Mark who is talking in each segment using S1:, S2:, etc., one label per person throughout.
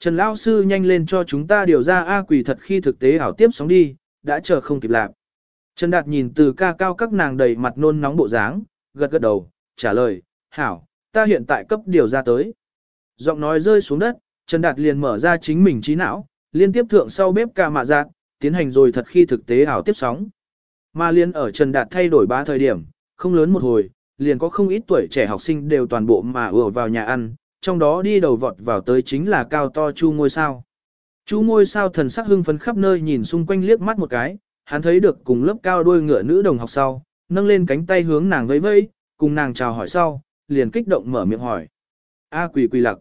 S1: Trần Lão Sư nhanh lên cho chúng ta điều ra A quỷ thật khi thực tế ảo tiếp sóng đi, đã chờ không kịp làm. Trần Đạt nhìn từ ca cao các nàng đầy mặt nôn nóng bộ dáng, gật gật đầu, trả lời, hảo, ta hiện tại cấp điều ra tới. Giọng nói rơi xuống đất, Trần Đạt liền mở ra chính mình trí não, liên tiếp thượng sau bếp ca mạ giác, tiến hành rồi thật khi thực tế ảo tiếp sóng. Mà liên ở Trần Đạt thay đổi ba thời điểm, không lớn một hồi, liền có không ít tuổi trẻ học sinh đều toàn bộ mà ùa vào nhà ăn, trong đó đi đầu vọt vào tới chính là cao to chu ngôi sao. Chu ngôi sao thần sắc hưng phấn khắp nơi nhìn xung quanh liếc mắt một cái, hắn thấy được cùng lớp cao đuôi ngựa nữ đồng học sau, nâng lên cánh tay hướng nàng vẫy vẫy, cùng nàng chào hỏi sau, liền kích động mở miệng hỏi. A quỷ quỷ lặc.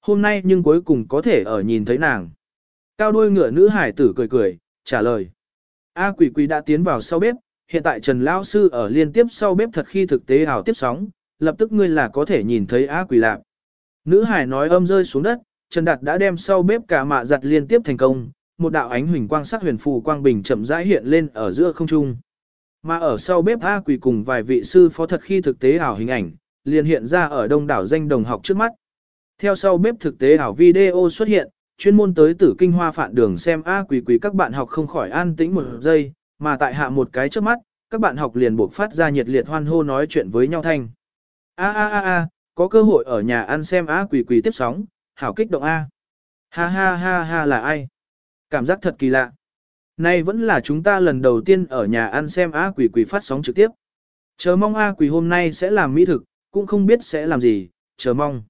S1: Hôm nay nhưng cuối cùng có thể ở nhìn thấy nàng. Cao đuôi ngựa nữ hải tử cười cười, trả lời. A quỷ quỷ đã tiến vào sau bếp, hiện tại Trần Lão Sư ở liên tiếp sau bếp thật khi thực tế ảo tiếp sóng, lập tức ngươi là có thể nhìn thấy A quỷ lạc. Nữ hải nói âm rơi xuống đất, Trần Đạt đã đem sau bếp cả mạ giặt liên tiếp thành công, một đạo ánh huỳnh quang sắc huyền phù quang bình chậm rãi hiện lên ở giữa không trung. Mà ở sau bếp A quỷ cùng vài vị sư phó thật khi thực tế ảo hình ảnh, liền hiện ra ở đông đảo danh đồng học trước mắt. Theo sau bếp thực tế ảo video xuất hiện, chuyên môn tới tử kinh hoa phản đường xem A quỷ quỷ các bạn học không khỏi an tĩnh một giây, mà tại hạ một cái trước mắt, các bạn học liền buộc phát ra nhiệt liệt hoan hô nói chuyện với nhau thanh. A a a a, có cơ hội ở nhà ăn xem á quỷ quỷ tiếp sóng, hảo kích động A. Ha ha ha ha là ai? Cảm giác thật kỳ lạ. Nay vẫn là chúng ta lần đầu tiên ở nhà ăn xem á quỷ quỷ phát sóng trực tiếp. Chờ mong A quỷ hôm nay sẽ làm mỹ thực, cũng không biết sẽ làm gì, chờ mong.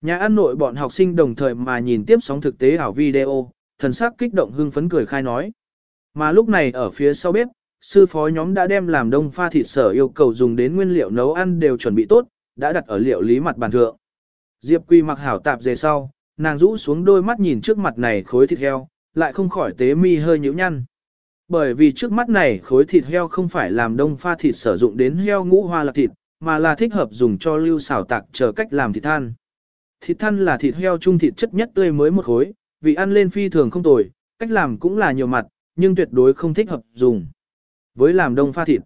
S1: Nhà ăn nội bọn học sinh đồng thời mà nhìn tiếp sóng thực tế ảo video, thần sắc kích động hưng phấn cười khai nói. Mà lúc này ở phía sau bếp, sư phó nhóm đã đem làm đông pha thịt sở yêu cầu dùng đến nguyên liệu nấu ăn đều chuẩn bị tốt, đã đặt ở liệu lý mặt bàn thượng. Diệp Quy mặc hảo tạp dề sau, nàng rũ xuống đôi mắt nhìn trước mặt này khối thịt heo, lại không khỏi tế mi hơi nhíu nhăn. Bởi vì trước mắt này khối thịt heo không phải làm đông pha thịt sử dụng đến heo ngũ hoa lạc thịt, mà là thích hợp dùng cho lưu xào tạc chờ cách làm thịt than. Thịt than là thịt heo trung thịt chất nhất tươi mới một khối, vì ăn lên phi thường không tồi, cách làm cũng là nhiều mặt, nhưng tuyệt đối không thích hợp dùng. Với làm đông pha thịt.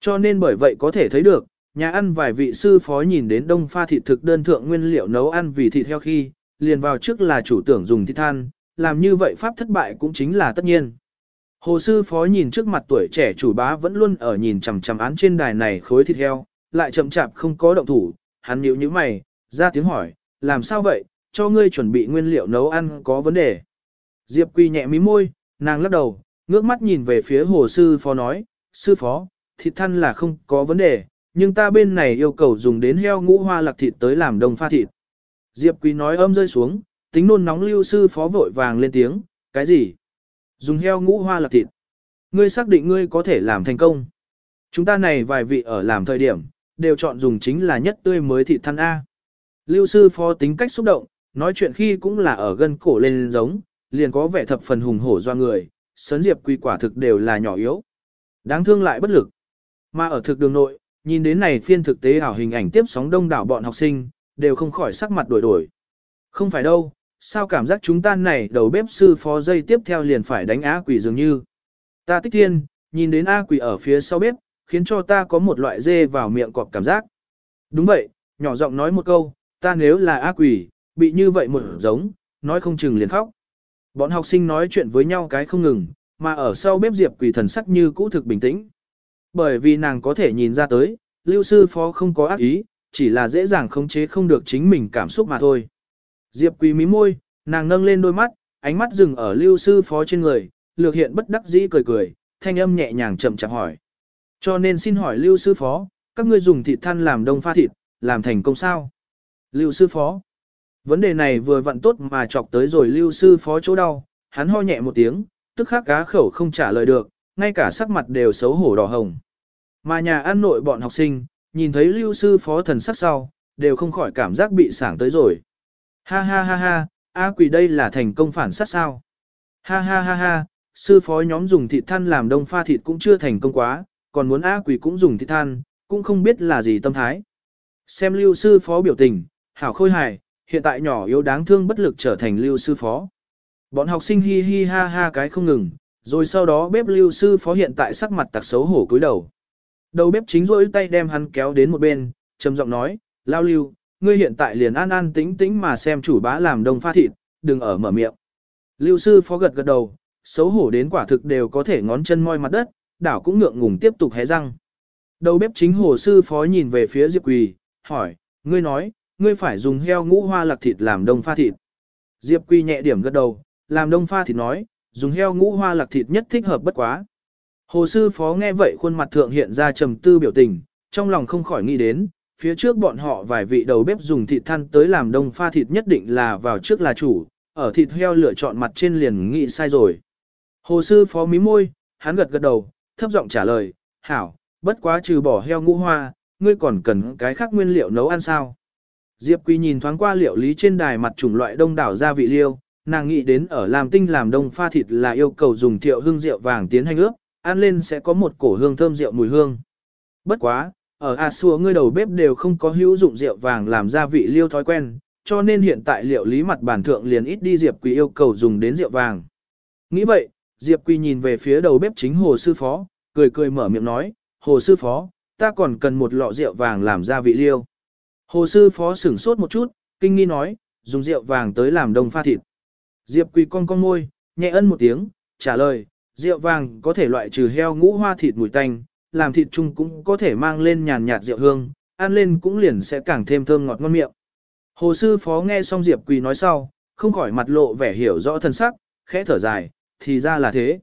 S1: Cho nên bởi vậy có thể thấy được, nhà ăn vài vị sư phó nhìn đến đông pha thịt thực đơn thượng nguyên liệu nấu ăn vì thịt heo khi, liền vào trước là chủ tưởng dùng thịt than, làm như vậy pháp thất bại cũng chính là tất nhiên. Hồ sư phó nhìn trước mặt tuổi trẻ chủ bá vẫn luôn ở nhìn chằm chằm án trên đài này khối thịt heo, lại chậm chạp không có động thủ, hắn nhíu nhíu mày, ra tiếng hỏi, làm sao vậy, cho ngươi chuẩn bị nguyên liệu nấu ăn có vấn đề. Diệp Quy nhẹ mí môi, nàng lắc đầu, ngước mắt nhìn về phía hồ sư phó nói, sư phó, thịt than là không có vấn đề, nhưng ta bên này yêu cầu dùng đến heo ngũ hoa lạc thịt tới làm đông pha thịt. Diệp Quý nói âm rơi xuống, tính nôn nóng lưu sư phó vội vàng lên tiếng, cái gì? Dùng heo ngũ hoa lạc thịt. Ngươi xác định ngươi có thể làm thành công. Chúng ta này vài vị ở làm thời điểm, đều chọn dùng chính là nhất tươi mới thịt than A. Lưu sư phó tính cách xúc động, nói chuyện khi cũng là ở gân cổ lên giống, liền có vẻ thập phần hùng hổ do người, sấn diệp quy quả thực đều là nhỏ yếu. Đáng thương lại bất lực. Mà ở thực đường nội, nhìn đến này phiên thực tế ảo hình ảnh tiếp sóng đông đảo bọn học sinh, đều không khỏi sắc mặt đổi đổi. Không phải đâu, sao cảm giác chúng ta này đầu bếp sư phó dây tiếp theo liền phải đánh á quỷ dường như. Ta tích thiên, nhìn đến á quỷ ở phía sau bếp, khiến cho ta có một loại dê vào miệng cọp cảm giác. Đúng vậy, nhỏ giọng nói một câu, ta nếu là á quỷ, bị như vậy một giống, nói không chừng liền khóc. Bọn học sinh nói chuyện với nhau cái không ngừng, mà ở sau bếp diệp quỷ thần sắc như cũ thực bình tĩnh. Bởi vì nàng có thể nhìn ra tới, lưu sư phó không có ác ý, chỉ là dễ dàng khống chế không được chính mình cảm xúc mà thôi. Diệp quý mí môi, nàng nâng lên đôi mắt, ánh mắt dừng ở lưu sư phó trên người, lược hiện bất đắc dĩ cười cười, thanh âm nhẹ nhàng chậm chạp hỏi. Cho nên xin hỏi lưu sư phó, các ngươi dùng thịt than làm đông pha thịt, làm thành công sao? Lưu sư phó. Vấn đề này vừa vặn tốt mà chọc tới rồi lưu sư phó chỗ đau, hắn ho nhẹ một tiếng, tức khắc cá khẩu không trả lời được, ngay cả sắc mặt đều xấu hổ đỏ hồng. Mà nhà ăn nội bọn học sinh, nhìn thấy lưu sư phó thần sắc sau, đều không khỏi cảm giác bị sảng tới rồi. Ha ha ha ha, A quỷ đây là thành công phản sát sao. Ha ha ha ha, sư phó nhóm dùng thịt than làm đông pha thịt cũng chưa thành công quá, còn muốn A quỷ cũng dùng thịt than, cũng không biết là gì tâm thái. Xem lưu sư phó biểu tình, hảo khôi hài, hiện tại nhỏ yếu đáng thương bất lực trở thành lưu sư phó. Bọn học sinh hi hi ha ha cái không ngừng, rồi sau đó bếp lưu sư phó hiện tại sắc mặt tặc xấu hổ cúi đầu. Đầu bếp chính rỗi tay đem hắn kéo đến một bên, trầm giọng nói, lao lưu, ngươi hiện tại liền an an tĩnh tĩnh mà xem chủ bá làm đông pha thịt, đừng ở mở miệng. Lưu sư phó gật gật đầu, xấu hổ đến quả thực đều có thể ngón chân moi mặt đất, đảo cũng ngượng ngùng tiếp tục hé răng. Đầu bếp chính hồ sư phó nhìn về phía Diệp Quỳ, hỏi, ngươi nói, ngươi phải dùng heo ngũ hoa lạc thịt làm đông pha thịt. Diệp Quỳ nhẹ điểm gật đầu, làm đông pha thịt nói, dùng heo ngũ hoa lạc thịt nhất thích hợp bất quá. Hồ sư phó nghe vậy khuôn mặt thượng hiện ra trầm tư biểu tình, trong lòng không khỏi nghĩ đến, phía trước bọn họ vài vị đầu bếp dùng thịt than tới làm đông pha thịt nhất định là vào trước là chủ, ở thịt heo lựa chọn mặt trên liền nghĩ sai rồi. Hồ sư phó mí môi, hắn gật gật đầu, thấp giọng trả lời, hảo, bất quá trừ bỏ heo ngũ hoa, ngươi còn cần cái khác nguyên liệu nấu ăn sao. Diệp quỳ nhìn thoáng qua liệu lý trên đài mặt chủng loại đông đảo gia vị liêu, nàng nghĩ đến ở làm tinh làm đông pha thịt là yêu cầu dùng thiệu hương rượu vàng tiến hành ướp, ăn lên sẽ có một cổ hương thơm rượu mùi hương. Bất quá, ở A Xua ngươi đầu bếp đều không có hữu dụng rượu vàng làm gia vị liêu thói quen, cho nên hiện tại liệu lý mặt bản thượng liền ít đi Diệp Quỳ yêu cầu dùng đến rượu vàng. Nghĩ vậy, Diệp Quỳ nhìn về phía đầu bếp chính Hồ Sư Phó, cười cười mở miệng nói, Hồ Sư Phó, ta còn cần một lọ rượu vàng làm gia vị liêu. Hồ Sư Phó sửng sốt một chút, kinh nghi nói, dùng rượu vàng tới làm đông pha thịt. Diệp Quý con con môi, nhẹ ân một tiếng, trả lời, rượu vàng có thể loại trừ heo ngũ hoa thịt mùi tanh, làm thịt chung cũng có thể mang lên nhàn nhạt rượu hương, ăn lên cũng liền sẽ càng thêm thơm ngọt ngon miệng. Hồ sư phó nghe xong Diệp Quỳ nói sau, không khỏi mặt lộ vẻ hiểu rõ thân sắc, khẽ thở dài, thì ra là thế.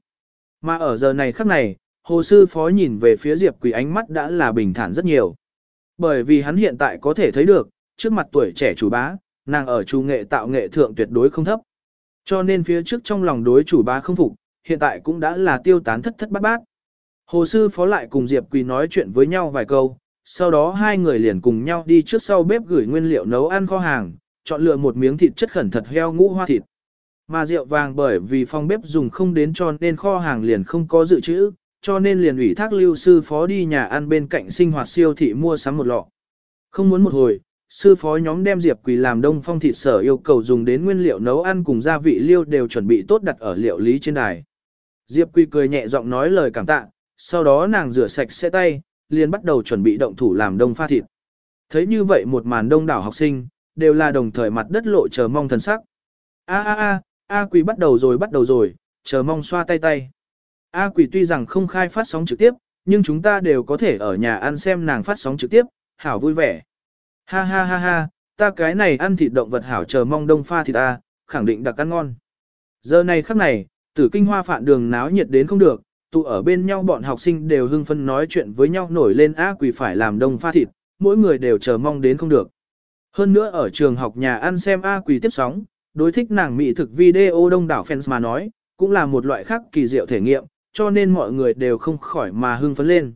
S1: Mà ở giờ này khắc này, hồ sư phó nhìn về phía Diệp Quỳ ánh mắt đã là bình thản rất nhiều. Bởi vì hắn hiện tại có thể thấy được, trước mặt tuổi trẻ chủ bá, nàng ở chủ nghệ tạo nghệ thượng tuyệt đối không thấp. Cho nên phía trước trong lòng đối chủ bá không phục, hiện tại cũng đã là tiêu tán thất thất bát bát. Hồ sư phó lại cùng Diệp Quỳ nói chuyện với nhau vài câu, sau đó hai người liền cùng nhau đi trước sau bếp gửi nguyên liệu nấu ăn kho hàng, chọn lựa một miếng thịt chất khẩn thật heo ngũ hoa thịt. Mà rượu vàng bởi vì phòng bếp dùng không đến cho nên kho hàng liền không có dự trữ, cho nên liền ủy thác lưu sư phó đi nhà ăn bên cạnh sinh hoạt siêu thị mua sắm một lọ. Không muốn một hồi, sư phó nhóm đem Diệp Quỳ làm đông phong thịt sở yêu cầu dùng đến nguyên liệu nấu ăn cùng gia vị liêu đều chuẩn bị tốt đặt ở liệu lý trên đài. Diệp Quỳ cười nhẹ giọng nói lời cảm tạ, sau đó nàng rửa sạch xe tay, liền bắt đầu chuẩn bị động thủ làm đông pha thịt. Thấy như vậy một màn đông đảo học sinh, đều là đồng thời mặt đất lộ chờ mong thần sắc. A a a, A quỳ bắt đầu rồi bắt đầu rồi, chờ mong xoa tay tay. A quỷ tuy rằng không khai phát sóng trực tiếp, nhưng chúng ta đều có thể ở nhà ăn xem nàng phát sóng trực tiếp, hảo vui vẻ. Ha ha ha ha, ta cái này ăn thịt động vật hảo chờ mong đông pha thịt ta, khẳng định đặc ăn ngon. Giờ này khắc này, tử kinh hoa phạn đường náo nhiệt đến không được, tụ ở bên nhau bọn học sinh đều hưng phân nói chuyện với nhau nổi lên á quỷ phải làm đông pha thịt, mỗi người đều chờ mong đến không được. Hơn nữa ở trường học nhà ăn xem A quỷ tiếp sóng, đối thích nàng mỹ thực video đông đảo fans mà nói, cũng là một loại khác kỳ diệu thể nghiệm, cho nên mọi người đều không khỏi mà hưng phấn lên.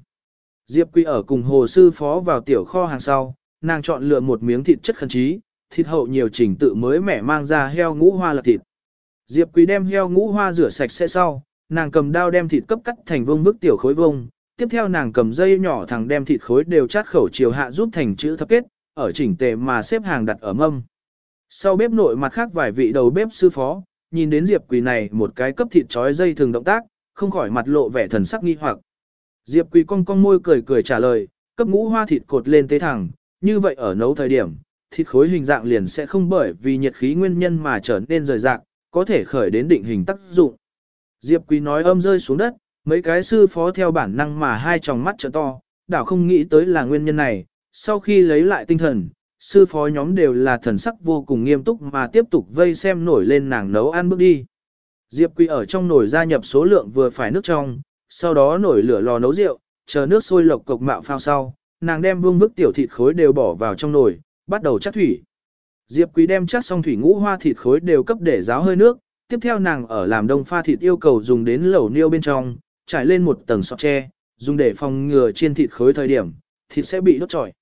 S1: Diệp quy ở cùng hồ sư phó vào tiểu kho hàng sau, nàng chọn lựa một miếng thịt chất khẩn trí, thịt hậu nhiều trình tự mới mẻ mang ra heo ngũ hoa là thịt. Diệp Quý đem heo ngũ hoa rửa sạch sẽ sau, nàng cầm dao đem thịt cấp cắt thành vương bức tiểu khối vông, tiếp theo nàng cầm dây nhỏ thẳng đem thịt khối đều chát khẩu chiều hạ giúp thành chữ thập kết, ở chỉnh tề mà xếp hàng đặt ở mâm. Sau bếp nội mặt khác vài vị đầu bếp sư phó, nhìn đến Diệp Quỳ này một cái cấp thịt trói dây thường động tác, không khỏi mặt lộ vẻ thần sắc nghi hoặc. Diệp Quỳ cong cong môi cười cười trả lời, cấp ngũ hoa thịt cột lên tế thẳng, như vậy ở nấu thời điểm, thịt khối hình dạng liền sẽ không bởi vì nhiệt khí nguyên nhân mà trở nên rời rạc, có thể khởi đến định hình tác dụng. Diệp Quý nói âm rơi xuống đất, mấy cái sư phó theo bản năng mà hai tròng mắt trợ to, đảo không nghĩ tới là nguyên nhân này, sau khi lấy lại tinh thần, sư phó nhóm đều là thần sắc vô cùng nghiêm túc mà tiếp tục vây xem nổi lên nàng nấu ăn bước đi. Diệp Quý ở trong nồi gia nhập số lượng vừa phải nước trong, sau đó nổi lửa lò nấu rượu, chờ nước sôi lộc cục mạo phao sau, nàng đem vương vức tiểu thịt khối đều bỏ vào trong nồi, bắt đầu chắc thủy. Diệp Quý đem chắc xong thủy ngũ hoa thịt khối đều cấp để ráo hơi nước, tiếp theo nàng ở làm đông pha thịt yêu cầu dùng đến lẩu niêu bên trong, trải lên một tầng sọt tre, dùng để phòng ngừa chiên thịt khối thời điểm, thịt sẽ bị đốt trọi.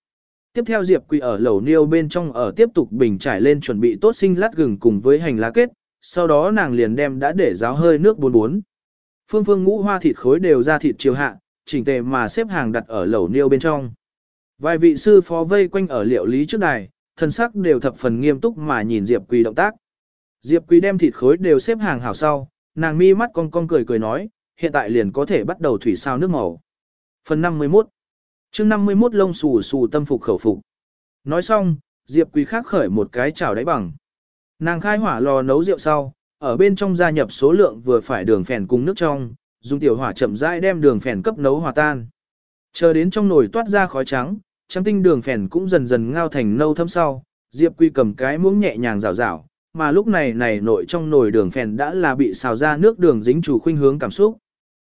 S1: Tiếp theo Diệp quý ở lẩu niêu bên trong ở tiếp tục bình trải lên chuẩn bị tốt sinh lát gừng cùng với hành lá kết, sau đó nàng liền đem đã để ráo hơi nước bốn bốn. Phương phương ngũ hoa thịt khối đều ra thịt chiều hạ, chỉnh tề mà xếp hàng đặt ở lẩu niêu bên trong. Vài vị sư phó vây quanh ở liệu lý trước đài, thân sắc đều thập phần nghiêm túc mà nhìn Diệp Quỳ động tác. Diệp quỳ đem thịt khối đều xếp hàng hảo sau, nàng mi mắt cong cong cười cười nói, hiện tại liền có thể bắt đầu thủy sao nước màu. Phần 51 chương 51 lông xù xù tâm phục khẩu phục. Nói xong, Diệp quỳ khắc khởi một cái chảo đáy bằng. Nàng khai hỏa lò nấu rượu sau, ở bên trong gia nhập số lượng vừa phải đường phèn cùng nước trong, dùng tiểu hỏa chậm rãi đem đường phèn cấp nấu hòa tan. Chờ đến trong nồi toát ra khói trắng, trắng tinh đường phèn cũng dần dần ngao thành nâu thâm sau, Diệp Quy cầm cái muỗng nhẹ nhàng rào rào, mà lúc này này nội trong nồi đường phèn đã là bị xào ra nước đường dính chủ khuynh hướng cảm xúc.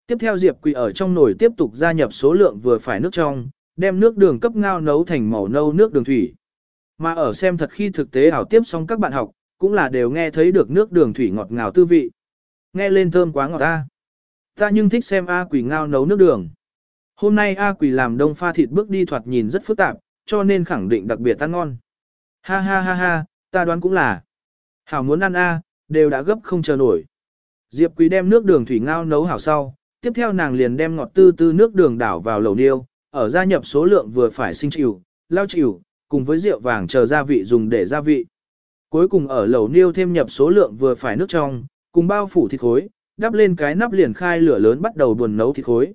S1: Tiếp theo Diệp Quy ở trong nồi tiếp tục gia nhập số lượng vừa phải nước trong, đem nước đường cấp ngao nấu thành màu nâu nước đường thủy. Mà ở xem thật khi thực tế ảo tiếp xong các bạn học, cũng là đều nghe thấy được nước đường thủy ngọt ngào tư vị. Nghe lên thơm quá ngọt ta. Ta nhưng thích xem A quỷ ngao nấu nước đường. Hôm nay A quỷ làm đông pha thịt bước đi thoạt nhìn rất phức tạp, cho nên khẳng định đặc biệt ăn ngon. Ha ha ha ha, ta đoán cũng là. Hảo muốn ăn A, đều đã gấp không chờ nổi. Diệp Quỳ đem nước đường thủy ngao nấu hảo sau, tiếp theo nàng liền đem ngọt tư tư nước đường đảo vào lẩu niêu, ở gia nhập số lượng vừa phải sinh chịu, lao chịu, cùng với rượu vàng chờ gia vị dùng để gia vị. Cuối cùng ở lẩu niêu thêm nhập số lượng vừa phải nước trong, cùng bao phủ thịt khối, đắp lên cái nắp liền khai lửa lớn bắt đầu buồn nấu thịt khối.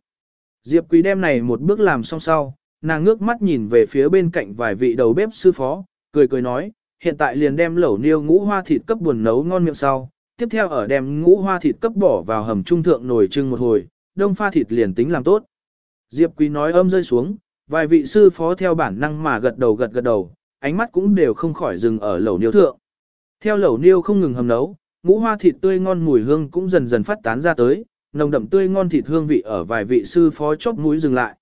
S1: Diệp Quý đem này một bước làm xong sau, nàng ngước mắt nhìn về phía bên cạnh vài vị đầu bếp sư phó, cười cười nói, hiện tại liền đem lẩu niêu ngũ hoa thịt cấp buồn nấu ngon miệng sau, tiếp theo ở đem ngũ hoa thịt cấp bỏ vào hầm trung thượng nồi trưng một hồi, đông pha thịt liền tính làm tốt. Diệp Quý nói âm rơi xuống, vài vị sư phó theo bản năng mà gật đầu gật gật đầu, ánh mắt cũng đều không khỏi dừng ở lẩu niêu thượng. Theo lẩu niêu không ngừng hầm nấu, ngũ hoa thịt tươi ngon mùi hương cũng dần dần phát tán ra tới, nồng đậm tươi ngon thịt hương vị ở vài vị sư phó chóp mũi dừng lại.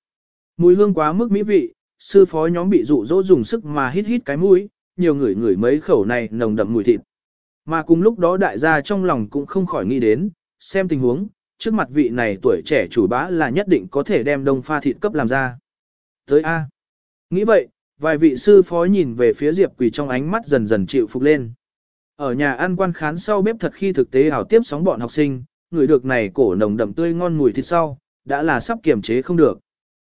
S1: Mùi hương quá mức mỹ vị, sư phó nhóm bị dụ dỗ dùng sức mà hít hít cái mũi, nhiều người ngửi mấy khẩu này nồng đậm mùi thịt. Mà cùng lúc đó đại gia trong lòng cũng không khỏi nghĩ đến, xem tình huống, trước mặt vị này tuổi trẻ chủ bá là nhất định có thể đem đông pha thịt cấp làm ra. Tới A. Nghĩ vậy, vài vị sư phó nhìn về phía Diệp Quỳ trong ánh mắt dần dần chịu phục lên. Ở nhà ăn quan khán sau bếp thật khi thực tế ảo tiếp sóng bọn học sinh, người được này cổ nồng đậm tươi ngon mùi thịt sau, đã là sắp kiềm chế không được.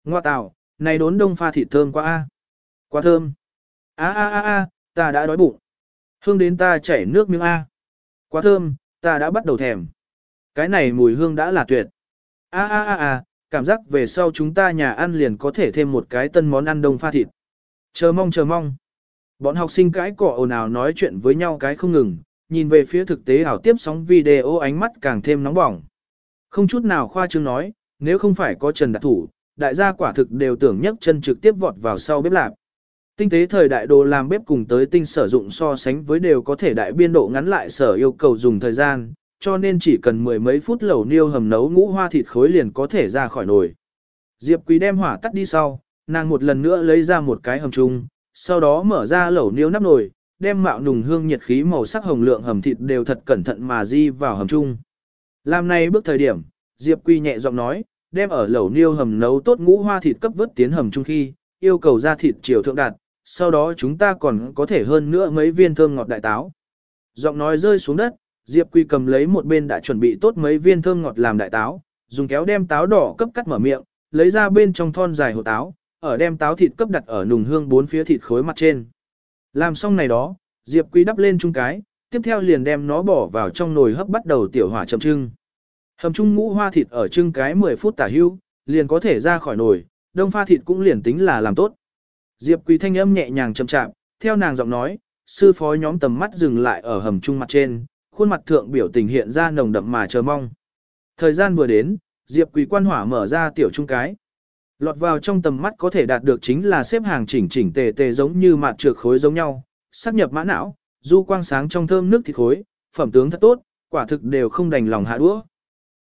S1: Ngoa tạo, này đốn đông pha thịt thơm quá a. Quá thơm. A a a a, ta đã đói bụng. Hương đến ta chảy nước miếng a. Quá thơm, ta đã bắt đầu thèm. Cái này mùi hương đã là tuyệt. A a a a, cảm giác về sau chúng ta nhà ăn liền có thể thêm một cái tân món ăn đông pha thịt. Chờ mong chờ mong. Bọn học sinh cãi cọ ồn ào nói chuyện với nhau cái không ngừng, nhìn về phía thực tế ảo tiếp sóng video ánh mắt càng thêm nóng bỏng. Không chút nào khoa trương nói, nếu không phải có Trần Đạt Thủ, đại gia quả thực đều tưởng nhấc chân trực tiếp vọt vào sau bếp lạp. Tinh tế thời đại đồ làm bếp cùng tới tinh sử dụng so sánh với đều có thể đại biên độ ngắn lại sở yêu cầu dùng thời gian, cho nên chỉ cần mười mấy phút lẩu niêu hầm nấu ngũ hoa thịt khối liền có thể ra khỏi nồi. Diệp Quý đem hỏa tắt đi sau, nàng một lần nữa lấy ra một cái hầm chung, sau đó mở ra lẩu niêu nắp nồi, đem mạo nùng hương nhiệt khí màu sắc hồng lượng hầm thịt đều thật cẩn thận mà di vào hầm chung. Làm này bước thời điểm, Diệp Quy nhẹ giọng nói, đem ở lẩu niêu hầm nấu tốt ngũ hoa thịt cấp vớt tiến hầm chung khi, yêu cầu ra thịt chiều thượng đạt, sau đó chúng ta còn có thể hơn nữa mấy viên thơm ngọt đại táo. Giọng nói rơi xuống đất, Diệp Quy cầm lấy một bên đã chuẩn bị tốt mấy viên thơm ngọt làm đại táo, dùng kéo đem táo đỏ cấp cắt mở miệng, lấy ra bên trong thon dài hồ táo, ở đem táo thịt cấp đặt ở nùng hương bốn phía thịt khối mặt trên. Làm xong này đó, Diệp Quý đắp lên chung cái, tiếp theo liền đem nó bỏ vào trong nồi hấp bắt đầu tiểu hỏa chậm trưng. Hầm chung ngũ hoa thịt ở trưng cái 10 phút tả hưu, liền có thể ra khỏi nồi, đông pha thịt cũng liền tính là làm tốt. Diệp Quý thanh âm nhẹ nhàng chậm chạm, theo nàng giọng nói, sư phó nhóm tầm mắt dừng lại ở hầm chung mặt trên, khuôn mặt thượng biểu tình hiện ra nồng đậm mà chờ mong. Thời gian vừa đến, Diệp Quý quan hỏa mở ra tiểu trung cái. Lọt vào trong tầm mắt có thể đạt được chính là xếp hàng chỉnh chỉnh tề tề giống như mạt trược khối giống nhau, sắp nhập mã não, du quang sáng trong thơm nước thịt khối, phẩm tướng thật tốt, quả thực đều không đành lòng hạ đũa.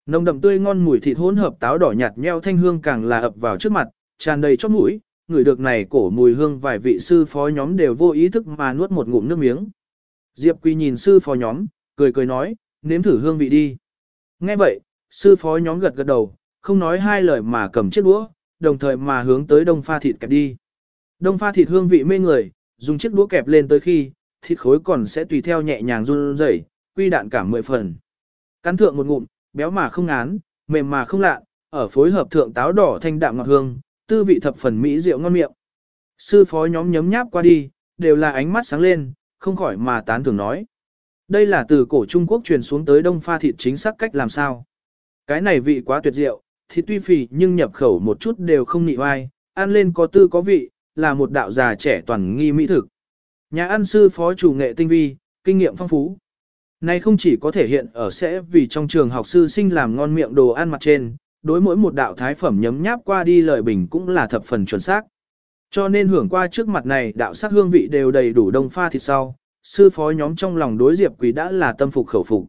S1: Nồng đậm tươi ngon mùi thịt hỗn hợp táo đỏ nhạt nheo thanh hương càng là ập vào trước mặt, tràn đầy chót mũi, người được này cổ mùi hương vài vị sư phó nhóm đều vô ý thức mà nuốt một ngụm nước miếng. Diệp Quy nhìn sư phó nhóm, cười cười nói, nếm thử hương vị đi. Nghe vậy, sư phó nhóm gật gật đầu, không nói hai lời mà cầm chiếc đũa, đồng thời mà hướng tới đông pha thịt kẹp đi. Đông pha thịt hương vị mê người, dùng chiếc đũa kẹp lên tới khi, thịt khối còn sẽ tùy theo nhẹ nhàng run rẩy, quy đạn cả mười phần. Cắn thượng một ngụm, béo mà không ngán, mềm mà không lạ, ở phối hợp thượng táo đỏ thanh đạm ngọt hương, tư vị thập phần mỹ rượu ngon miệng. Sư phó nhóm nhấm nháp qua đi, đều là ánh mắt sáng lên, không khỏi mà tán thưởng nói. Đây là từ cổ Trung Quốc truyền xuống tới đông pha thịt chính xác cách làm sao. Cái này vị quá tuyệt diệu, thịt tuy phì nhưng nhập khẩu một chút đều không nị oai, ăn lên có tư có vị, là một đạo già trẻ toàn nghi mỹ thực. Nhà ăn sư phó chủ nghệ tinh vi, kinh nghiệm phong phú. Này không chỉ có thể hiện ở sẽ vì trong trường học sư sinh làm ngon miệng đồ ăn mặt trên, đối mỗi một đạo thái phẩm nhấm nháp qua đi lời bình cũng là thập phần chuẩn xác. Cho nên hưởng qua trước mặt này đạo sắc hương vị đều đầy đủ đông pha thịt sau, sư phó nhóm trong lòng đối Diệp quý đã là tâm phục khẩu phục.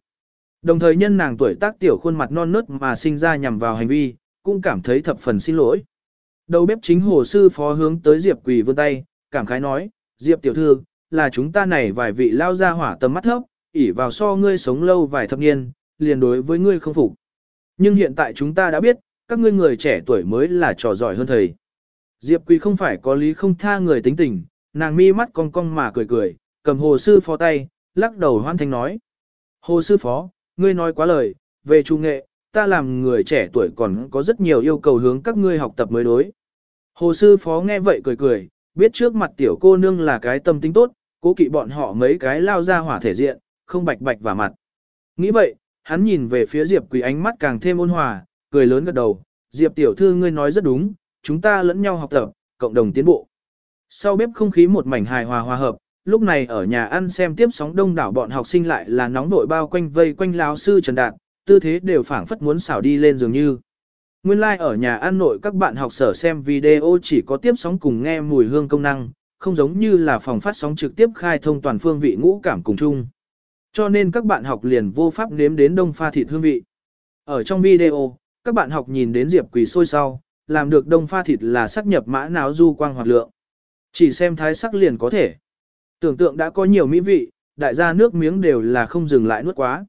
S1: Đồng thời nhân nàng tuổi tác tiểu khuôn mặt non nớt mà sinh ra nhằm vào hành vi, cũng cảm thấy thập phần xin lỗi. Đầu bếp chính hồ sư phó hướng tới Diệp Quỳ vươn tay, cảm khái nói, Diệp tiểu thư, là chúng ta này vài vị lao ra hỏa tầm mắt thấp, ỉ vào so ngươi sống lâu vài thập niên, liền đối với ngươi không phục. Nhưng hiện tại chúng ta đã biết, các ngươi người trẻ tuổi mới là trò giỏi hơn thầy. Diệp Quỳ không phải có lý không tha người tính tình, nàng mi mắt cong cong mà cười cười, cầm hồ sư phó tay, lắc đầu hoan thanh nói. Hồ sư phó, ngươi nói quá lời, về trung nghệ, ta làm người trẻ tuổi còn có rất nhiều yêu cầu hướng các ngươi học tập mới đối. Hồ sư phó nghe vậy cười cười, biết trước mặt tiểu cô nương là cái tâm tính tốt, cố kỵ bọn họ mấy cái lao ra hỏa thể diện, không bạch bạch vào mặt. Nghĩ vậy, hắn nhìn về phía Diệp Quỳ ánh mắt càng thêm ôn hòa, cười lớn gật đầu, Diệp tiểu thư ngươi nói rất đúng, chúng ta lẫn nhau học tập, cộng đồng tiến bộ. Sau bếp không khí một mảnh hài hòa hòa hợp, lúc này ở nhà ăn xem tiếp sóng đông đảo bọn học sinh lại là nóng vội bao quanh vây quanh lão sư Trần Đạt, tư thế đều phảng phất muốn xảo đi lên dường như. Nguyên lai like ở nhà ăn nội các bạn học sở xem video chỉ có tiếp sóng cùng nghe mùi hương công năng, không giống như là phòng phát sóng trực tiếp khai thông toàn phương vị ngũ cảm cùng chung. Cho nên các bạn học liền vô pháp nếm đến đông pha thịt hương vị. Ở trong video, các bạn học nhìn đến Diệp Quỳ sôi sau, làm được đông pha thịt là sắc nhập mã não du quang hoạt lượng. Chỉ xem thái sắc liền có thể. Tưởng tượng đã có nhiều mỹ vị, đại gia nước miếng đều là không dừng lại nuốt quá.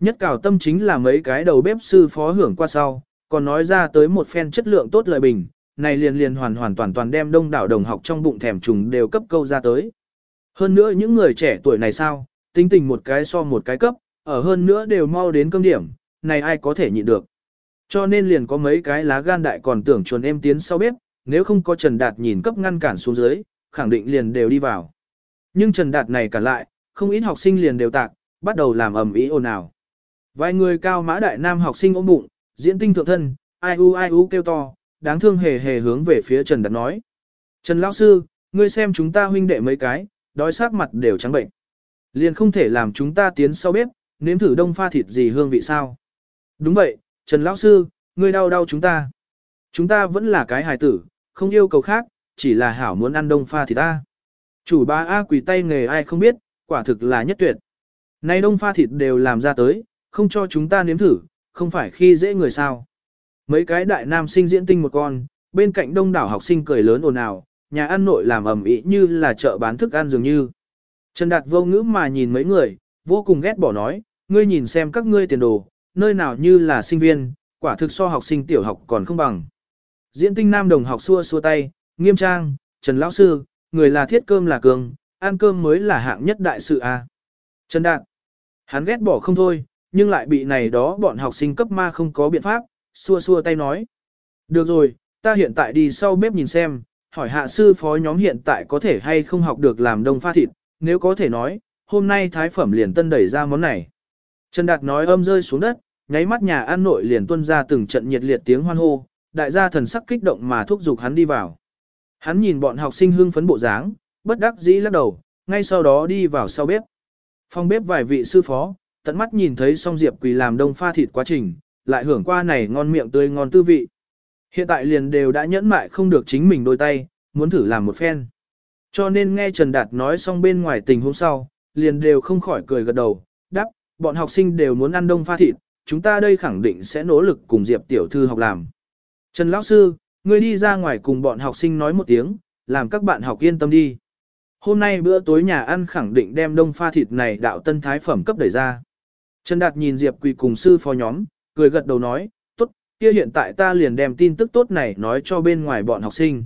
S1: Nhất cảo tâm chính là mấy cái đầu bếp sư phó hưởng qua sau, còn nói ra tới một phen chất lượng tốt lợi bình, này liền liền hoàn hoàn toàn toàn đem đông đảo đồng học trong bụng thèm trùng đều cấp câu ra tới. Hơn nữa những người trẻ tuổi này sao, tính tình một cái so một cái cấp, ở hơn nữa đều mau đến cơm điểm, này ai có thể nhịn được. Cho nên liền có mấy cái lá gan đại còn tưởng chuồn em tiến sau bếp, nếu không có Trần Đạt nhìn cấp ngăn cản xuống dưới, khẳng định liền đều đi vào. Nhưng Trần Đạt này cả lại, không ít học sinh liền đều tạc, bắt đầu làm ầm ĩ ồn ào. Vài người cao mã đại nam học sinh ôm bụng, diễn tinh thượng thân, ai u ai u kêu to, đáng thương hề hề hướng về phía Trần Đạt nói. Trần Lão Sư, ngươi xem chúng ta huynh đệ mấy cái, đói sát mặt đều trắng bệnh. Liền không thể làm chúng ta tiến sau bếp, nếm thử đông pha thịt gì hương vị sao. Đúng vậy, Trần Lão Sư, ngươi đau đau chúng ta. Chúng ta vẫn là cái hài tử, không yêu cầu khác, chỉ là hảo muốn ăn đông pha thịt ta. Chủ ba A quỳ tay nghề ai không biết, quả thực là nhất tuyệt. Nay đông pha thịt đều làm ra tới, không cho chúng ta nếm thử, không phải khi dễ người sao. Mấy cái đại nam sinh diễn tinh một con, bên cạnh đông đảo học sinh cười lớn ồn ào, nhà ăn nội làm ẩm ĩ như là chợ bán thức ăn dường như. Trần Đạt vô ngữ mà nhìn mấy người, vô cùng ghét bỏ nói, ngươi nhìn xem các ngươi tiền đồ, nơi nào như là sinh viên, quả thực so học sinh tiểu học còn không bằng. Diễn tinh nam đồng học xua xua tay, nghiêm trang, Trần Lão Sư, người là thiết cơm là cường, ăn cơm mới là hạng nhất đại sự a. Trần Đạt, hắn ghét bỏ không thôi, nhưng lại bị này đó bọn học sinh cấp ma không có biện pháp, xua xua tay nói. Được rồi, ta hiện tại đi sau bếp nhìn xem, hỏi hạ sư phó nhóm hiện tại có thể hay không học được làm đông pha thịt, nếu có thể nói, hôm nay thái phẩm liền tân đẩy ra món này. Trần Đạt nói âm rơi xuống đất, nháy mắt nhà ăn nội liền tuân ra từng trận nhiệt liệt tiếng hoan hô, đại gia thần sắc kích động mà thúc giục hắn đi vào. Hắn nhìn bọn học sinh hưng phấn bộ dáng, bất đắc dĩ lắc đầu, ngay sau đó đi vào sau bếp. Phòng bếp vài vị sư phó, tận mắt nhìn thấy song Diệp Quỳ làm đông pha thịt quá trình, lại hưởng qua này ngon miệng tươi ngon tư vị. Hiện tại liền đều đã nhẫn mại không được chính mình đôi tay, muốn thử làm một phen. Cho nên nghe Trần Đạt nói xong bên ngoài tình hôm sau, liền đều không khỏi cười gật đầu, đáp, bọn học sinh đều muốn ăn đông pha thịt, chúng ta đây khẳng định sẽ nỗ lực cùng Diệp tiểu thư học làm. Trần Lão Sư, ngươi đi ra ngoài cùng bọn học sinh nói một tiếng, làm các bạn học yên tâm đi. Hôm nay bữa tối nhà ăn khẳng định đem đông pha thịt này đạo tân thái phẩm cấp đẩy ra. Trần Đạt nhìn Diệp Quỳ cùng sư phó nhóm, cười gật đầu nói, tốt, kia hiện tại ta liền đem tin tức tốt này nói cho bên ngoài bọn học sinh.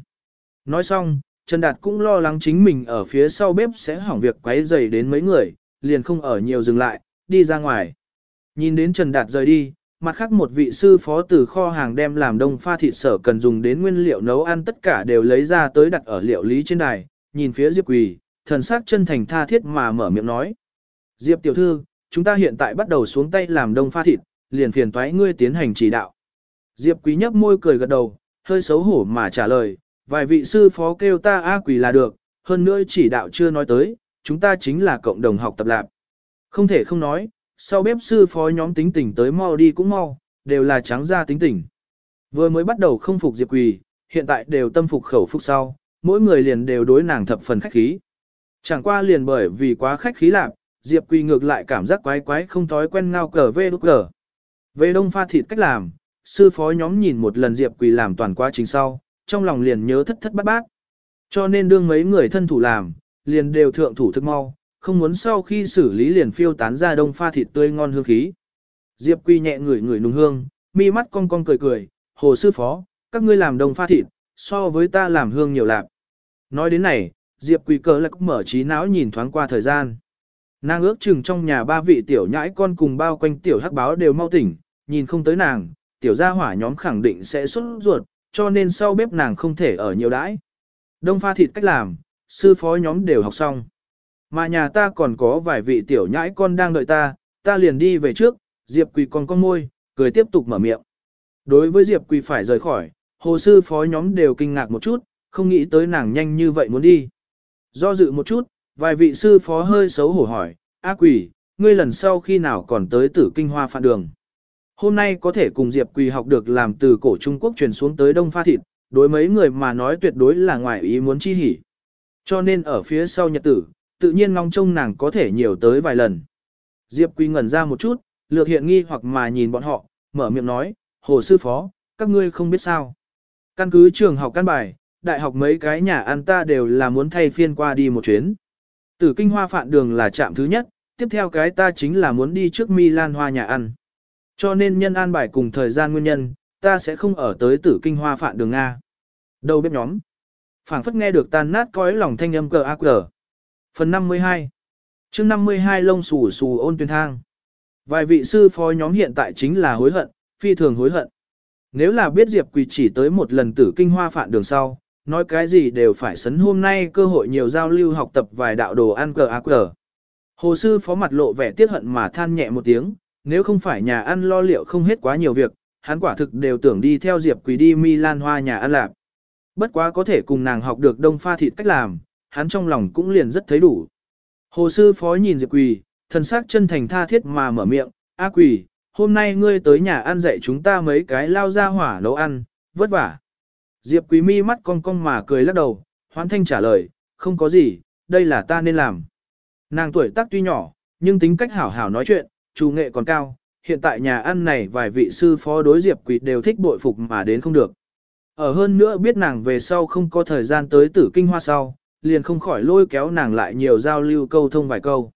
S1: Nói xong, Trần Đạt cũng lo lắng chính mình ở phía sau bếp sẽ hỏng việc quấy rầy đến mấy người, liền không ở nhiều dừng lại, đi ra ngoài. Nhìn đến Trần Đạt rời đi, mặt khác một vị sư phó từ kho hàng đem làm đông pha thịt sở cần dùng đến nguyên liệu nấu ăn tất cả đều lấy ra tới đặt ở liệu lý trên đài, nhìn phía Diệp Quỳ, thần sắc chân thành tha thiết mà mở miệng nói. Diệp tiểu thư, chúng ta hiện tại bắt đầu xuống tay làm đông pha thịt, liền phiền toái ngươi tiến hành chỉ đạo. Diệp Quý nhấp môi cười gật đầu, hơi xấu hổ mà trả lời, vài vị sư phó kêu ta A Quỳ là được, hơn nữa chỉ đạo chưa nói tới, chúng ta chính là cộng đồng học tập lạc. Không thể không nói, sau bếp sư phó nhóm tính tình tới mau đi cũng mau, đều là trắng ra tính tình. Vừa mới bắt đầu không phục Diệp Quỳ, hiện tại đều tâm phục khẩu phục sau, mỗi người liền đều đối nàng thập phần khách khí. Chẳng qua liền bởi vì quá khách khí lạc, Diệp Quỳ ngược lại cảm giác quái quái không thói quen ngao cờ vê đúc cờ. Về đông pha thịt cách làm, sư phó nhóm nhìn một lần Diệp Quỳ làm toàn quá trình sau, trong lòng liền nhớ thất thất bát bát. Cho nên đương mấy người thân thủ làm, liền đều thượng thủ thức mau, không muốn sau khi xử lý liền phiêu tán ra đông pha thịt tươi ngon hương khí. Diệp Quy nhẹ ngửi ngửi nùng hương, mi mắt cong cong cười cười, hồ sư phó, các ngươi làm đông pha thịt, so với ta làm hương nhiều lắm. Nói đến này, Diệp Quy cờ lạc mở trí não nhìn thoáng qua thời gian. Nàng ước chừng trong nhà ba vị tiểu nhãi con cùng bao quanh tiểu hắc báo đều mau tỉnh, nhìn không tới nàng, tiểu gia hỏa nhóm khẳng định sẽ xuất ruột, cho nên sau bếp nàng không thể ở nhiều đãi. Đông pha thịt cách làm, sư phó nhóm đều học xong. Mà nhà ta còn có vài vị tiểu nhãi con đang đợi ta, ta liền đi về trước, Diệp Quỳ còn con môi, cười tiếp tục mở miệng. Đối với Diệp Quỳ phải rời khỏi, hồ sư phó nhóm đều kinh ngạc một chút, không nghĩ tới nàng nhanh như vậy muốn đi. Do dự một chút, vài vị sư phó hơi xấu hổ hỏi, A Quỳ, ngươi lần sau khi nào còn tới tử kinh hoa phạn đường. Hôm nay có thể cùng Diệp Quỳ học được làm từ cổ Trung Quốc truyền xuống tới Đông Pha Thịt, đối mấy người mà nói tuyệt đối là ngoài ý muốn chi hỉ. Cho nên ở phía sau nhật tử, tự nhiên ngóng trông nàng có thể nhiều tới vài lần. Diệp Quỳ ngẩn ra một chút, lược hiện nghi hoặc mà nhìn bọn họ, mở miệng nói, hồ sư phó, các ngươi không biết sao. Căn cứ trường học căn bài, đại học mấy cái nhà ăn ta đều là muốn thay phiên qua đi một chuyến. Tử kinh hoa phạn đường là trạm thứ nhất, tiếp theo cái ta chính là muốn đi trước Milan hoa nhà ăn. Cho nên nhân an bài cùng thời gian nguyên nhân, ta sẽ không ở tới tử kinh hoa phạn đường Nga. Đầu bếp nhóm. phảng phất nghe được tan nát cõi lòng thanh âm cờ ác cờ. Phần 52 chương 52 lông xù xù ôn tuyên thang. Vài vị sư phó nhóm hiện tại chính là hối hận, phi thường hối hận. Nếu là biết Diệp Quỳ chỉ tới một lần tử kinh hoa phạn đường sau, nói cái gì đều phải sấn hôm nay cơ hội nhiều giao lưu học tập vài đạo đồ ăn cờ ác cờ. Hồ sư phó mặt lộ vẻ tiếc hận mà than nhẹ một tiếng, nếu không phải nhà ăn lo liệu không hết quá nhiều việc, hắn quả thực đều tưởng đi theo Diệp Quỳ đi Milan hoa nhà ăn lạp. Bất quá có thể cùng nàng học được đông pha thịt cách làm, hắn trong lòng cũng liền rất thấy đủ. Hồ sư phó nhìn Diệp Quỳ, thần sắc chân thành tha thiết mà mở miệng, A Quỳ, hôm nay ngươi tới nhà ăn dạy chúng ta mấy cái lao ra hỏa nấu ăn, vất vả. Diệp Quý mi mắt cong cong mà cười lắc đầu, hoán thanh trả lời, không có gì, đây là ta nên làm. Nàng tuổi tác tuy nhỏ, nhưng tính cách hảo hảo nói chuyện, chủ nghệ còn cao, hiện tại nhà ăn này vài vị sư phó đối Diệp Quỳ đều thích bội phục mà đến không được. Ở hơn nữa biết nàng về sau không có thời gian tới tử kinh hoa sau, liền không khỏi lôi kéo nàng lại nhiều giao lưu câu thông vài câu.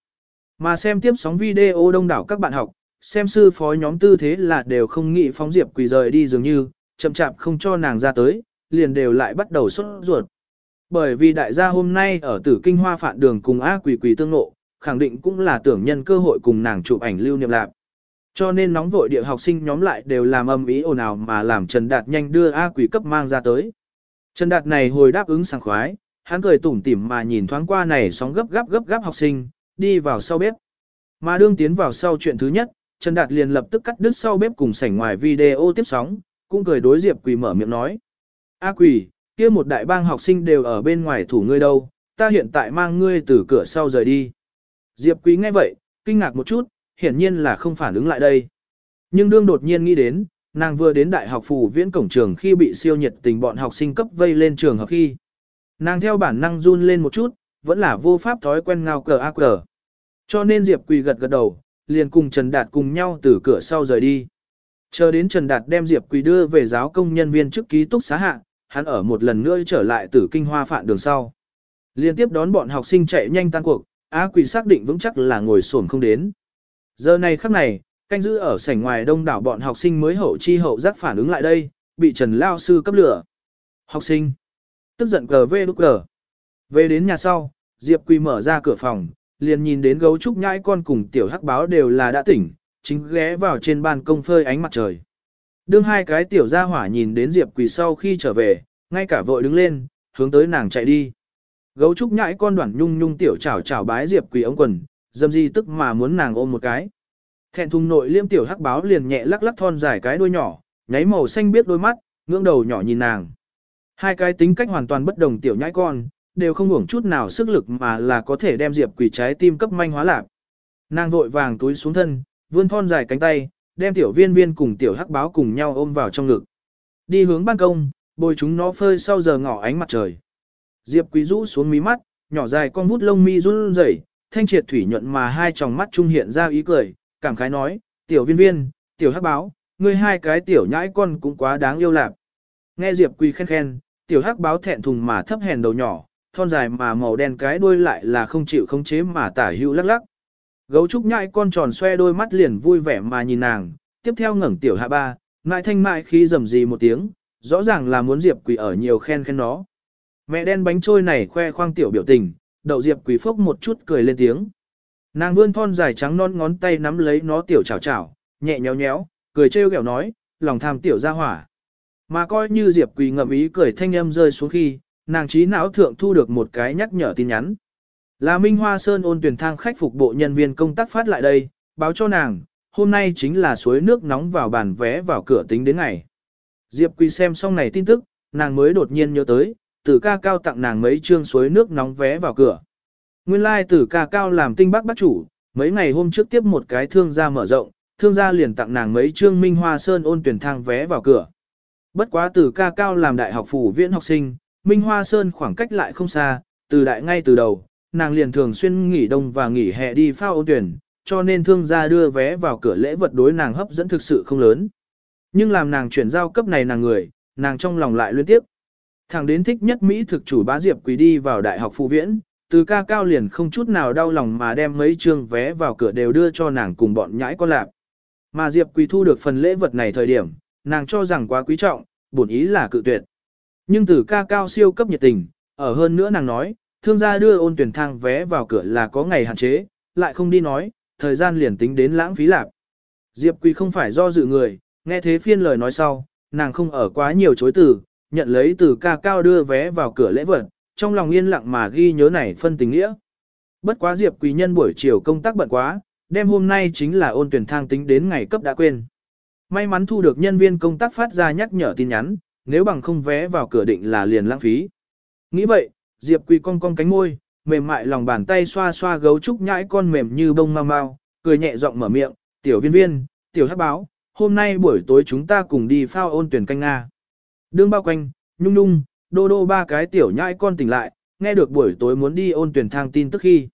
S1: Mà xem tiếp sóng video đông đảo các bạn học, xem sư phó nhóm tư thế là đều không nghĩ phóng Diệp Quỳ rời đi dường như, chậm chạp không cho nàng ra tới, liền đều lại bắt đầu xuất ruột. Bởi vì đại gia hôm nay ở tử kinh hoa phạn đường cùng A Quỳ Quỳ tương nộ, khẳng định cũng là tưởng nhân cơ hội cùng nàng chụp ảnh lưu niệm lạc. Cho nên nóng vội địa học sinh nhóm lại đều làm âm ý ồn ào mà làm Trần Đạt nhanh đưa A quỷ cấp mang ra tới. Trần Đạt này hồi đáp ứng sảng khoái, hắn cười tủm tỉm mà nhìn thoáng qua này sóng gấp gáp gấp gáp học sinh, đi vào sau bếp. Mà đương tiến vào sau chuyện thứ nhất, Trần Đạt liền lập tức cắt đứt sau bếp cùng sảnh ngoài video tiếp sóng, cũng cười đối Diệp Quỳ mở miệng nói. A Quỳ, kia một đại bang học sinh đều ở bên ngoài thủ ngươi đâu, ta hiện tại mang ngươi từ cửa sau rời đi. Diệp Quý nghe vậy, kinh ngạc một chút, hiển nhiên là không phản ứng lại đây. Nhưng đương đột nhiên nghĩ đến, nàng vừa đến đại học phủ viễn cổng trường khi bị siêu nhiệt tình bọn học sinh cấp vây lên trường học khi. Nàng theo bản năng run lên một chút, vẫn là vô pháp thói quen ngao cờ ác cờ. Cho nên Diệp Quỳ gật gật đầu, liền cùng Trần Đạt cùng nhau từ cửa sau rời đi. Chờ đến Trần Đạt đem Diệp Quỳ đưa về giáo công nhân viên trước ký túc xá hạ, hắn ở một lần nữa trở lại từ kinh hoa phạn đường sau. Liên tiếp đón bọn học sinh chạy nhanh tan cuộc, A Quỳ xác định vững chắc là ngồi xổm không đến. Giờ này khắc này, canh giữ ở sảnh ngoài đông đảo bọn học sinh mới hậu chi hậu giác phản ứng lại đây, bị Trần Lao Sư cấp lửa. Học sinh. Tức giận cờ về lúc cờ. Về đến nhà sau, Diệp Quỳ mở ra cửa phòng, liền nhìn đến gấu trúc nhãi con cùng tiểu hắc báo đều là đã tỉnh, chính ghé vào trên ban công phơi ánh mặt trời. Đương hai cái tiểu gia hỏa nhìn đến Diệp Quỳ sau khi trở về, ngay cả vội đứng lên, hướng tới nàng chạy đi. Gấu trúc nhãi con đoạn nhung nhung tiểu chảo chảo bái Diệp Quỳ ống quần, dâm di tức mà muốn nàng ôm một cái. Thẹn thùng nội liêm tiểu hắc báo liền nhẹ lắc lắc thon dài cái đuôi nhỏ, nháy màu xanh biết đôi mắt, ngưỡng đầu nhỏ nhìn nàng. Hai cái tính cách hoàn toàn bất đồng tiểu nhãi con, đều không uổng chút nào sức lực mà là có thể đem Diệp Quỷ trái tim cấp manh hóa lạc. Nàng vội vàng túi xuống thân, vươn thon dài cánh tay, đem tiểu viên viên cùng tiểu hắc báo cùng nhau ôm vào trong ngực. Đi hướng ban công, bồi chúng nó phơi sau giờ ngỏ ánh mặt trời. Diệp Quý rũ xuống mí mắt, nhỏ dài con vút lông mi run rẩy, thanh triệt thủy nhuận mà hai tròng mắt trung hiện ra ý cười, cảm khái nói, tiểu viên viên, tiểu hắc báo, ngươi hai cái tiểu nhãi con cũng quá đáng yêu lạc. Nghe Diệp Quý khen khen, tiểu hắc báo thẹn thùng mà thấp hèn đầu nhỏ, thon dài mà màu đen cái đuôi lại là không chịu khống chế mà tả hữu lắc lắc. Gấu trúc nhãi con tròn xoe đôi mắt liền vui vẻ mà nhìn nàng, tiếp theo ngẩng tiểu hạ ba, ngại thanh mại khi rầm gì một tiếng, rõ ràng là muốn Diệp Quỳ ở nhiều khen khen nó. Mẹ đen bánh trôi này khoe khoang tiểu biểu tình, đậu Diệp Quỳ phốc một chút cười lên tiếng. Nàng vươn thon dài trắng non ngón tay nắm lấy nó tiểu chảo chảo, nhẹ nhéo nhéo, cười trêu ghẹo nói, lòng tham tiểu ra hỏa. Mà coi như Diệp Quỳ ngậm ý cười thanh âm rơi xuống khi, nàng trí não thượng thu được một cái nhắc nhở tin nhắn. Là Minh Hoa Sơn ôn tuyển thang khách phục bộ nhân viên công tác phát lại đây, báo cho nàng, hôm nay chính là suối nước nóng vào bàn vé vào cửa tính đến ngày. Diệp Quỳ xem xong này tin tức, nàng mới đột nhiên nhớ tới, tử ca cao tặng nàng mấy trương suối nước nóng vé vào cửa. Nguyên lai like tử ca cao làm tinh bắc bác chủ, mấy ngày hôm trước tiếp một cái thương gia mở rộng, thương gia liền tặng nàng mấy trương Minh Hoa Sơn ôn tuyển thang vé vào cửa. Bất quá từ ca cao làm đại học phủ viện học sinh, Minh Hoa Sơn khoảng cách lại không xa, từ đại ngay từ đầu, nàng liền thường xuyên nghỉ đông và nghỉ hè đi phao ôn tuyển, cho nên thương gia đưa vé vào cửa lễ vật đối nàng hấp dẫn thực sự không lớn. Nhưng làm nàng chuyển giao cấp này nàng người, nàng trong lòng lại liên tiếp. Thằng đến thích nhất Mỹ thực chủ bá Diệp Quý đi vào đại học phụ viễn, từ ca cao liền không chút nào đau lòng mà đem mấy trường vé vào cửa đều đưa cho nàng cùng bọn nhãi con lạp. Mà Diệp Quý thu được phần lễ vật này thời điểm, nàng cho rằng quá quý trọng, bổn ý là cự tuyệt. Nhưng từ ca cao siêu cấp nhiệt tình, ở hơn nữa nàng nói, thương gia đưa ôn tuyển thang vé vào cửa là có ngày hạn chế, lại không đi nói, thời gian liền tính đến lãng phí lạc. Diệp Quỳ không phải do dự người, nghe thế phiên lời nói sau, nàng không ở quá nhiều chối từ, nhận lấy từ ca cao đưa vé vào cửa lễ vật, trong lòng yên lặng mà ghi nhớ này phân tình nghĩa. Bất quá Diệp Quỳ nhân buổi chiều công tác bận quá, đêm hôm nay chính là ôn tuyển thang tính đến ngày cấp đã quên. May mắn thu được nhân viên công tác phát ra nhắc nhở tin nhắn, nếu bằng không vé vào cửa định là liền lãng phí. Nghĩ vậy, Diệp Quỳ cong cong cánh môi, mềm mại lòng bàn tay xoa xoa gấu trúc nhãi con mềm như bông mau mau, cười nhẹ giọng mở miệng, tiểu viên viên, tiểu hắc báo, hôm nay buổi tối chúng ta cùng đi phao ôn tuyển canh Nga. Đương bao quanh, nhung nhung, đô đô ba cái tiểu nhãi con tỉnh lại, nghe được buổi tối muốn đi ôn tuyển thang tin tức khi.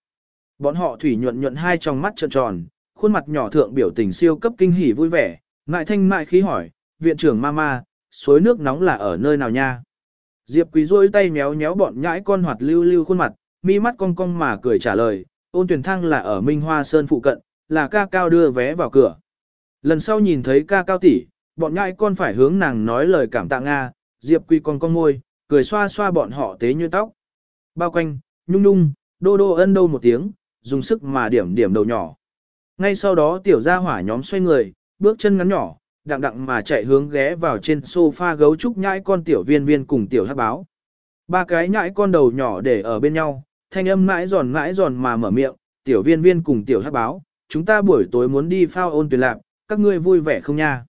S1: Bọn họ thủy nhuận nhuận hai trong mắt trợn tròn, khuôn mặt nhỏ thượng biểu tình siêu cấp kinh hỉ vui vẻ, ngại thanh mại khí hỏi, viện trưởng mama, suối nước nóng là ở nơi nào nha? Diệp Quý rôi tay méo méo bọn nhãi con hoạt lưu lưu khuôn mặt, mi mắt cong cong mà cười trả lời, ôn tuyển Thăng là ở Minh Hoa Sơn phụ cận, là ca cao đưa vé vào cửa. Lần sau nhìn thấy ca cao tỷ, bọn nhãi con phải hướng nàng nói lời cảm tạ Nga, Diệp Quý con con môi, cười xoa xoa bọn họ tế như tóc. Bao quanh, nhung nhung, đô đô ân đâu một tiếng, dùng sức mà điểm điểm đầu nhỏ. Ngay sau đó tiểu gia hỏa nhóm xoay người, bước chân ngắn nhỏ, đặng đặng mà chạy hướng ghé vào trên sofa gấu trúc nhãi con tiểu viên viên cùng tiểu hát báo. Ba cái nhãi con đầu nhỏ để ở bên nhau, thanh âm mãi giòn mãi giòn mà mở miệng, tiểu viên viên cùng tiểu hát báo, chúng ta buổi tối muốn đi phao ôn tuyệt lạc, các ngươi vui vẻ không nha.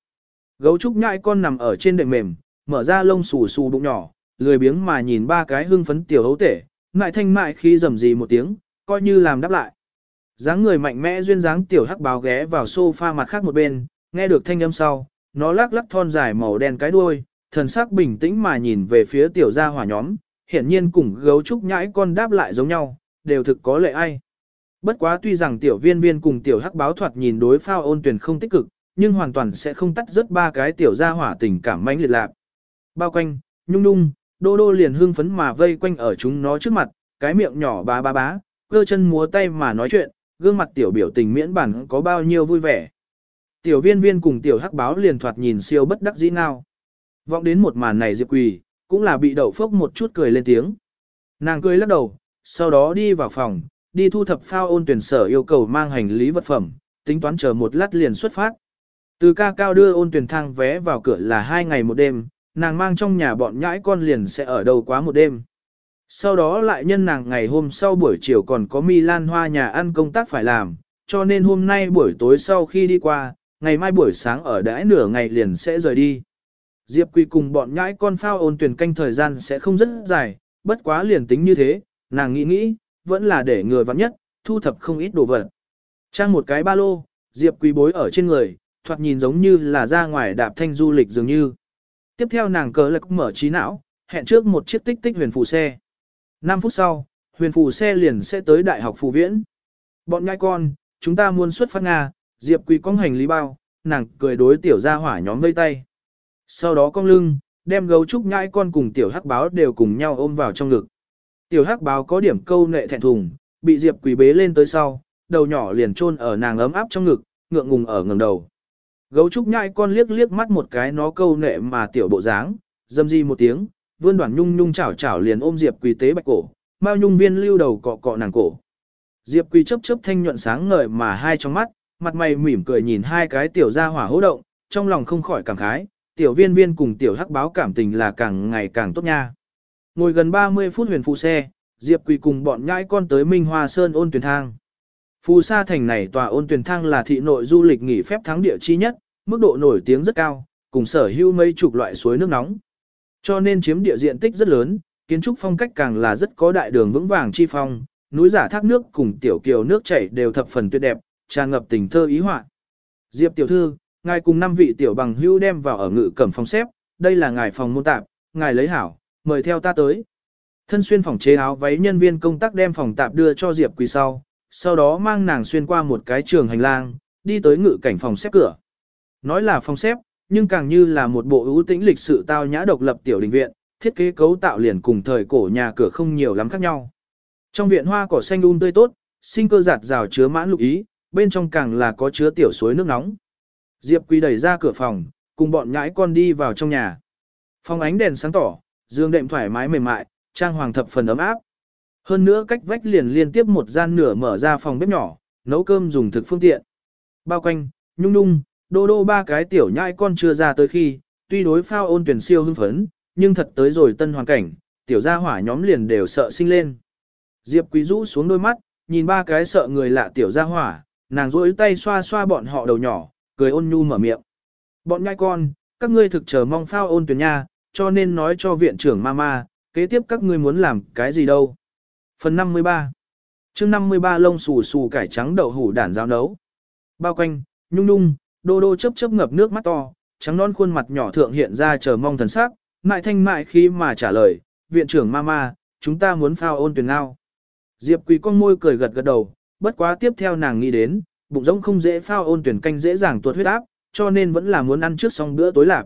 S1: Gấu trúc nhãi con nằm ở trên đệm mềm, mở ra lông xù xù bụng nhỏ, lười biếng mà nhìn ba cái hưng phấn tiểu hấu tể, ngại thanh mại khi rầm gì một tiếng, coi như làm đáp lại. dáng người mạnh mẽ duyên dáng tiểu hắc báo ghé vào sofa mặt khác một bên, nghe được thanh âm sau, nó lắc lắc thon dài màu đen cái đuôi, thần sắc bình tĩnh mà nhìn về phía tiểu gia hỏa nhóm, hiển nhiên cùng gấu trúc nhãi con đáp lại giống nhau, đều thực có lệ ai. Bất quá tuy rằng tiểu viên viên cùng tiểu hắc báo thoạt nhìn đối phao ôn tuyển không tích cực, nhưng hoàn toàn sẽ không tắt rớt ba cái tiểu gia hỏa tình cảm mãnh liệt lạc. Bao quanh, nhung nhung, đô đô liền hưng phấn mà vây quanh ở chúng nó trước mặt, cái miệng nhỏ bá bá bá, cơ chân múa tay mà nói chuyện, gương mặt tiểu biểu tình miễn bản có bao nhiêu vui vẻ. Tiểu viên viên cùng tiểu hắc báo liền thoạt nhìn siêu bất đắc dĩ nào. Vọng đến một màn này Diệp Quỳ, cũng là bị đậu phốc một chút cười lên tiếng. Nàng cười lắc đầu, sau đó đi vào phòng, đi thu thập phao ôn tuyển sở yêu cầu mang hành lý vật phẩm, tính toán chờ một lát liền xuất phát. Từ ca cao đưa ôn tuyển thang vé vào cửa là hai ngày một đêm, nàng mang trong nhà bọn nhãi con liền sẽ ở đâu quá một đêm. Sau đó lại nhân nàng ngày hôm sau buổi chiều còn có mi lan hoa nhà ăn công tác phải làm, cho nên hôm nay buổi tối sau khi đi qua, ngày mai buổi sáng ở đãi nửa ngày liền sẽ rời đi. Diệp Quỳ cùng bọn nhãi con phao ôn tuyển canh thời gian sẽ không rất dài, bất quá liền tính như thế, nàng nghĩ nghĩ, vẫn là để người vắng nhất, thu thập không ít đồ vật. Trang một cái ba lô, Diệp Quý bối ở trên người, thoạt nhìn giống như là ra ngoài đạp thanh du lịch dường như. Tiếp theo nàng cờ lực mở trí não, hẹn trước một chiếc tích tích huyền phù xe. 5 phút sau, huyền phù xe liền sẽ tới đại học phù viễn. Bọn nhai con, chúng ta muốn xuất phát Nga, Diệp Quý cong hành lý bao, nàng cười đối tiểu gia hỏa nhóm vây tay. Sau đó cong lưng, đem gấu trúc nhai con cùng tiểu hắc báo đều cùng nhau ôm vào trong ngực. Tiểu hắc báo có điểm câu nệ thẹn thùng, bị Diệp Quý bế lên tới sau, đầu nhỏ liền chôn ở nàng ấm áp trong ngực, ngượng ngùng ở ngẩng đầu. Gấu trúc nhai con liếc liếc mắt một cái nó câu nệ mà tiểu bộ dáng, dâm di một tiếng, vươn đoạn nhung nhung chảo chảo liền ôm Diệp Quỳ tế bạch cổ, Mao nhung viên lưu đầu cọ cọ nàng cổ. Diệp Quỳ chớp chớp thanh nhuận sáng ngời mà hai trong mắt, mặt mày mỉm cười nhìn hai cái tiểu gia hỏa hỗ động, trong lòng không khỏi cảm khái, tiểu viên viên cùng tiểu hắc báo cảm tình là càng ngày càng tốt nha. Ngồi gần 30 phút huyền phụ xe, Diệp Quỳ cùng bọn nhãi con tới Minh Hoa Sơn ôn tuyển thang. Phù Sa thành này tòa ôn tuyển thang là thị nội du lịch nghỉ phép thắng địa chi nhất, mức độ nổi tiếng rất cao, cùng sở hữu mấy chục loại suối nước nóng. Cho nên chiếm địa diện tích rất lớn, kiến trúc phong cách càng là rất có đại đường vững vàng chi phong, núi giả thác nước cùng tiểu kiều nước chảy đều thập phần tuyệt đẹp, tràn ngập tình thơ ý họa. Diệp tiểu thư, ngài cùng năm vị tiểu bằng hưu đem vào ở ngự cẩm phòng xếp, đây là ngài phòng môn tạp, ngài lấy hảo, mời theo ta tới. Thân xuyên phòng chế áo váy nhân viên công tác đem phòng tạp đưa cho Diệp Quỳ sau, sau đó mang nàng xuyên qua một cái trường hành lang, đi tới ngự cảnh phòng xếp cửa. Nói là phòng xếp, nhưng càng như là một bộ ưu tĩnh lịch sự tao nhã độc lập tiểu đình viện, thiết kế cấu tạo liền cùng thời cổ nhà cửa không nhiều lắm khác nhau. Trong viện hoa cỏ xanh um tươi tốt, sinh cơ giạt rào chứa mãn lục ý, bên trong càng là có chứa tiểu suối nước nóng. Diệp Quý đẩy ra cửa phòng, cùng bọn nhãi con đi vào trong nhà. Phòng ánh đèn sáng tỏ, giường đệm thoải mái mềm mại, trang hoàng thập phần ấm áp. Hơn nữa cách vách liền liên tiếp một gian nửa mở ra phòng bếp nhỏ, nấu cơm dùng thực phương tiện. Bao quanh, nhung nhung, đô đô ba cái tiểu nhãi con chưa ra tới khi, tuy đối phao ôn tuyển siêu hưng phấn, nhưng thật tới rồi tân hoàn cảnh, tiểu gia hỏa nhóm liền đều sợ sinh lên. Diệp Quý rũ xuống đôi mắt, nhìn ba cái sợ người lạ tiểu gia hỏa, nàng rỗi tay xoa xoa bọn họ đầu nhỏ, cười ôn nhu mở miệng. Bọn nhai con, các ngươi thực chờ mong phao ôn tuyển nha, cho nên nói cho viện trưởng mama, kế tiếp các ngươi muốn làm cái gì đâu. Phần 53 chương 53 lông xù xù cải trắng đậu hủ đản rau nấu. Bao quanh, nhung nhung, đô đô chớp chớp ngập nước mắt to, trắng non khuôn mặt nhỏ thượng hiện ra chờ mong thần sắc, mại thanh mại khi mà trả lời, viện trưởng mama, chúng ta muốn phao ôn tuyển nào. Diệp Quý con môi cười gật gật đầu, bất quá tiếp theo nàng nghĩ đến, bụng rỗng không dễ phao ôn tuyển canh dễ dàng tuột huyết áp, cho nên vẫn là muốn ăn trước xong bữa tối lạc.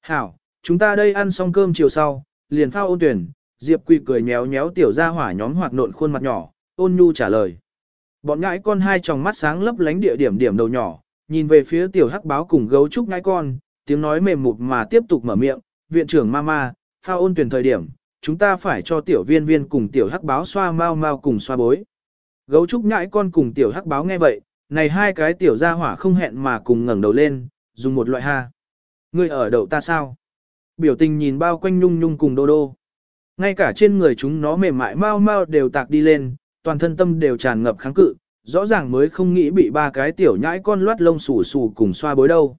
S1: Hảo, chúng ta đây ăn xong cơm chiều sau, liền phao ôn tuyển, Diệp Quỳ cười nhéo nhéo tiểu ra hỏa nhóm hoạt nộn khuôn mặt nhỏ, ôn nhu trả lời. Bọn ngãi con hai tròng mắt sáng lấp lánh địa điểm điểm đầu nhỏ, nhìn về phía tiểu hắc báo cùng gấu trúc ngãi con, tiếng nói mềm mụt mà tiếp tục mở miệng, viện trưởng mama, phao ôn tuyển thời điểm, chúng ta phải cho tiểu viên viên cùng tiểu hắc báo xoa mau mau cùng xoa bối. Gấu trúc nhãi con cùng tiểu hắc báo nghe vậy, này hai cái tiểu gia hỏa không hẹn mà cùng ngẩng đầu lên, dùng một loại ha. Ngươi ở đậu ta sao? Biểu tình nhìn bao quanh nhung nhung cùng đô đô. Ngay cả trên người chúng nó mềm mại mau mau đều tạc đi lên, toàn thân tâm đều tràn ngập kháng cự, rõ ràng mới không nghĩ bị ba cái tiểu nhãi con loát lông xù xù cùng xoa bối đâu.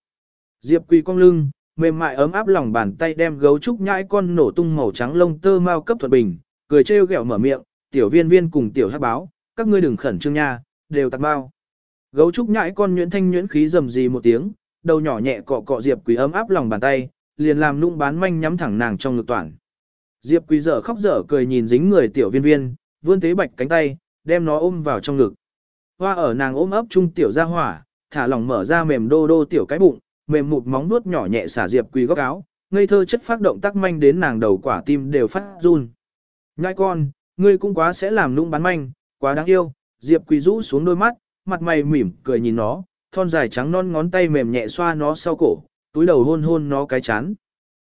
S1: Diệp quỳ cong lưng, mềm mại ấm áp lòng bàn tay đem gấu trúc nhãi con nổ tung màu trắng lông tơ mau cấp thuật bình, cười trêu ghẹo mở miệng, tiểu viên viên cùng tiểu hát báo, các ngươi đừng khẩn trương nha, đều tạc bao. Gấu trúc nhãi con nhuyễn thanh nhuyễn khí rầm rì một tiếng, đầu nhỏ nhẹ cọ cọ Diệp Quý ấm áp lòng bàn tay, liền làm nung bán manh nhắm thẳng nàng trong ngực toàn. Diệp Quý dở khóc dở cười nhìn dính người tiểu viên viên, vươn tế bạch cánh tay, đem nó ôm vào trong ngực. Hoa ở nàng ôm ấp chung tiểu ra hỏa, thả lỏng mở ra mềm đô đô tiểu cái bụng, mềm mụt móng nuốt nhỏ nhẹ xả Diệp Quý góc áo, ngây thơ chất phát động tác manh đến nàng đầu quả tim đều phát run. Nhãi con, ngươi cũng quá sẽ làm nung bán manh, quá đáng yêu, Diệp Quý rũ xuống đôi mắt, mặt mày mỉm cười nhìn nó, thon dài trắng non ngón tay mềm nhẹ xoa nó sau cổ, túi đầu hôn hôn nó cái chán.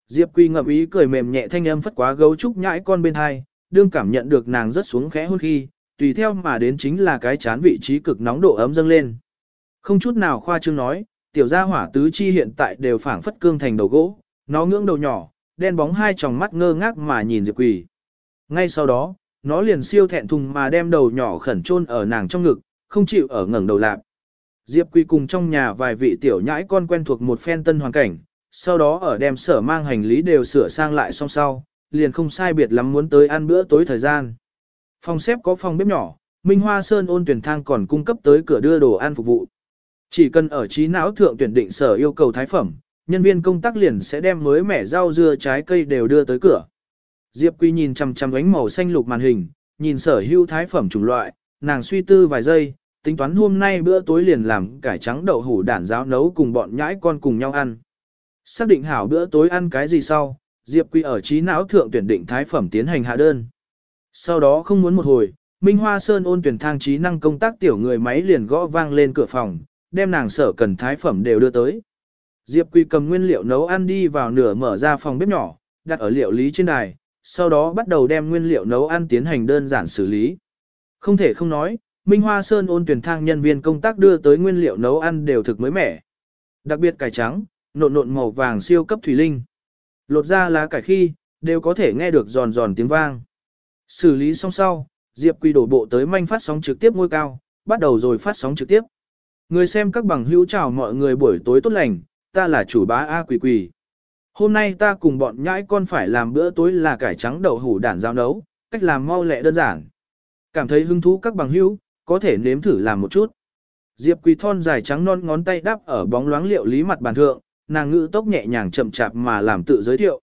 S1: Diệp Quỳ ngậm ý cười mềm nhẹ thanh âm phất quá gấu trúc nhãi con bên hai, đương cảm nhận được nàng rất xuống khẽ hôn khi, tùy theo mà đến chính là cái chán vị trí cực nóng độ ấm dâng lên. Không chút nào khoa trương nói, tiểu gia hỏa tứ chi hiện tại đều phảng phất cương thành đầu gỗ, nó ngưỡng đầu nhỏ, đen bóng hai tròng mắt ngơ ngác mà nhìn Diệp Quỳ. Ngay sau đó, nó liền siêu thẹn thùng mà đem đầu nhỏ khẩn trôn ở nàng trong ngực, không chịu ở ngẩng đầu lạp. Diệp Quy cùng trong nhà vài vị tiểu nhãi con quen thuộc một phen tân hoàn cảnh, sau đó ở đem sở mang hành lý đều sửa sang lại song sau, liền không sai biệt lắm muốn tới ăn bữa tối thời gian. Phòng xếp có phòng bếp nhỏ, Minh Hoa Sơn ôn tuyển thang còn cung cấp tới cửa đưa đồ ăn phục vụ. Chỉ cần ở trí não thượng tuyển định sở yêu cầu thái phẩm, nhân viên công tác liền sẽ đem mới mẻ rau dưa trái cây đều đưa tới cửa. Diệp Quy nhìn chằm chằm ánh màu xanh lục màn hình, nhìn sở hữu thái phẩm chủng loại, nàng suy tư vài giây, tính toán hôm nay bữa tối liền làm cải trắng đậu hủ đản giáo nấu cùng bọn nhãi con cùng nhau ăn. Xác định hảo bữa tối ăn cái gì sau, Diệp Quy ở trí não thượng tuyển định thái phẩm tiến hành hạ đơn. Sau đó không muốn một hồi, Minh Hoa Sơn ôn tuyển thang trí năng công tác tiểu người máy liền gõ vang lên cửa phòng, đem nàng sở cần thái phẩm đều đưa tới. Diệp Quy cầm nguyên liệu nấu ăn đi vào nửa mở ra phòng bếp nhỏ, đặt ở liệu lý trên đài, sau đó bắt đầu đem nguyên liệu nấu ăn tiến hành đơn giản xử lý. Không thể không nói, Minh Hoa Sơn ôn tuyển thang nhân viên công tác đưa tới nguyên liệu nấu ăn đều thực mới mẻ. Đặc biệt cải trắng, nộn nộn màu vàng siêu cấp thủy linh. Lột ra lá cải khi, đều có thể nghe được giòn giòn tiếng vang. Xử lý xong sau, Diệp Quỳ đổ bộ tới manh phát sóng trực tiếp ngôi cao, bắt đầu rồi phát sóng trực tiếp. Người xem các bằng hữu chào mọi người buổi tối tốt lành, ta là chủ bá A Quỳ Quỳ. Hôm nay ta cùng bọn nhãi con phải làm bữa tối là cải trắng đậu hủ đản giao nấu, cách làm mau lẹ đơn giản. Cảm thấy hứng thú các bằng hữu, có thể nếm thử làm một chút. Diệp Quỳ thon dài trắng non ngón tay đắp ở bóng loáng liệu lý mặt bàn thượng, nàng ngữ tốc nhẹ nhàng chậm chạp mà làm tự giới thiệu.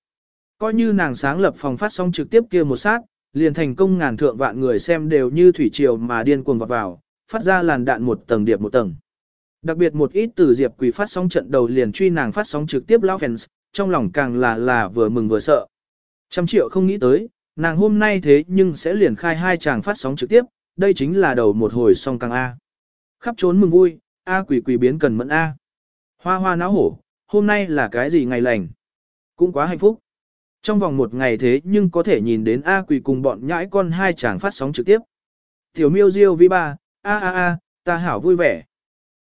S1: Coi như nàng sáng lập phòng phát sóng trực tiếp kia một sát, liền thành công ngàn thượng vạn người xem đều như thủy triều mà điên cuồng vọt vào, phát ra làn đạn một tầng điệp một tầng. Đặc biệt một ít từ Diệp Quỳ phát sóng trận đầu liền truy nàng phát sóng trực tiếp lão fans, trong lòng càng là là vừa mừng vừa sợ. Trăm triệu không nghĩ tới, nàng hôm nay thế nhưng sẽ liền khai hai chàng phát sóng trực tiếp, đây chính là đầu một hồi song càng A. Khắp trốn mừng vui, A quỷ quỷ biến cần mẫn A. Hoa hoa náo hổ, hôm nay là cái gì ngày lành? Cũng quá hạnh phúc. Trong vòng một ngày thế nhưng có thể nhìn đến A quỷ cùng bọn nhãi con hai chàng phát sóng trực tiếp. Tiểu miêu diêu vi ba, a a a, ta hảo vui vẻ.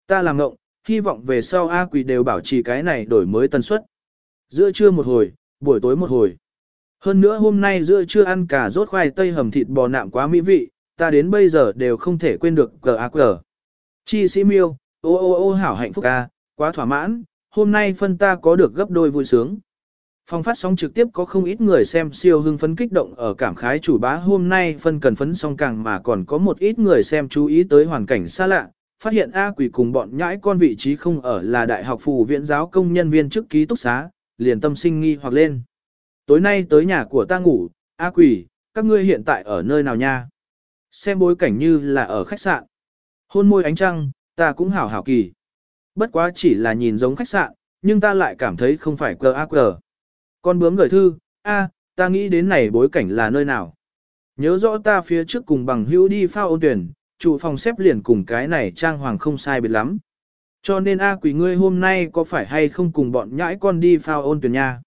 S1: Ta làm ngộng, hy vọng về sau A quỷ đều bảo trì cái này đổi mới tần suất. Giữa trưa một hồi, buổi tối một hồi. Hơn nữa hôm nay giữa trưa ăn cả rốt khoai tây hầm thịt bò nạm quá mỹ vị, ta đến bây giờ đều không thể quên được cờ ác cờ. Chi sĩ miêu, ô ô ô hảo hạnh phúc ca, quá thỏa mãn, hôm nay phân ta có được gấp đôi vui sướng. Phong phát sóng trực tiếp có không ít người xem siêu hưng phấn kích động ở cảm khái chủ bá hôm nay phân cần phấn song càng mà còn có một ít người xem chú ý tới hoàn cảnh xa lạ, phát hiện A quỷ cùng bọn nhãi con vị trí không ở là đại học phù viện giáo công nhân viên chức ký túc xá, liền tâm sinh nghi hoặc lên. Tối nay tới nhà của ta ngủ, A quỷ, các ngươi hiện tại ở nơi nào nha? Xem bối cảnh như là ở khách sạn. Hôn môi ánh trăng, ta cũng hảo hảo kỳ. Bất quá chỉ là nhìn giống khách sạn, nhưng ta lại cảm thấy không phải cờ ác cờ. Con bướm gửi thư, a, ta nghĩ đến này bối cảnh là nơi nào. Nhớ rõ ta phía trước cùng bằng hữu đi phao ôn tuyển, chủ phòng xếp liền cùng cái này trang hoàng không sai biệt lắm. Cho nên A quỷ ngươi hôm nay có phải hay không cùng bọn nhãi con đi phao ôn tuyển nha.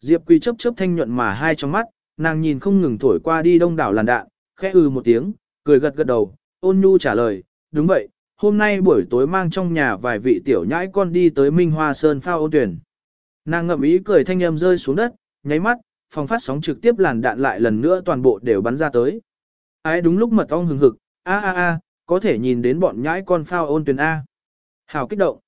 S1: Diệp quỷ chấp chấp thanh nhuận mà hai trong mắt, nàng nhìn không ngừng thổi qua đi đông đảo làn đạn, khẽ ừ một tiếng, cười gật gật đầu, ôn nhu trả lời, đúng vậy, hôm nay buổi tối mang trong nhà vài vị tiểu nhãi con đi tới Minh Hoa Sơn phao ôn tuyển. Nàng ngậm ý cười thanh âm rơi xuống đất, nháy mắt, phòng phát sóng trực tiếp làn đạn lại lần nữa toàn bộ đều bắn ra tới. Ái đúng lúc mật ong hừng hực, a a a, có thể nhìn đến bọn nhãi con phao ôn tuyển A. Hảo kích động.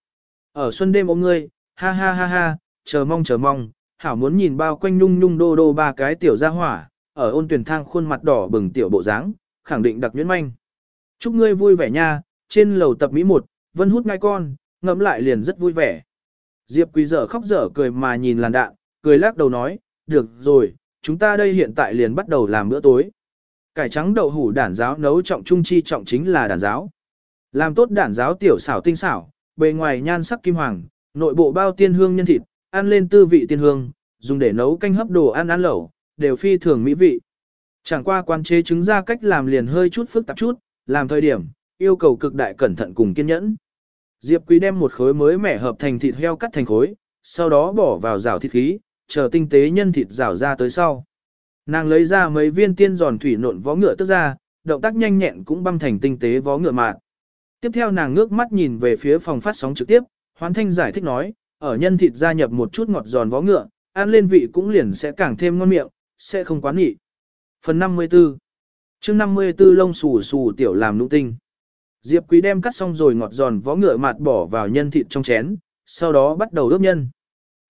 S1: Ở xuân đêm ôm ngươi, ha ha ha ha, chờ mong chờ mong, Hảo muốn nhìn bao quanh nhung nhung đô đô ba cái tiểu gia hỏa, ở ôn tuyển thang khuôn mặt đỏ bừng tiểu bộ dáng, khẳng định đặc nhuyễn manh. Chúc ngươi vui vẻ nha, trên lầu tập Mỹ một, vân hút ngai con, ngẫm lại liền rất vui vẻ. Diệp Quý dở khóc dở cười mà nhìn làn đạn, cười lắc đầu nói, được rồi, chúng ta đây hiện tại liền bắt đầu làm bữa tối. Cải trắng đậu hủ đản giáo nấu trọng trung chi trọng chính là đản giáo. Làm tốt đản giáo tiểu xảo tinh xảo, bề ngoài nhan sắc kim hoàng, nội bộ bao tiên hương nhân thịt, ăn lên tư vị tiên hương, dùng để nấu canh hấp đồ ăn ăn lẩu, đều phi thường mỹ vị. Chẳng qua quan chế chứng ra cách làm liền hơi chút phức tạp chút, làm thời điểm, yêu cầu cực đại cẩn thận cùng kiên nhẫn. Diệp Quý đem một khối mới mẻ hợp thành thịt heo cắt thành khối, sau đó bỏ vào rào thịt khí, chờ tinh tế nhân thịt rào ra tới sau. Nàng lấy ra mấy viên tiên giòn thủy nộn vó ngựa tức ra, động tác nhanh nhẹn cũng băm thành tinh tế vó ngựa mạn. Tiếp theo nàng ngước mắt nhìn về phía phòng phát sóng trực tiếp, Hoán Thanh giải thích nói, ở nhân thịt gia nhập một chút ngọt giòn vó ngựa, ăn lên vị cũng liền sẽ càng thêm ngon miệng, sẽ không quá nghỉ. Phần 54 chương 54 lông xù xù tiểu làm nụ tinh. Diệp Quý đem cắt xong rồi ngọt giòn vó ngựa mạt bỏ vào nhân thịt trong chén, sau đó bắt đầu ướp nhân.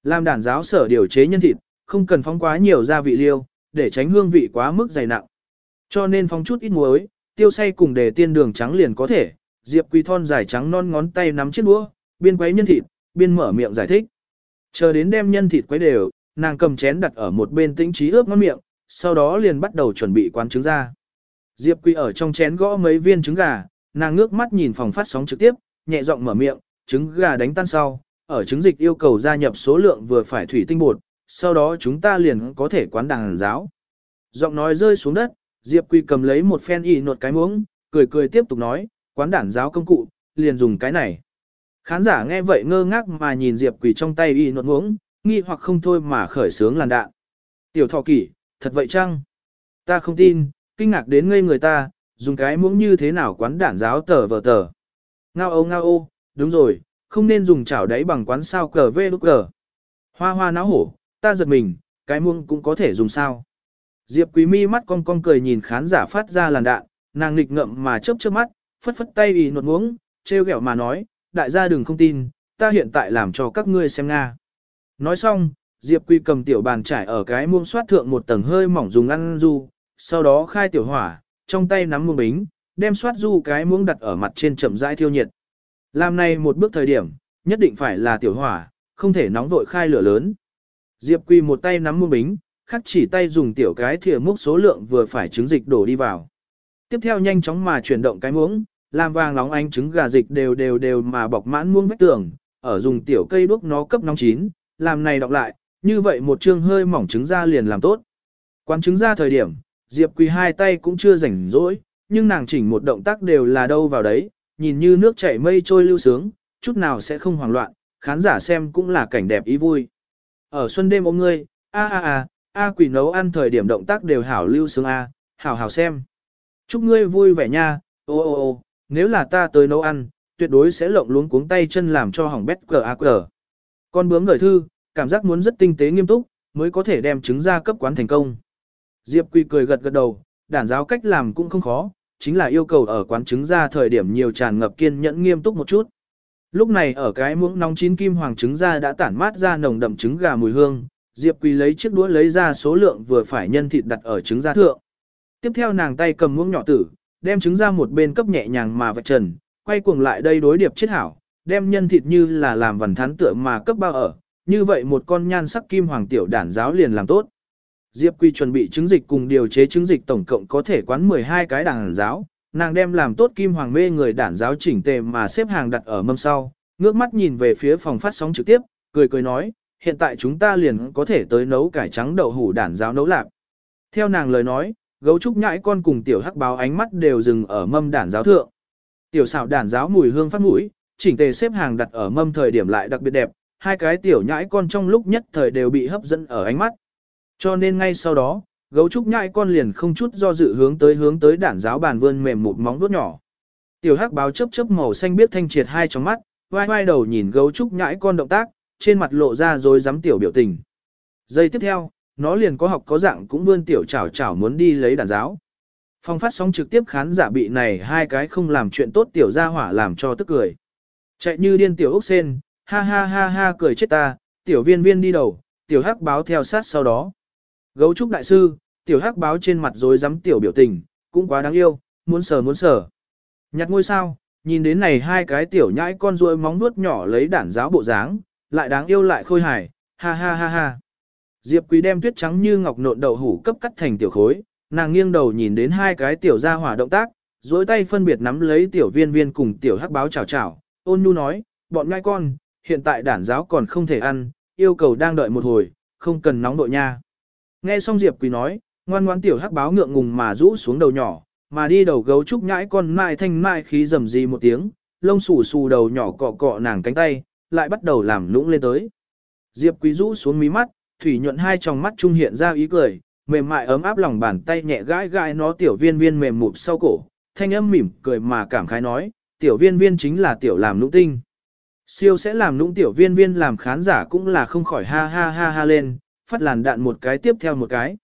S1: Làm đản giáo sở điều chế nhân thịt, không cần phóng quá nhiều gia vị liêu, để tránh hương vị quá mức dày nặng. Cho nên phong chút ít muối, tiêu say cùng để tiên đường trắng liền có thể, Diệp Quỳ thon dài trắng non ngón tay nắm chiếc đũa, biên quấy nhân thịt, biên mở miệng giải thích. Chờ đến đem nhân thịt quấy đều, nàng cầm chén đặt ở một bên tĩnh trí ướp ngon miệng, sau đó liền bắt đầu chuẩn bị quán trứng ra. Diệp Quỳ ở trong chén gõ mấy viên trứng gà, nàng ngước mắt nhìn phòng phát sóng trực tiếp, nhẹ giọng mở miệng, trứng gà đánh tan sau, ở trứng dịch yêu cầu gia nhập số lượng vừa phải thủy tinh bột, sau đó chúng ta liền có thể quán đàn giáo. Giọng nói rơi xuống đất, Diệp Quỳ cầm lấy một phen y nột cái muỗng, cười cười tiếp tục nói, quán đản giáo công cụ, liền dùng cái này. Khán giả nghe vậy ngơ ngác mà nhìn Diệp Quỳ trong tay y nột muỗng, nghi hoặc không thôi mà khởi sướng làn đạn. Tiểu thọ kỷ, thật vậy chăng? Ta không tin, kinh ngạc đến ngây người ta, dùng cái muỗng như thế nào quán đản giáo tờ vờ tờ. Ngao ô ngao ô, đúng rồi, không nên dùng chảo đáy bằng quán sao cờ vê lúc cờ. Hoa hoa náo hổ, ta giật mình, cái muông cũng có thể dùng sao. Diệp Quý mi mắt cong cong cười nhìn khán giả phát ra làn đạn, nàng nghịch ngậm mà chớp chớp mắt, phất phất tay ý nuột muống, treo gẻo mà nói, đại gia đừng không tin, ta hiện tại làm cho các ngươi xem nga. Nói xong, Diệp Quý cầm tiểu bàn trải ở cái muông xoát thượng một tầng hơi mỏng dùng ăn du, sau đó khai tiểu hỏa, trong tay nắm muông bính, đem xoát du cái muông đặt ở mặt trên chậm rãi thiêu nhiệt. Làm này một bước thời điểm, nhất định phải là tiểu hỏa, không thể nóng vội khai lửa lớn. Diệp Quy một tay nắm muông bính, khắc chỉ tay dùng tiểu cái thìa múc số lượng vừa phải trứng dịch đổ đi vào. Tiếp theo nhanh chóng mà chuyển động cái muỗng, làm vàng nóng ánh trứng gà dịch đều đều đều mà bọc mãn muông vách tường, ở dùng tiểu cây đuốc nó cấp nóng chín, làm này đọc lại, như vậy một chương hơi mỏng trứng ra liền làm tốt. Quán trứng ra thời điểm, Diệp Quỳ hai tay cũng chưa rảnh rỗi, nhưng nàng chỉnh một động tác đều là đâu vào đấy, nhìn như nước chảy mây trôi lưu sướng, chút nào sẽ không hoảng loạn, khán giả xem cũng là cảnh đẹp ý vui. Ở xuân đêm ôm ngươi, a a a, a quỷ nấu ăn thời điểm động tác đều hảo lưu sướng a, hảo hảo xem. Chúc ngươi vui vẻ nha, ô ô ô, nếu là ta tới nấu ăn, tuyệt đối sẽ lộng luống cuống tay chân làm cho hỏng bét cờ ác cờ. Con bướm gửi thư, cảm giác muốn rất tinh tế nghiêm túc, mới có thể đem trứng ra cấp quán thành công. Diệp Quy cười gật gật đầu, đản giáo cách làm cũng không khó, chính là yêu cầu ở quán trứng ra thời điểm nhiều tràn ngập kiên nhẫn nghiêm túc một chút. Lúc này ở cái muỗng nóng chín kim hoàng trứng ra đã tản mát ra nồng đậm trứng gà mùi hương, Diệp Quỳ lấy chiếc đũa lấy ra số lượng vừa phải nhân thịt đặt ở trứng ra thượng. Tiếp theo nàng tay cầm muỗng nhỏ tử, đem trứng ra một bên cấp nhẹ nhàng mà vạch trần, quay cuồng lại đây đối điệp chết hảo, đem nhân thịt như là làm vần thán tựa mà cấp bao ở, như vậy một con nhan sắc kim hoàng tiểu đản giáo liền làm tốt. Diệp Quy chuẩn bị trứng dịch cùng điều chế trứng dịch tổng cộng có thể quán 12 cái đản giáo, nàng đem làm tốt kim hoàng mê người đản giáo chỉnh tề mà xếp hàng đặt ở mâm sau, ngước mắt nhìn về phía phòng phát sóng trực tiếp, cười cười nói, hiện tại chúng ta liền có thể tới nấu cải trắng đậu hủ đản giáo nấu lạp. Theo nàng lời nói, gấu trúc nhãi con cùng tiểu hắc báo ánh mắt đều dừng ở mâm đản giáo thượng. Tiểu xảo đản giáo mùi hương phát mũi, chỉnh tề xếp hàng đặt ở mâm thời điểm lại đặc biệt đẹp, hai cái tiểu nhãi con trong lúc nhất thời đều bị hấp dẫn ở ánh mắt. Cho nên ngay sau đó, gấu trúc nhãi con liền không chút do dự hướng tới hướng tới đản giáo bàn vươn mềm một móng vuốt nhỏ. Tiểu hắc báo chớp chớp màu xanh biết thanh triệt hai trong mắt, vai vai đầu nhìn gấu trúc nhãi con động tác, trên mặt lộ ra rồi dám tiểu biểu tình. Giây tiếp theo, nó liền có học có dạng cũng vươn tiểu chảo chảo muốn đi lấy đàn giáo. Phong phát sóng trực tiếp khán giả bị này hai cái không làm chuyện tốt tiểu gia hỏa làm cho tức cười. Chạy như điên tiểu ốc sen, ha ha ha ha cười chết ta, tiểu viên viên đi đầu, tiểu hắc báo theo sát sau đó. Gấu trúc đại sư, tiểu hắc báo trên mặt rồi dám tiểu biểu tình, cũng quá đáng yêu, muốn sờ muốn sờ. Nhặt ngôi sao, nhìn đến này hai cái tiểu nhãi con ruồi móng nuốt nhỏ lấy đản giáo bộ dáng, lại đáng yêu lại khôi hài, ha ha ha ha. Diệp Quý đem tuyết trắng như ngọc nộn đậu hủ cấp cắt thành tiểu khối, nàng nghiêng đầu nhìn đến hai cái tiểu gia hỏa động tác, duỗi tay phân biệt nắm lấy tiểu viên viên cùng tiểu hắc báo chào chào, ôn nhu nói, bọn ngai con, hiện tại đản giáo còn không thể ăn, yêu cầu đang đợi một hồi, không cần nóng độ nha. Nghe xong Diệp Quý nói, ngoan ngoan tiểu hắc báo ngượng ngùng mà rũ xuống đầu nhỏ, mà đi đầu gấu trúc nhãi con mai thanh mai khí rầm gì một tiếng, lông xù xù đầu nhỏ cọ cọ nàng cánh tay, lại bắt đầu làm lũng lên tới. Diệp Quý rũ xuống mí mắt, thủy nhuận hai tròng mắt trung hiện ra ý cười, mềm mại ấm áp lòng bàn tay nhẹ gãi gãi nó tiểu viên viên mềm mụp sau cổ, thanh âm mỉm cười mà cảm khái nói, tiểu viên viên chính là tiểu làm nũng tinh. Siêu sẽ làm nũng tiểu viên viên làm khán giả cũng là không khỏi ha ha ha ha lên, phát làn đạn một cái tiếp theo một cái.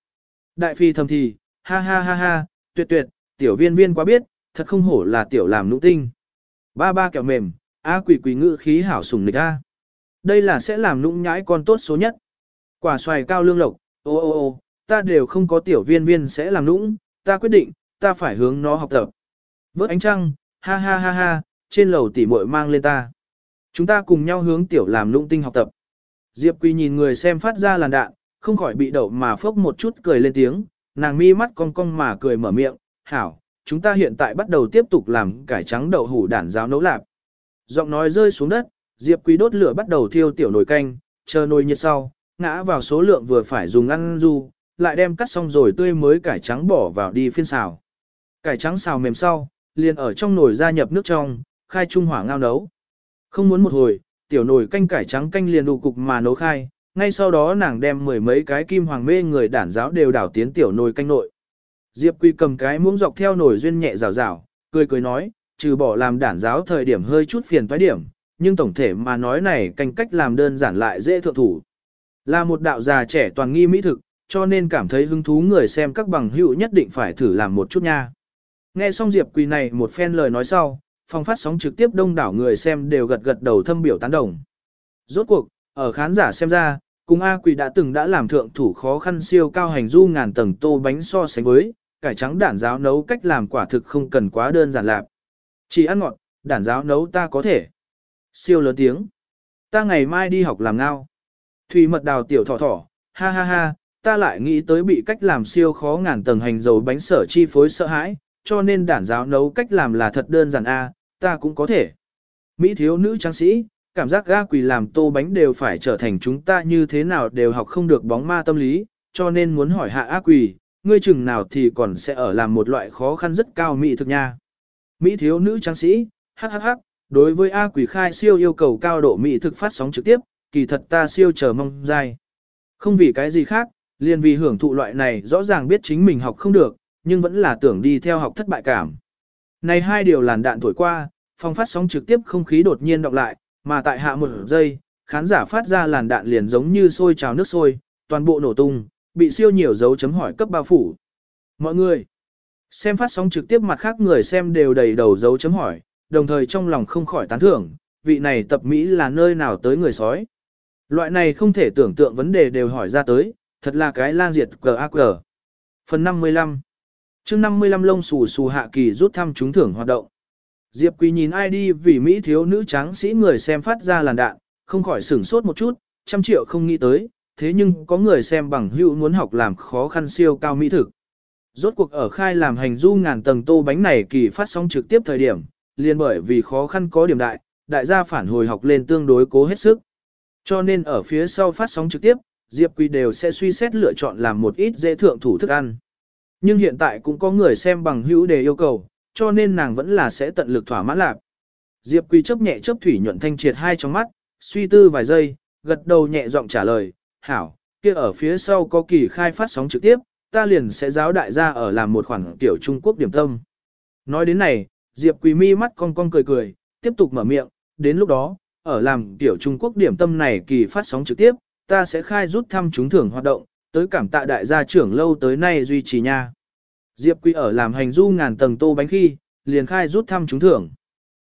S1: Đại phi thầm thì, ha ha ha ha, tuyệt tuyệt, tiểu viên viên quá biết, thật không hổ là tiểu làm nũng tinh. Ba ba kẹo mềm, A quỷ quỷ ngữ khí hảo sùng nịch A. Đây là sẽ làm nũng nhãi con tốt số nhất. Quả xoài cao lương lộc, ô ô ô, ta đều không có tiểu viên viên sẽ làm nũng, ta quyết định, ta phải hướng nó học tập. Vớt ánh trăng, ha ha ha ha, trên lầu tỉ muội mang lên ta. Chúng ta cùng nhau hướng tiểu làm nũng tinh học tập. Diệp Quỳ nhìn người xem phát ra làn đạn, không khỏi bị đậu mà phốc một chút cười lên tiếng, nàng mi mắt cong cong mà cười mở miệng, hảo, chúng ta hiện tại bắt đầu tiếp tục làm cải trắng đậu hủ đản giáo nấu lạp. Giọng nói rơi xuống đất, Diệp Quý đốt lửa bắt đầu thiêu tiểu nồi canh, chờ nồi nhiệt sau, ngã vào số lượng vừa phải dùng ăn du, lại đem cắt xong rồi tươi mới cải trắng bỏ vào đi phiên xào. Cải trắng xào mềm sau, liền ở trong nồi gia nhập nước trong, khai trung hỏa ngao nấu. Không muốn một hồi, tiểu nồi canh cải trắng canh liền đủ cục mà nấu khai, ngay sau đó nàng đem mười mấy cái kim hoàng mê người đản giáo đều đảo tiến tiểu nồi canh nội. Diệp Quy cầm cái muỗng dọc theo nồi duyên nhẹ rào rào, cười cười nói, trừ bỏ làm đản giáo thời điểm hơi chút phiền toái điểm, nhưng tổng thể mà nói này canh cách làm đơn giản lại dễ thượng thủ. Là một đạo già trẻ toàn nghi mỹ thực, cho nên cảm thấy hứng thú người xem các bằng hữu nhất định phải thử làm một chút nha. Nghe xong Diệp Quỳ này một phen lời nói sau, phòng phát sóng trực tiếp đông đảo người xem đều gật gật đầu thâm biểu tán đồng. Rốt cuộc, ở khán giả xem ra, cùng A Quỳ đã từng đã làm thượng thủ khó khăn siêu cao hành du ngàn tầng tô bánh so sánh với, cải trắng đản giáo nấu cách làm quả thực không cần quá đơn giản lạc. Chỉ ăn ngọt, đản giáo nấu ta có thể. Siêu lớn tiếng. Ta ngày mai đi học làm ngao. Thủy mật đào tiểu thỏ thỏ, ha ha ha, ta lại nghĩ tới bị cách làm siêu khó ngàn tầng hành dầu bánh sở chi phối sợ hãi, cho nên đản giáo nấu cách làm là thật đơn giản a, ta cũng có thể. Mỹ thiếu nữ tráng sĩ, cảm giác ga quỳ làm tô bánh đều phải trở thành chúng ta như thế nào đều học không được bóng ma tâm lý, cho nên muốn hỏi hạ ác quỳ, ngươi chừng nào thì còn sẽ ở làm một loại khó khăn rất cao mỹ thực nha. Mỹ thiếu nữ tráng sĩ, hắc hắc hắc, đối với A quỷ khai siêu yêu cầu cao độ mỹ thực phát sóng trực tiếp, kỳ thật ta siêu chờ mong dai. Không vì cái gì khác, liền vì hưởng thụ loại này rõ ràng biết chính mình học không được, nhưng vẫn là tưởng đi theo học thất bại cảm. Này hai điều làn đạn thổi qua, phòng phát sóng trực tiếp không khí đột nhiên đọc lại, mà tại hạ một giây, khán giả phát ra làn đạn liền giống như sôi trào nước sôi, toàn bộ nổ tung, bị siêu nhiều dấu chấm hỏi cấp bao phủ. Mọi người, xem phát sóng trực tiếp mặt khác người xem đều đầy đầu dấu chấm hỏi, đồng thời trong lòng không khỏi tán thưởng, vị này tập Mỹ là nơi nào tới người sói. Loại này không thể tưởng tượng vấn đề đều hỏi ra tới, thật là cái lang diệt GAQ. Phần 55 chương 55 lông xù xù hạ kỳ rút thăm trúng thưởng hoạt động. Diệp Quý nhìn ai đi vì Mỹ thiếu nữ trắng sĩ người xem phát ra làn đạn, không khỏi sửng sốt một chút, trăm triệu không nghĩ tới, thế nhưng có người xem bằng hữu muốn học làm khó khăn siêu cao mỹ thực. Rốt cuộc ở khai làm hành du ngàn tầng tô bánh này kỳ phát sóng trực tiếp thời điểm, liền bởi vì khó khăn có điểm đại, đại gia phản hồi học lên tương đối cố hết sức. Cho nên ở phía sau phát sóng trực tiếp, Diệp Quý đều sẽ suy xét lựa chọn làm một ít dễ thượng thủ thức ăn. Nhưng hiện tại cũng có người xem bằng hữu đề yêu cầu, cho nên nàng vẫn là sẽ tận lực thỏa mãn lạc. Diệp Quý chấp nhẹ chấp thủy nhuận thanh triệt hai trong mắt, suy tư vài giây, gật đầu nhẹ giọng trả lời, hảo, kia ở phía sau có kỳ khai phát sóng trực tiếp, ta liền sẽ giáo đại gia ở làm một khoản tiểu Trung Quốc điểm tâm. Nói đến này, Diệp Quỳ mi mắt cong cong cười cười, tiếp tục mở miệng, đến lúc đó, ở làm tiểu Trung Quốc điểm tâm này kỳ phát sóng trực tiếp, ta sẽ khai rút thăm trúng thưởng hoạt động, tới cảm tạ đại gia trưởng lâu tới nay duy trì nha. Diệp Quỳ ở làm hành du ngàn tầng tô bánh khi, liền khai rút thăm trúng thưởng.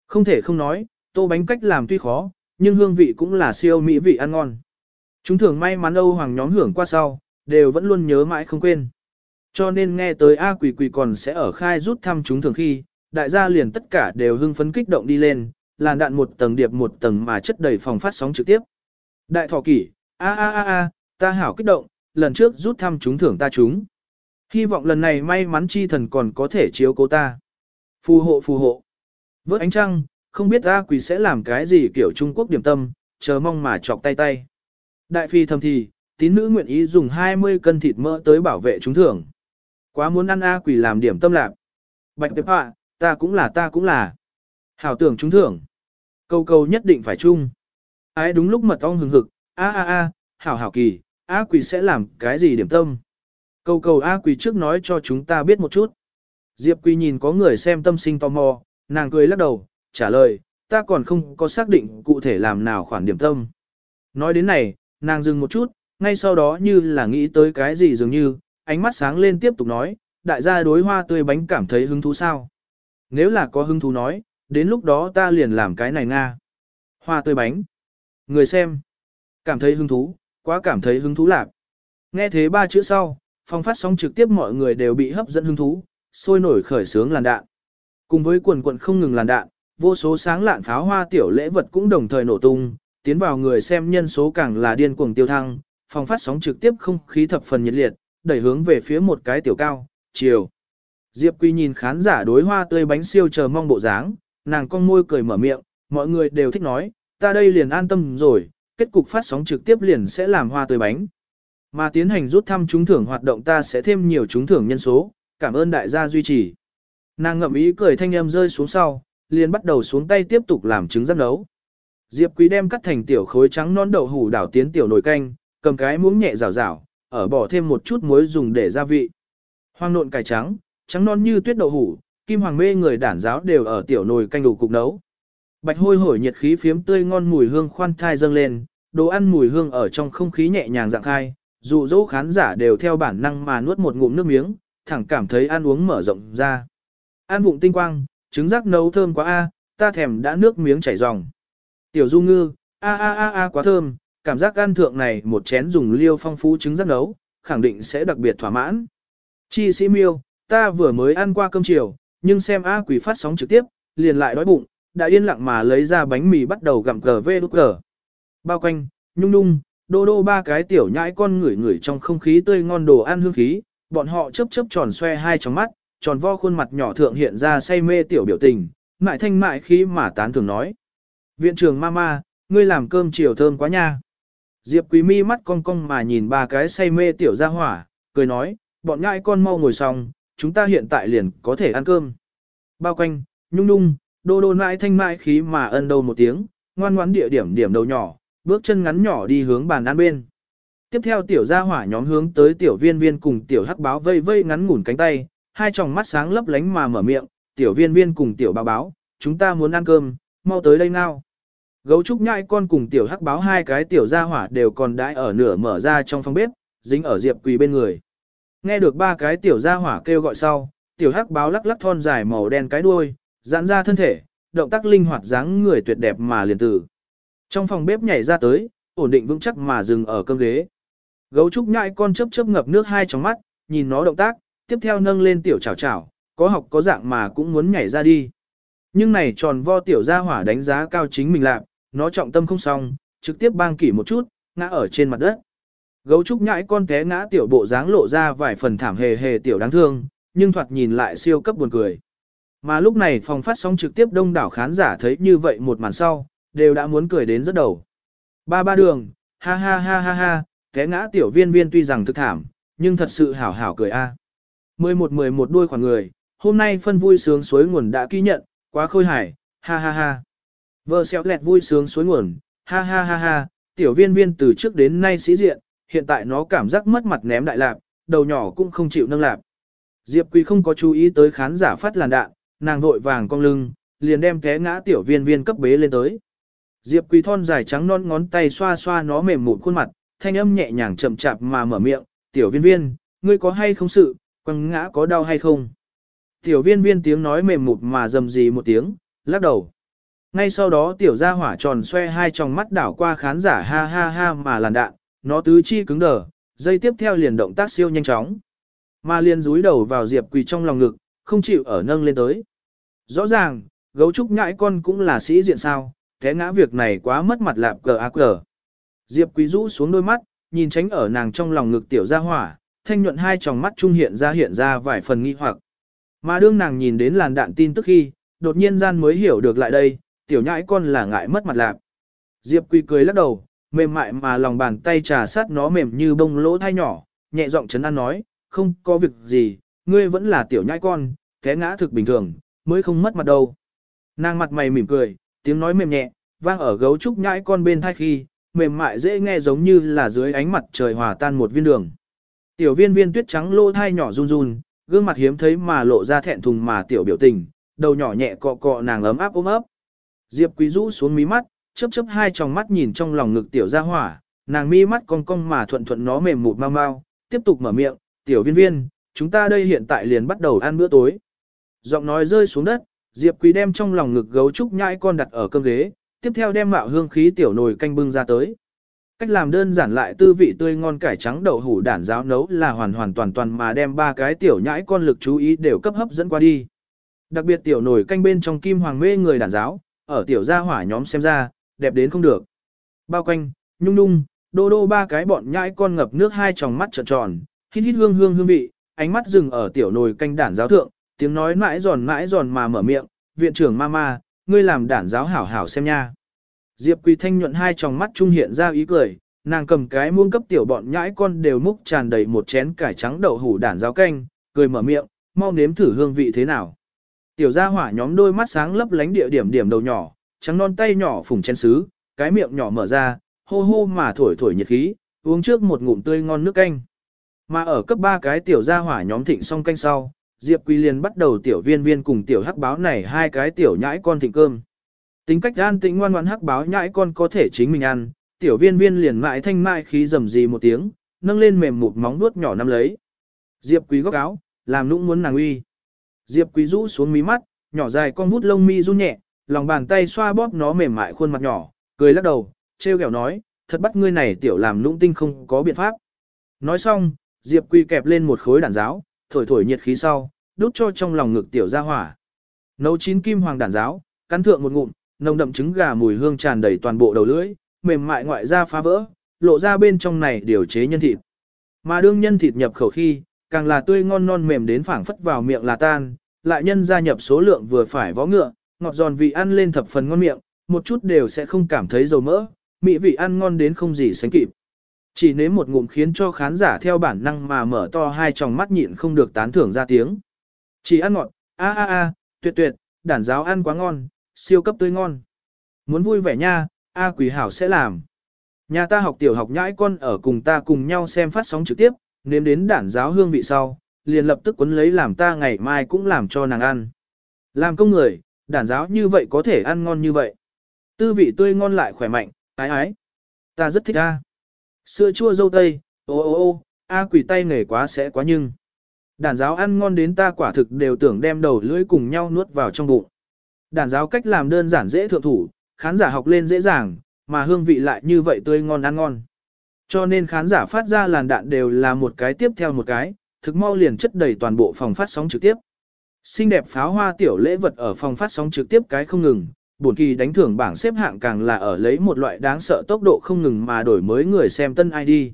S1: Không thể không nói, tô bánh cách làm tuy khó, nhưng hương vị cũng là siêu mỹ vị ăn ngon. Chúng thường may mắn Âu Hoàng nhóm hưởng qua sau, đều vẫn luôn nhớ mãi không quên. Cho nên nghe tới A quỷ quỷ còn sẽ ở khai rút thăm chúng thường khi, đại gia liền tất cả đều hưng phấn kích động đi lên, làn đạn một tầng điệp một tầng mà chất đầy phòng phát sóng trực tiếp. Đại thọ kỷ, a a a a, ta hảo kích động, lần trước rút thăm chúng thưởng ta chúng. Hy vọng lần này may mắn chi thần còn có thể chiếu cố ta. Phù hộ phù hộ. Vớt ánh trăng, không biết A quỷ sẽ làm cái gì kiểu Trung Quốc điểm tâm, chờ mong mà chọc tay tay. Đại phi thầm thì, tín nữ nguyện ý dùng 20 cân thịt mỡ tới bảo vệ chúng thưởng. Quá muốn ăn A quỷ làm điểm tâm lạc. Bạch tệp hạ, ta cũng là ta cũng là. Hảo tưởng chúng thưởng. Câu câu nhất định phải chung. Ái đúng lúc mật ong hừng hực, a a a, hảo hảo kỳ, A quỷ sẽ làm cái gì điểm tâm. Câu câu A quỷ trước nói cho chúng ta biết một chút. Diệp quỷ nhìn có người xem tâm sinh tò mò, nàng cười lắc đầu, trả lời, ta còn không có xác định cụ thể làm nào khoản điểm tâm. Nói đến này, nàng dừng một chút, ngay sau đó như là nghĩ tới cái gì dường như, ánh mắt sáng lên tiếp tục nói, đại gia đối hoa tươi bánh cảm thấy hứng thú sao? Nếu là có hứng thú nói, đến lúc đó ta liền làm cái này nga. Hoa tươi bánh. Người xem. Cảm thấy hứng thú, quá cảm thấy hứng thú lạc. Nghe thế ba chữ sau, phong phát sóng trực tiếp mọi người đều bị hấp dẫn hứng thú, sôi nổi khởi sướng làn đạn. Cùng với quần quận không ngừng làn đạn, vô số sáng lạn pháo hoa tiểu lễ vật cũng đồng thời nổ tung, tiến vào người xem nhân số càng là điên cuồng tiêu thăng, phong phát sóng trực tiếp không khí thập phần nhiệt liệt, đẩy hướng về phía một cái tiểu cao, chiều. Diệp Quy nhìn khán giả đối hoa tươi bánh siêu chờ mong bộ dáng, nàng con môi cười mở miệng, mọi người đều thích nói, ta đây liền an tâm rồi, kết cục phát sóng trực tiếp liền sẽ làm hoa tươi bánh. Mà tiến hành rút thăm trúng thưởng hoạt động ta sẽ thêm nhiều trúng thưởng nhân số, cảm ơn đại gia duy trì. Nàng ngậm ý cười thanh âm rơi xuống sau, liền bắt đầu xuống tay tiếp tục làm trứng giáp nấu. Diệp Quý đem cắt thành tiểu khối trắng non đậu hủ đảo tiến tiểu nồi canh, cầm cái muỗng nhẹ rào rào, ở bỏ thêm một chút muối dùng để gia vị. Hoang nộn cải trắng, trắng non như tuyết đậu hủ, kim hoàng mê người đản giáo đều ở tiểu nồi canh đủ cục nấu. Bạch hôi hổi nhiệt khí phiếm tươi ngon mùi hương khoan thai dâng lên, đồ ăn mùi hương ở trong không khí nhẹ nhàng dạng khai, dù dỗ khán giả đều theo bản năng mà nuốt một ngụm nước miếng, thẳng cảm thấy ăn uống mở rộng ra. An vụng tinh quang, trứng rắc nấu thơm quá a, ta thèm đã nước miếng chảy ròng. Tiểu Du Ngư, a a a a quá thơm, cảm giác ăn thượng này một chén dùng liêu phong phú trứng rắc nấu, khẳng định sẽ đặc biệt thỏa mãn. Chi sĩ miêu, ta vừa mới ăn qua cơm chiều, nhưng xem A quỷ phát sóng trực tiếp, liền lại đói bụng, đã yên lặng mà lấy ra bánh mì bắt đầu gặm cờ vê đút cờ. Bao quanh, nhung nhung, đô đô ba cái tiểu nhãi con ngửi ngửi trong không khí tươi ngon đồ ăn hương khí, bọn họ chớp chớp tròn xoe hai trong mắt, tròn vo khuôn mặt nhỏ thượng hiện ra say mê tiểu biểu tình, mại thanh mại khí mà tán thường nói. Viện trưởng mama, ngươi làm cơm chiều thơm quá nha. Diệp Quý mi mắt cong cong mà nhìn ba cái say mê tiểu gia hỏa, cười nói, bọn nhãi con mau ngồi xong, chúng ta hiện tại liền có thể ăn cơm. Bao quanh, nhung nhung, đô đô mãi thanh mãi khí mà ân đầu một tiếng, ngoan ngoãn địa điểm điểm đầu nhỏ, bước chân ngắn nhỏ đi hướng bàn ăn bên. Tiếp theo tiểu gia hỏa nhóm hướng tới tiểu viên viên cùng tiểu hắc báo vây vây ngắn ngủn cánh tay, hai tròng mắt sáng lấp lánh mà mở miệng, tiểu viên viên cùng tiểu báo báo, chúng ta muốn ăn cơm, mau tới đây nào. Gấu trúc nhai con cùng tiểu hắc báo hai cái tiểu gia hỏa đều còn đãi ở nửa mở ra trong phòng bếp, dính ở diệp quỳ bên người. Nghe được ba cái tiểu gia hỏa kêu gọi sau, tiểu hắc báo lắc lắc thon dài màu đen cái đuôi, giãn ra thân thể, động tác linh hoạt dáng người tuyệt đẹp mà liền tử. Trong phòng bếp nhảy ra tới, ổn định vững chắc mà dừng ở cơm ghế. Gấu trúc nhãi con chớp chớp ngập nước hai trong mắt, nhìn nó động tác, tiếp theo nâng lên tiểu chảo chảo, có học có dạng mà cũng muốn nhảy ra đi. Nhưng này tròn vo tiểu gia hỏa đánh giá cao chính mình lạc, nó trọng tâm không xong, trực tiếp bang kỷ một chút, ngã ở trên mặt đất. Gấu trúc nhãi con té ngã tiểu bộ dáng lộ ra vài phần thảm hề hề tiểu đáng thương, nhưng thoạt nhìn lại siêu cấp buồn cười. Mà lúc này phòng phát sóng trực tiếp đông đảo khán giả thấy như vậy một màn sau, đều đã muốn cười đến rất đầu. Ba ba đường, ha ha ha ha ha, té ngã tiểu viên viên tuy rằng thực thảm, nhưng thật sự hảo hảo cười a. Mười một mười một đuôi khoảng người, hôm nay phân vui sướng suối nguồn đã ghi nhận, quá khôi hài, ha ha ha. Vợ xéo lẹt vui sướng suối nguồn, ha ha ha ha, tiểu viên viên từ trước đến nay sĩ diện, hiện tại nó cảm giác mất mặt ném đại lạp, đầu nhỏ cũng không chịu nâng lạp. Diệp Quỳ không có chú ý tới khán giả phát làn đạn, nàng vội vàng cong lưng, liền đem té ngã tiểu viên viên cấp bế lên tới. Diệp Quỳ thon dài trắng non ngón tay xoa xoa nó mềm mụn khuôn mặt, thanh âm nhẹ nhàng chậm chạp mà mở miệng, tiểu viên viên, ngươi có hay không sự, quăng ngã có đau hay không? Tiểu viên viên tiếng nói mềm mụt mà dầm rì một tiếng, lắc đầu. Ngay sau đó tiểu gia hỏa tròn xoe hai tròng mắt đảo qua khán giả ha ha ha mà làn đạn, nó tứ chi cứng đờ, dây tiếp theo liền động tác siêu nhanh chóng. Mà liền rúi đầu vào Diệp Quỳ trong lòng ngực, không chịu ở nâng lên tới. Rõ ràng, gấu trúc nhãi con cũng là sĩ diện sao, té ngã việc này quá mất mặt lạp cờ ác cờ. Diệp Quý rũ xuống đôi mắt, nhìn tránh ở nàng trong lòng ngực tiểu gia hỏa, thanh nhuận hai tròng mắt trung hiện ra hiện ra vài phần nghi hoặc. Mà đương nàng nhìn đến làn đạn tin tức khi, đột nhiên gian mới hiểu được lại đây, tiểu nhãi con là ngại mất mặt lạp. Diệp Quý cười lắc đầu, mềm mại mà lòng bàn tay trà sát nó mềm như bông lỗ thai nhỏ, nhẹ giọng chấn an nói, không có việc gì, ngươi vẫn là tiểu nhãi con, té ngã thực bình thường, mới không mất mặt đâu. Nàng mặt mày mỉm cười, tiếng nói mềm nhẹ, vang ở gấu trúc nhãi con bên thai khi, mềm mại dễ nghe giống như là dưới ánh mặt trời hòa tan một viên đường. Tiểu viên viên tuyết trắng lỗ thai nhỏ run run, gương mặt hiếm thấy mà lộ ra thẹn thùng mà tiểu biểu tình, đầu nhỏ nhẹ cọ cọ nàng ấm áp ôm ấp. Diệp Quý rũ xuống mí mắt, chớp chớp hai tròng mắt nhìn trong lòng ngực tiểu gia hỏa, nàng mi mắt cong cong mà thuận thuận nó mềm mụt mau mau, tiếp tục mở miệng, "Tiểu viên viên, chúng ta đây hiện tại liền bắt đầu ăn bữa tối." Giọng nói rơi xuống đất, Diệp Quý đem trong lòng ngực gấu trúc nhãi con đặt ở cơm ghế, tiếp theo đem mạo hương khí tiểu nồi canh bưng ra tới. Cách làm đơn giản lại tư vị tươi ngon cải trắng đậu hủ đản giáo nấu là hoàn hoàn toàn toàn mà đem ba cái tiểu nhãi con lực chú ý đều cấp hấp dẫn qua đi. Đặc biệt tiểu nồi canh bên trong kim hoàng mê người đản giáo, ở tiểu gia hỏa nhóm xem ra, đẹp đến không được. Bao quanh, nhung nhung, đô đô ba cái bọn nhãi con ngập nước hai tròng mắt trợn tròn, hít hít hương hương hương vị, ánh mắt dừng ở tiểu nồi canh đản giáo thượng, tiếng nói mãi giòn mãi giòn mà mở miệng, viện trưởng mama, ngươi làm đản giáo hảo hảo xem nha. Diệp Quỳ Thanh nhuận hai tròng mắt trung hiện ra ý cười, nàng cầm cái muông cấp tiểu bọn nhãi con đều múc tràn đầy một chén cải trắng đậu hủ đản giáo canh, cười mở miệng, mau nếm thử hương vị thế nào. Tiểu gia hỏa nhóm đôi mắt sáng lấp lánh địa điểm điểm đầu nhỏ, trắng non tay nhỏ phủng chén sứ, cái miệng nhỏ mở ra, hô hô mà thổi thổi nhiệt khí, uống trước một ngụm tươi ngon nước canh. Mà ở cấp ba cái tiểu gia hỏa nhóm thịnh xong canh sau, Diệp Quỳ liền bắt đầu tiểu viên viên cùng tiểu hắc báo này hai cái tiểu nhãi con thịnh cơm. Tính cách an tĩnh ngoan ngoãn hắc báo nhãi con có thể chính mình ăn, tiểu viên viên liền mãi thanh mại khí rầm rì một tiếng, nâng lên mềm một móng nuốt nhỏ nắm lấy. Diệp Quý góc áo, làm nũng muốn nàng uy. Diệp Quý rũ xuống mí mắt, nhỏ dài con vút lông mi run nhẹ, lòng bàn tay xoa bóp nó mềm mại khuôn mặt nhỏ, cười lắc đầu, trêu ghẹo nói, thật bắt ngươi này tiểu làm nũng tinh không có biện pháp. Nói xong, Diệp quy kẹp lên một khối đàn giáo, thổi thổi nhiệt khí sau, đút cho trong lòng ngực tiểu ra hỏa. Nấu chín kim hoàng đàn giáo, cắn thượng một ngụm, nồng đậm trứng gà mùi hương tràn đầy toàn bộ đầu lưỡi, mềm mại ngoại da phá vỡ, lộ ra bên trong này điều chế nhân thịt. Mà đương nhân thịt nhập khẩu khi, càng là tươi ngon non mềm đến phảng phất vào miệng là tan, lại nhân gia nhập số lượng vừa phải vó ngựa, ngọt giòn vị ăn lên thập phần ngon miệng, một chút đều sẽ không cảm thấy dầu mỡ, mỹ vị ăn ngon đến không gì sánh kịp. Chỉ nếm một ngụm khiến cho khán giả theo bản năng mà mở to hai tròng mắt nhịn không được tán thưởng ra tiếng. Chỉ ăn ngọt, a a a, tuyệt tuyệt, đản giáo ăn quá ngon, siêu cấp tươi ngon. Muốn vui vẻ nha, A Quỷ Hảo sẽ làm. Nhà ta học tiểu học nhãi con ở cùng ta cùng nhau xem phát sóng trực tiếp, nếm đến đản giáo hương vị sau, liền lập tức quấn lấy làm ta ngày mai cũng làm cho nàng ăn. Làm công người, đản giáo như vậy có thể ăn ngon như vậy. Tư vị tươi ngon lại khỏe mạnh, ái ái. Ta rất thích A. Sữa chua dâu tây, ô ô ô, A quỷ tay nghề quá sẽ quá nhưng. Đản giáo ăn ngon đến ta quả thực đều tưởng đem đầu lưỡi cùng nhau nuốt vào trong bụng. Đản giáo cách làm đơn giản dễ thượng thủ, khán giả học lên dễ dàng, mà hương vị lại như vậy tươi ngon ăn ngon. Cho nên khán giả phát ra làn đạn đều là một cái tiếp theo một cái, thực mau liền chất đầy toàn bộ phòng phát sóng trực tiếp. Xinh đẹp pháo hoa tiểu lễ vật ở phòng phát sóng trực tiếp cái không ngừng, buồn kỳ đánh thưởng bảng xếp hạng càng là ở lấy một loại đáng sợ tốc độ không ngừng mà đổi mới người xem tân ID.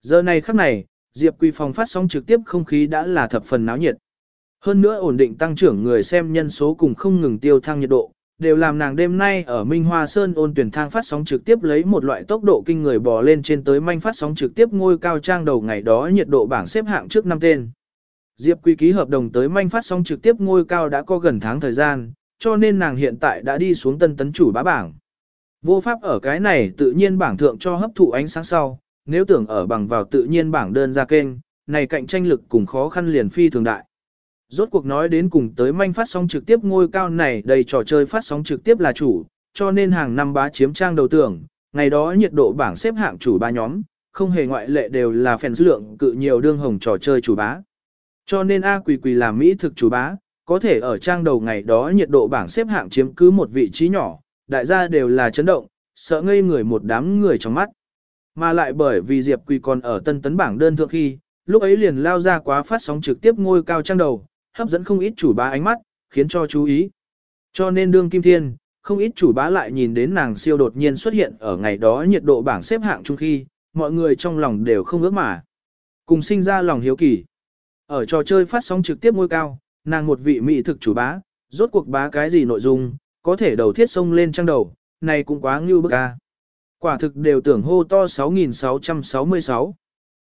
S1: Giờ này khắc này, Diệp Quỳ phòng phát sóng trực tiếp không khí đã là thập phần náo nhiệt. Hơn nữa ổn định tăng trưởng người xem nhân số cùng không ngừng tiêu thăng nhiệt độ, đều làm nàng đêm nay ở Minh Hoa Sơn ôn tuyển thang phát sóng trực tiếp lấy một loại tốc độ kinh người bò lên trên tới manh phát sóng trực tiếp ngôi cao trang đầu ngày đó nhiệt độ bảng xếp hạng trước năm tên. Diệp Quý ký hợp đồng tới manh phát sóng trực tiếp ngôi cao đã có gần tháng thời gian, cho nên nàng hiện tại đã đi xuống tân tấn chủ bá bảng. Vô pháp ở cái này tự nhiên bảng thượng cho hấp thụ ánh sáng sau, nếu tưởng ở bằng vào tự nhiên bảng đơn ra kênh, này cạnh tranh lực cùng khó khăn liền phi thường đại. Rốt cuộc nói đến cùng tới manh phát sóng trực tiếp ngôi cao này đầy trò chơi phát sóng trực tiếp là chủ, cho nên hàng năm bá chiếm trang đầu tưởng, ngày đó nhiệt độ bảng xếp hạng chủ ba nhóm, không hề ngoại lệ đều là phèn dữ lượng cự nhiều đương hồng trò chơi chủ bá. Cho nên A Quỳ Quỳ làm Mỹ thực chủ bá, có thể ở trang đầu ngày đó nhiệt độ bảng xếp hạng chiếm cứ một vị trí nhỏ, đại gia đều là chấn động, sợ ngây người một đám người trong mắt. Mà lại bởi vì Diệp Quỳ còn ở tân tấn bảng đơn thượng khi, lúc ấy liền lao ra quá phát sóng trực tiếp ngôi cao trang đầu, hấp dẫn không ít chủ bá ánh mắt, khiến cho chú ý. Cho nên đương kim thiên, không ít chủ bá lại nhìn đến nàng siêu đột nhiên xuất hiện ở ngày đó nhiệt độ bảng xếp hạng chung khi, mọi người trong lòng đều không ước mà. Cùng sinh ra lòng hiếu kỳ. Ở trò chơi phát sóng trực tiếp ngôi cao, nàng một vị mỹ thực chủ bá, rốt cuộc bá cái gì nội dung, có thể đầu thiết sông lên trang đầu, này cũng quá ngưu bức a. Quả thực đều tưởng hô to 6666.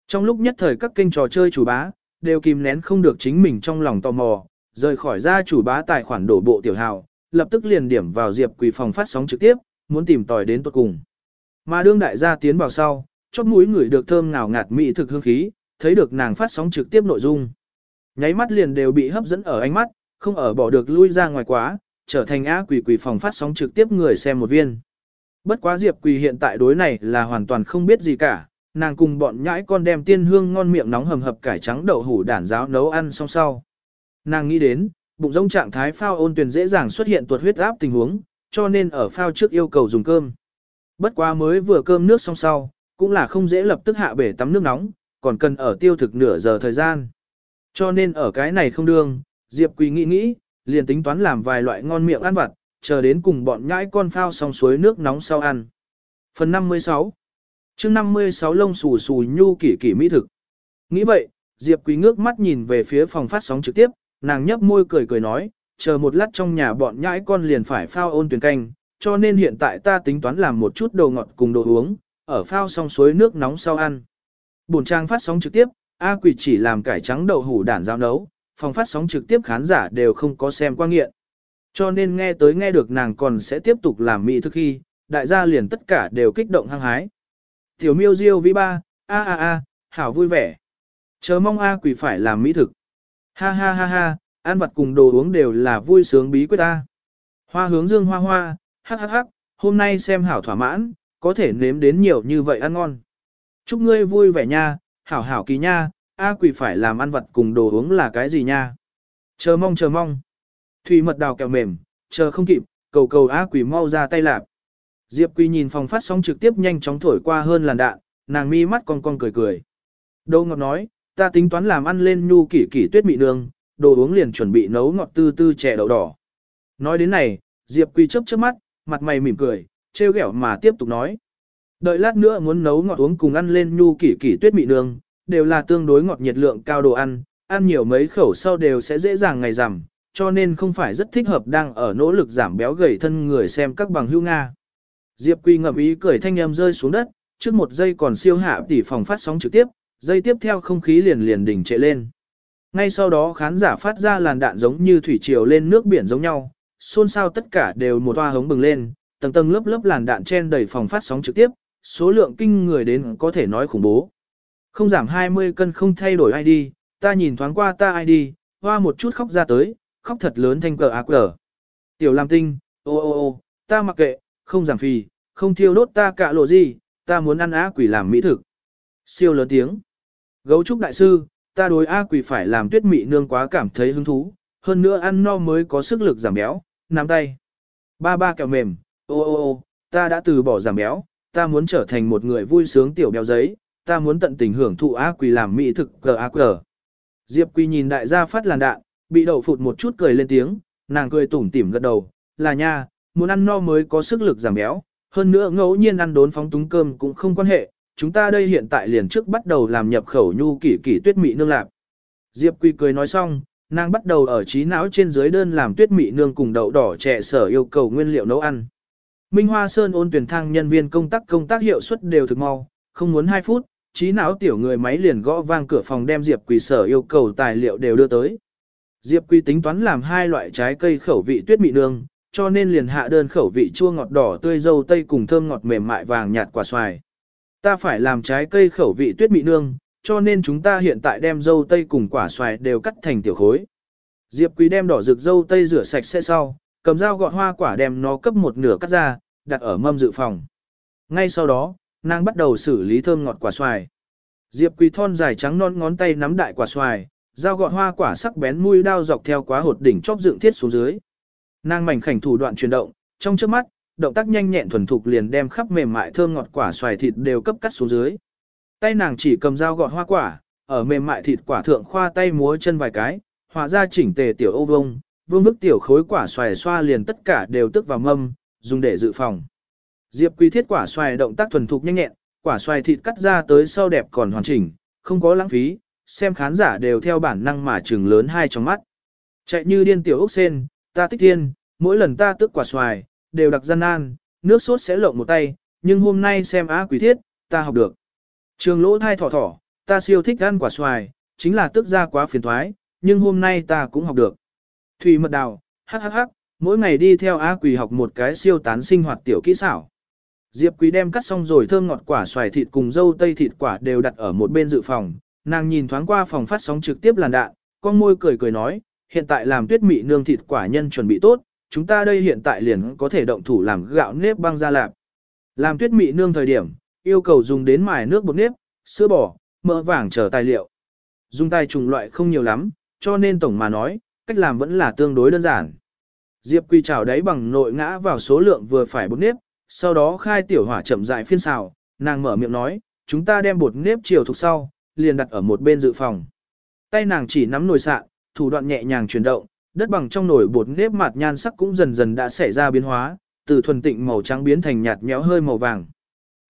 S1: Trong lúc nhất thời các kênh trò chơi chủ bá, đều kìm nén không được chính mình trong lòng tò mò, rời khỏi ra chủ bá tài khoản đổ bộ tiểu hào, lập tức liền điểm vào Diệp Quỳ phòng phát sóng trực tiếp, muốn tìm tòi đến tuột cùng. Mà đương đại gia tiến vào sau, chóp mũi người được thơm ngào ngạt mỹ thực hương khí, thấy được nàng phát sóng trực tiếp nội dung. Nháy mắt liền đều bị hấp dẫn ở ánh mắt, không ở bỏ được lui ra ngoài quá, trở thành á quỷ quỷ phòng phát sóng trực tiếp người xem một viên. Bất quá Diệp Quỳ hiện tại đối này là hoàn toàn không biết gì cả, nàng cùng bọn nhãi con đem tiên hương ngon miệng nóng hầm hập cải trắng đậu hủ đản giáo nấu ăn xong sau. Nàng nghĩ đến, bụng rông trạng thái phao ôn tuyển dễ dàng xuất hiện tuột huyết áp tình huống, cho nên ở phao trước yêu cầu dùng cơm. Bất quá mới vừa cơm nước xong sau, cũng là không dễ lập tức hạ bể tắm nước nóng, còn cần ở tiêu thực nửa giờ thời gian. Cho nên ở cái này không đương, Diệp Quỳ nghĩ nghĩ, liền tính toán làm vài loại ngon miệng ăn vặt, chờ đến cùng bọn nhãi con phao xong suối nước nóng sau ăn. Phần 56 chương 56 lông xù xù nhu kỷ kỷ mỹ thực. Nghĩ vậy, Diệp Quý ngước mắt nhìn về phía phòng phát sóng trực tiếp, nàng nhấp môi cười cười nói, chờ một lát trong nhà bọn nhãi con liền phải phao ôn tuyển canh, cho nên hiện tại ta tính toán làm một chút đồ ngọt cùng đồ uống, ở phao xong suối nước nóng sau ăn. Bùn trang phát sóng trực tiếp, A Quỷ chỉ làm cải trắng đậu hủ đản giao nấu, phòng phát sóng trực tiếp khán giả đều không có xem qua nghiện. Cho nên nghe tới nghe được nàng còn sẽ tiếp tục làm mỹ thức khi, đại gia liền tất cả đều kích động hăng hái. Tiểu miêu diêu vi ba, a a a, hảo vui vẻ. Chờ mong A quỷ phải làm mỹ thực. Ha ha ha ha, ăn vặt cùng đồ uống đều là vui sướng bí quyết ta. Hoa hướng dương hoa hoa, hắc hắc hắc, hôm nay xem hảo thỏa mãn, có thể nếm đến nhiều như vậy ăn ngon. Chúc ngươi vui vẻ nha, hảo hảo kỳ nha, A quỷ phải làm ăn vật cùng đồ uống là cái gì nha. Chờ mong chờ mong. Thủy mật đào kẹo mềm, chờ không kịp, cầu cầu A quỷ mau ra tay lạp. Diệp Quỳ nhìn phòng phát sóng trực tiếp nhanh chóng thổi qua hơn làn đạn, nàng mi mắt con con cười cười. Đô Ngọt nói, ta tính toán làm ăn lên nhu kỷ kỷ tuyết mị nương, đồ uống liền chuẩn bị nấu ngọt tư tư chè đậu đỏ. Nói đến này, Diệp Quỳ chớp chớp mắt, mặt mày mỉm cười, trêu ghẹo mà tiếp tục nói. Đợi lát nữa muốn nấu ngọt uống cùng ăn lên nhu kỷ kỷ tuyết mị nương, đều là tương đối ngọt nhiệt lượng cao đồ ăn, ăn nhiều mấy khẩu sau đều sẽ dễ dàng ngày giảm cho nên không phải rất thích hợp đang ở nỗ lực giảm béo gầy thân người xem các bằng hữu Nga. Diệp Quy ngậm ý cười thanh âm rơi xuống đất, trước một giây còn siêu hạ tỷ phòng phát sóng trực tiếp, giây tiếp theo không khí liền liền đỉnh trệ lên. Ngay sau đó khán giả phát ra làn đạn giống như thủy triều lên nước biển giống nhau, xôn xao tất cả đều một toa hống bừng lên, tầng tầng lớp lớp làn đạn chen đầy phòng phát sóng trực tiếp, số lượng kinh người đến có thể nói khủng bố. Không giảm 20 cân không thay đổi ID, ta nhìn thoáng qua ta ID, hoa một chút khóc ra tới, khóc thật lớn thanh cờ ác cờ. Tiểu Lam Tinh, ô ô ô, ta mặc kệ, không giảm phì, không thiêu đốt ta cả lộ gì, ta muốn ăn á quỷ làm mỹ thực. Siêu lớn tiếng. Gấu trúc đại sư, ta đối á quỷ phải làm tuyết mị nương quá cảm thấy hứng thú, hơn nữa ăn no mới có sức lực giảm béo, nắm tay. Ba ba kẹo mềm, ô ô ô, ta đã từ bỏ giảm béo, ta muốn trở thành một người vui sướng tiểu béo giấy, ta muốn tận tình hưởng thụ á quỷ làm mỹ thực cờ á cờ. Diệp Quỳ nhìn đại gia phát làn đạn, bị đậu phụt một chút cười lên tiếng, nàng cười tủm tỉm gật đầu, là nha, muốn ăn no mới có sức lực giảm béo, hơn nữa ngẫu nhiên ăn đốn phóng túng cơm cũng không quan hệ, chúng ta đây hiện tại liền trước bắt đầu làm nhập khẩu nhu kỷ kỷ tuyết mị nương lạp. Diệp Quỳ cười nói xong, nàng bắt đầu ở trí não trên dưới đơn làm tuyết mị nương cùng đậu đỏ trẻ sở yêu cầu nguyên liệu nấu ăn. Minh Hoa Sơn ôn tuyển thang nhân viên công tác công tác hiệu suất đều thực mau, không muốn 2 phút, trí não tiểu người máy liền gõ vang cửa phòng đem Diệp Quỳ sở yêu cầu tài liệu đều đưa tới. Diệp Quỳ tính toán làm hai loại trái cây khẩu vị tuyết mị nương, cho nên liền hạ đơn khẩu vị chua ngọt đỏ tươi dâu tây cùng thơm ngọt mềm mại vàng nhạt quả xoài. Ta phải làm trái cây khẩu vị tuyết mị nương, cho nên chúng ta hiện tại đem dâu tây cùng quả xoài đều cắt thành tiểu khối. Diệp Quý đem đỏ rực dâu tây rửa sạch sẽ sau, cầm dao gọt hoa quả đem nó cấp một nửa cắt ra, đặt ở mâm dự phòng. Ngay sau đó, nàng bắt đầu xử lý thơm ngọt quả xoài. Diệp Quý thon dài trắng non ngón tay nắm đại quả xoài, dao gọt hoa quả sắc bén mũi đao dọc theo quá hột đỉnh chóp dựng thiết xuống dưới. Nàng mảnh khảnh thủ đoạn chuyển động, trong trước mắt, động tác nhanh nhẹn thuần thục liền đem khắp mềm mại thơm ngọt quả xoài thịt đều cấp cắt xuống dưới. Tay nàng chỉ cầm dao gọt hoa quả, ở mềm mại thịt quả thượng khoa tay múa chân vài cái, hòa ra chỉnh tề tiểu ô vông, vương bức tiểu khối quả xoài xoa liền tất cả đều tức vào mâm, dùng để dự phòng. Diệp Quý thiết quả xoài động tác thuần thục nhanh nhẹn, quả xoài thịt cắt ra tới sau đẹp còn hoàn chỉnh, không có lãng phí, xem khán giả đều theo bản năng mà trừng lớn hai trong mắt. Chạy như điên tiểu ốc sen, ta tích thiên, mỗi lần ta tước quả xoài, đều đặc gian nan, nước sốt sẽ lộng một tay, nhưng hôm nay xem á quý thiết, ta học được. Trường lỗ thai thỏ thỏ, ta siêu thích ăn quả xoài, chính là tước ra quá phiền thoái, nhưng hôm nay ta cũng học được. Thủy mật đào, hắc hắc hắc, mỗi ngày đi theo á quỳ học một cái siêu tán sinh hoạt tiểu kỹ xảo. Diệp quý đem cắt xong rồi thơm ngọt quả xoài thịt cùng dâu tây thịt quả đều đặt ở một bên dự phòng, nàng nhìn thoáng qua phòng phát sóng trực tiếp làn đạn, con môi cười cười nói, hiện tại làm tuyết mị nương thịt quả nhân chuẩn bị tốt, chúng ta đây hiện tại liền có thể động thủ làm gạo nếp băng ra lạp. Làm tuyết mị nương thời điểm, yêu cầu dùng đến mài nước bột nếp, sữa bò, mỡ vàng chờ tài liệu. Dùng tay trùng loại không nhiều lắm, cho nên tổng mà nói, cách làm vẫn là tương đối đơn giản. Diệp Quỳ chảo đáy bằng nội ngã vào số lượng vừa phải bột nếp, sau đó khai tiểu hỏa chậm rãi phiên xào, nàng mở miệng nói, chúng ta đem bột nếp chiều thuộc sau, liền đặt ở một bên dự phòng. Tay nàng chỉ nắm nồi sạn, thủ đoạn nhẹ nhàng chuyển động, đất bằng trong nồi bột nếp mạt nhan sắc cũng dần dần đã xảy ra biến hóa, từ thuần tịnh màu trắng biến thành nhạt nhẽo hơi màu vàng.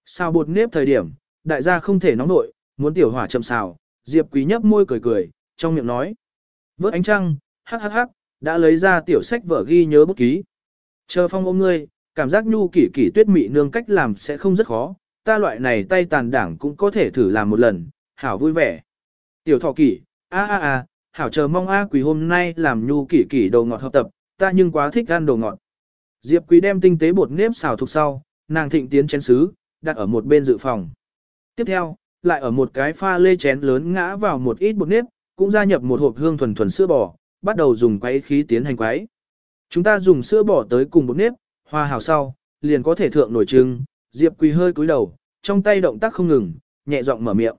S1: Sao bột nếp thời điểm, đại gia không thể nóng nội, muốn tiểu hỏa chậm xào, Diệp Quý nhấp môi cười cười, trong miệng nói. Vớt ánh trăng, hắc hắc hắc, đã lấy ra tiểu sách vở ghi nhớ bút ký. Chờ phong ôm ngươi, cảm giác nhu kỷ kỷ tuyết mị nương cách làm sẽ không rất khó, ta loại này tay tàn đảng cũng có thể thử làm một lần, hảo vui vẻ. Tiểu thọ kỷ, a a a, hảo chờ mong a quý hôm nay làm nhu kỷ kỷ đồ ngọt hợp tập, ta nhưng quá thích ăn đồ ngọt. Diệp quý đem tinh tế bột nếp xào thuộc sau, nàng thịnh tiến chén sứ, đặt ở một bên dự phòng. Tiếp theo, lại ở một cái pha lê chén lớn ngã vào một ít bột nếp, cũng gia nhập một hộp hương thuần thuần sữa bò, bắt đầu dùng quấy khí tiến hành quấy. Chúng ta dùng sữa bò tới cùng bột nếp, hòa hảo sau, liền có thể thượng nổi trưng, Diệp Quỳ hơi cúi đầu, trong tay động tác không ngừng, nhẹ giọng mở miệng.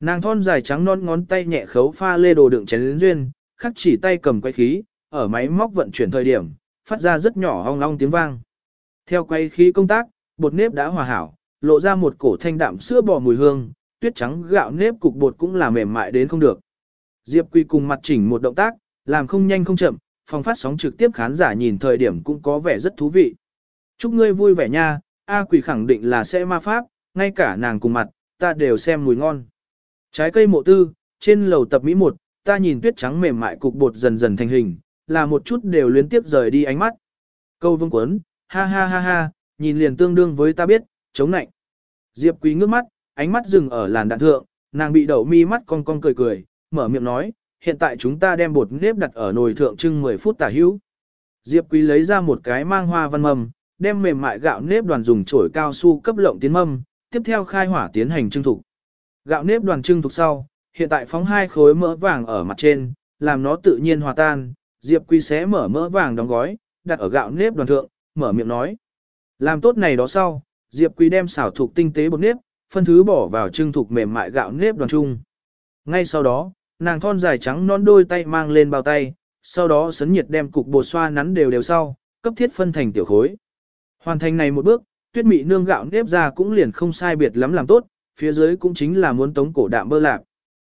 S1: Nàng thon dài trắng non ngón tay nhẹ khấu pha lê đồ đựng chén lớn duyên, khắc chỉ tay cầm quay khí, ở máy móc vận chuyển thời điểm, phát ra rất nhỏ ong long tiếng vang. Theo quay khí công tác, bột nếp đã hòa hảo, lộ ra một cổ thanh đạm sữa bò mùi hương, tuyết trắng gạo nếp cục bột cũng là mềm mại đến không được. Diệp Quy cùng mặt chỉnh một động tác, làm không nhanh không chậm, phòng phát sóng trực tiếp khán giả nhìn thời điểm cũng có vẻ rất thú vị. Chúc ngươi vui vẻ nha, A quỷ khẳng định là sẽ ma pháp, ngay cả nàng cùng mặt, ta đều xem mùi ngon. Trái cây mộ tư, trên lầu tập Mỹ 1, ta nhìn tuyết trắng mềm mại cục bột dần dần thành hình, là một chút đều liên tiếp rời đi ánh mắt. Câu vương quấn, ha ha ha ha, nhìn liền tương đương với ta biết, chống nạnh. Diệp quý ngước mắt, ánh mắt dừng ở làn đạn thượng, nàng bị đậu mi mắt cong cong cười cười, mở miệng nói, hiện tại chúng ta đem bột nếp đặt ở nồi thượng trưng 10 phút tả hữu. Diệp quý lấy ra một cái mang hoa văn mầm, đem mềm mại gạo nếp đoàn dùng chổi cao su cấp lộng tiến mâm, tiếp theo khai hỏa tiến hành trưng thục. Gạo nếp đoàn trưng thục sau, hiện tại phóng hai khối mỡ vàng ở mặt trên, làm nó tự nhiên hòa tan, Diệp Quý xé mở mỡ vàng đóng gói, đặt ở gạo nếp đoàn thượng, mở miệng nói. Làm tốt này đó sau, Diệp Quý đem xảo thục tinh tế bột nếp, phân thứ bỏ vào trưng thục mềm mại gạo nếp đoàn chung. Ngay sau đó, nàng thon dài trắng non đôi tay mang lên bao tay, sau đó sấn nhiệt đem cục bột xoa nắn đều đều sau, cấp thiết phân thành tiểu khối. Hoàn thành này một bước, tuyết mị nương gạo nếp ra cũng liền không sai biệt lắm làm tốt, phía dưới cũng chính là muốn tống cổ đạm bơ lạc.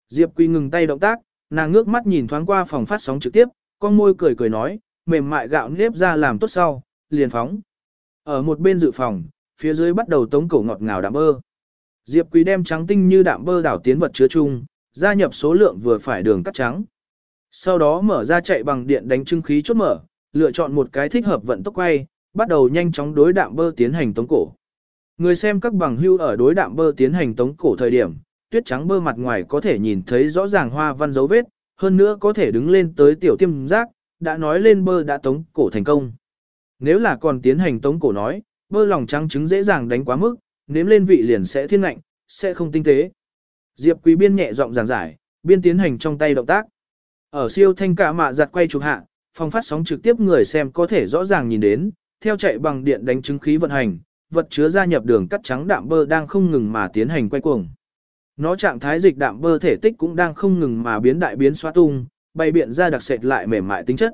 S1: Diệp Quy ngừng tay động tác, nàng ngước mắt nhìn thoáng qua phòng phát sóng trực tiếp, con môi cười cười nói, mềm mại gạo nếp ra làm tốt sau, liền phóng. Ở một bên dự phòng, phía dưới bắt đầu tống cổ ngọt ngào đạm bơ. Diệp Quý đem trắng tinh như đạm bơ đảo tiến vật chứa chung, gia nhập số lượng vừa phải đường cắt trắng. Sau đó mở ra chạy bằng điện đánh trưng khí chốt mở, lựa chọn một cái thích hợp vận tốc quay, bắt đầu nhanh chóng đối đạm bơ tiến hành tống cổ. Người xem các bằng hưu ở đối đạm bơ tiến hành tống cổ thời điểm, tuyết trắng bơ mặt ngoài có thể nhìn thấy rõ ràng hoa văn dấu vết, hơn nữa có thể đứng lên tới tiểu tiêm giác, đã nói lên bơ đã tống cổ thành công. Nếu là còn tiến hành tống cổ nói, bơ lòng trắng trứng dễ dàng đánh quá mức, nếm lên vị liền sẽ thiên lạnh, sẽ không tinh tế. Diệp Quý Biên nhẹ giọng giảng giải, biên tiến hành trong tay động tác. Ở siêu thanh cả mạ giặt quay chụp hạ, phòng phát sóng trực tiếp người xem có thể rõ ràng nhìn đến, theo chạy bằng điện đánh chứng khí vận hành, vật chứa gia nhập đường cắt trắng đạm bơ đang không ngừng mà tiến hành quay cuồng. Nó trạng thái dịch đạm bơ thể tích cũng đang không ngừng mà biến đại biến xóa tung, bày biện ra đặc sệt lại mềm mại tính chất.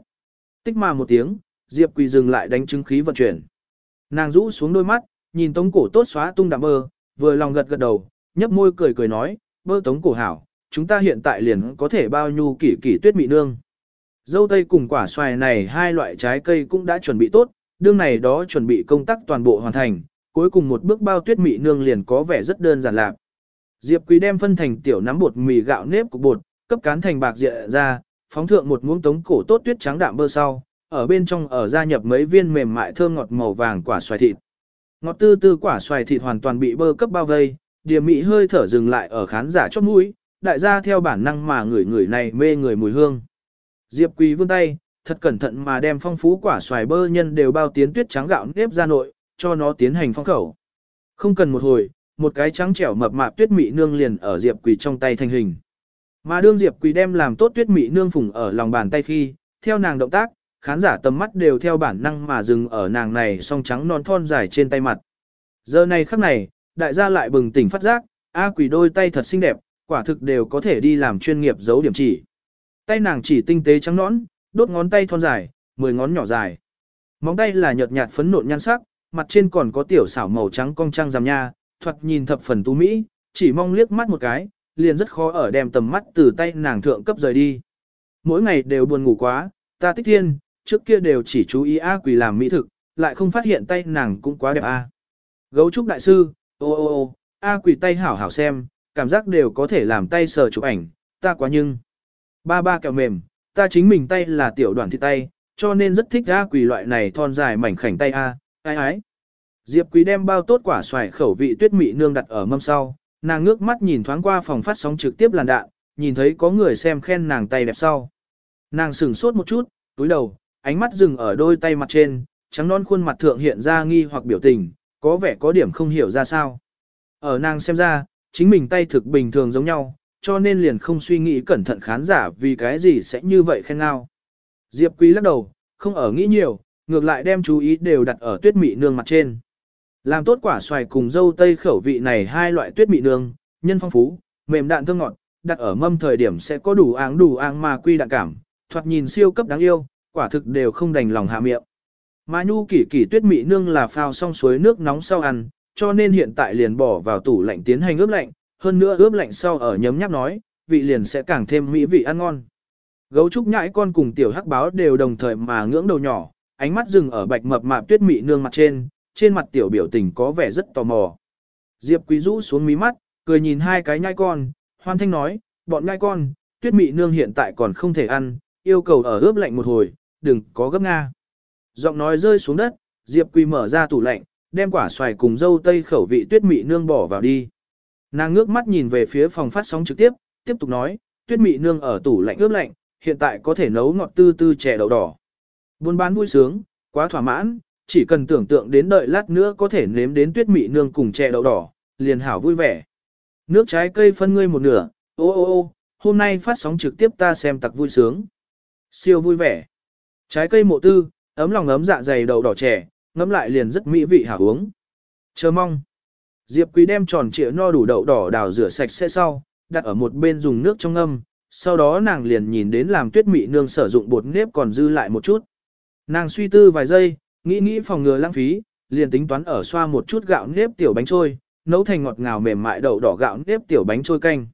S1: Tích mà một tiếng, Diệp Quỳ dừng lại đánh chứng khí vận chuyển. Nàng rũ xuống đôi mắt, nhìn tống cổ tốt xóa tung đạm bơ, vừa lòng gật gật đầu, nhấp môi cười cười nói, bơ tống cổ hảo, chúng ta hiện tại liền có thể bao nhu kỷ kỷ tuyết mị nương. Dâu tây cùng quả xoài này hai loại trái cây cũng đã chuẩn bị tốt, đương này đó chuẩn bị công tác toàn bộ hoàn thành, cuối cùng một bước bao tuyết mị nương liền có vẻ rất đơn giản lạc. Diệp Quý đem phân thành tiểu nắm bột mì gạo nếp của bột, cấp cán thành bạc dịa ra, phóng thượng một muỗng tống cổ tốt tuyết trắng đạm bơ sau, ở bên trong ở gia nhập mấy viên mềm mại thơm ngọt màu vàng quả xoài thịt. Ngọt tư tư quả xoài thịt hoàn toàn bị bơ cấp bao vây, điểm mị hơi thở dừng lại ở khán giả chót mũi, đại gia theo bản năng mà người người này mê người mùi hương. Diệp Quý vươn tay, thật cẩn thận mà đem phong phú quả xoài bơ nhân đều bao tiến tuyết trắng gạo nếp ra nội, cho nó tiến hành phong khẩu. Không cần một hồi, một cái trắng trẻo mập mạp tuyết mị nương liền ở Diệp Quỳ trong tay thành hình. Mà đương Diệp Quỳ đem làm tốt tuyết mị nương phùng ở lòng bàn tay khi, theo nàng động tác, khán giả tầm mắt đều theo bản năng mà dừng ở nàng này song trắng non thon dài trên tay mặt. Giờ này khắc này, đại gia lại bừng tỉnh phát giác, A quỷ đôi tay thật xinh đẹp, quả thực đều có thể đi làm chuyên nghiệp giấu điểm chỉ. Tay nàng chỉ tinh tế trắng nõn, đốt ngón tay thon dài, mười ngón nhỏ dài. Móng tay là nhợt nhạt phấn nộn nhan sắc, mặt trên còn có tiểu xảo màu trắng cong trăng rằm nha, thoạt nhìn thập phần tú mỹ, chỉ mong liếc mắt một cái, liền rất khó ở đem tầm mắt từ tay nàng thượng cấp rời đi. Mỗi ngày đều buồn ngủ quá, ta tích thiên, trước kia đều chỉ chú ý A quỷ làm mỹ thực, lại không phát hiện tay nàng cũng quá đẹp A. Gấu trúc đại sư, ô ô ô, A quỷ tay hảo hảo xem, cảm giác đều có thể làm tay sờ chụp ảnh, ta quá nhưng. Ba ba kẹo mềm, ta chính mình tay là tiểu đoàn thịt tay, cho nên rất thích A quỷ loại này thon dài mảnh khảnh tay A, ai ái. Diệp Quý đem bao tốt quả xoài khẩu vị tuyết mị nương đặt ở mâm sau, nàng ngước mắt nhìn thoáng qua phòng phát sóng trực tiếp làn đạn, nhìn thấy có người xem khen nàng tay đẹp sau. Nàng sửng sốt một chút, túi đầu, ánh mắt dừng ở đôi tay mặt trên, trắng non khuôn mặt thượng hiện ra nghi hoặc biểu tình, có vẻ có điểm không hiểu ra sao. Ở nàng xem ra, chính mình tay thực bình thường giống nhau, cho nên liền không suy nghĩ cẩn thận khán giả vì cái gì sẽ như vậy khen ngao. Diệp Quý lắc đầu, không ở nghĩ nhiều, ngược lại đem chú ý đều đặt ở tuyết mị nương mặt trên. Làm tốt quả xoài cùng dâu tây khẩu vị này hai loại tuyết mị nương, nhân phong phú, mềm đạn thơm ngọt, đặt ở mâm thời điểm sẽ có đủ áng đủ áng mà quy đạn cảm, thoạt nhìn siêu cấp đáng yêu, quả thực đều không đành lòng hạ miệng. Mà nhu kỷ kỷ tuyết mị nương là phao xong suối nước nóng sau ăn, cho nên hiện tại liền bỏ vào tủ lạnh tiến hành ướp lạnh, hơn nữa ướp lạnh sau ở nhấm nháp nói, vị liền sẽ càng thêm mỹ vị ăn ngon. Gấu trúc nhãi con cùng tiểu hắc báo đều đồng thời mà ngưỡng đầu nhỏ, ánh mắt dừng ở bạch mập mạp tuyết mị nương mặt trên, trên mặt tiểu biểu tình có vẻ rất tò mò. Diệp Quý rũ xuống mí mắt, cười nhìn hai cái nhai con, hoan thanh nói, bọn nhai con, tuyết mị nương hiện tại còn không thể ăn, yêu cầu ở ướp lạnh một hồi, đừng có gấp nga. Giọng nói rơi xuống đất, Diệp Quỳ mở ra tủ lạnh, đem quả xoài cùng dâu tây khẩu vị tuyết mị nương bỏ vào đi. Nàng ngước mắt nhìn về phía phòng phát sóng trực tiếp, tiếp tục nói, tuyết mị nương ở tủ lạnh ướp lạnh, hiện tại có thể nấu ngọt tư tư chè đậu đỏ. Buôn bán vui sướng, quá thỏa mãn, chỉ cần tưởng tượng đến đợi lát nữa có thể nếm đến tuyết mị nương cùng chè đậu đỏ, liền hảo vui vẻ. Nước trái cây phân ngươi một nửa, ô ô ô, hôm nay phát sóng trực tiếp ta xem tặc vui sướng. Siêu vui vẻ. Trái cây mộ tư, ấm lòng ấm dạ dày đậu đỏ trẻ, ngấm lại liền rất mỹ vị hảo uống. Chờ mong. Diệp Quý đem tròn trịa no đủ đậu đỏ đào rửa sạch sẽ sau, đặt ở một bên dùng nước trong ngâm, sau đó nàng liền nhìn đến làm tuyết mị nương sử dụng bột nếp còn dư lại một chút. Nàng suy tư vài giây, nghĩ nghĩ phòng ngừa lãng phí, liền tính toán ở xoa một chút gạo nếp tiểu bánh trôi, nấu thành ngọt ngào mềm mại đậu đỏ gạo nếp tiểu bánh trôi canh.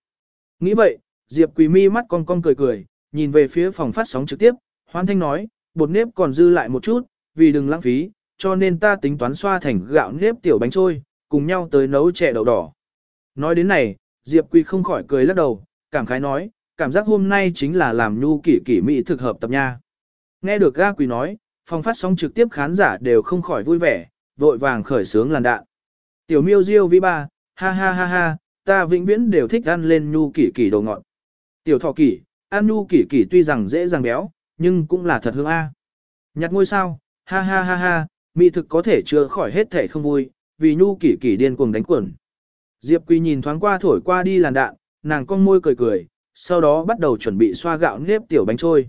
S1: Nghĩ vậy, Diệp Quỳ mi mắt cong cong cười cười, nhìn về phía phòng phát sóng trực tiếp, hoan thanh nói, bột nếp còn dư lại một chút, vì đừng lãng phí, cho nên ta tính toán xoa thành gạo nếp tiểu bánh trôi, cùng nhau tới nấu chè đậu đỏ. Nói đến này, Diệp Quỳ không khỏi cười lắc đầu, cảm khái nói, cảm giác hôm nay chính là làm nhu kỷ kỷ mỹ thực hợp tập nha. Nghe được ga quỳ nói, phòng phát sóng trực tiếp khán giả đều không khỏi vui vẻ, vội vàng khởi sướng làn đạn. Tiểu miêu diêu vi ba, ha ha ha ha, ta vĩnh viễn đều thích ăn lên nhu kỷ kỷ đồ ngọt. Tiểu thọ kỷ, ăn nhu kỷ kỷ tuy rằng dễ dàng béo, nhưng cũng là thật hương A. Nhặt ngôi sao, ha ha ha ha, mỹ thực có thể chữa khỏi hết thể không vui, vì nhu kỷ kỷ điên cuồng đánh quẩn. Diệp Quy nhìn thoáng qua thổi qua đi làn đạn, nàng con môi cười cười, sau đó bắt đầu chuẩn bị xoa gạo nếp tiểu bánh trôi.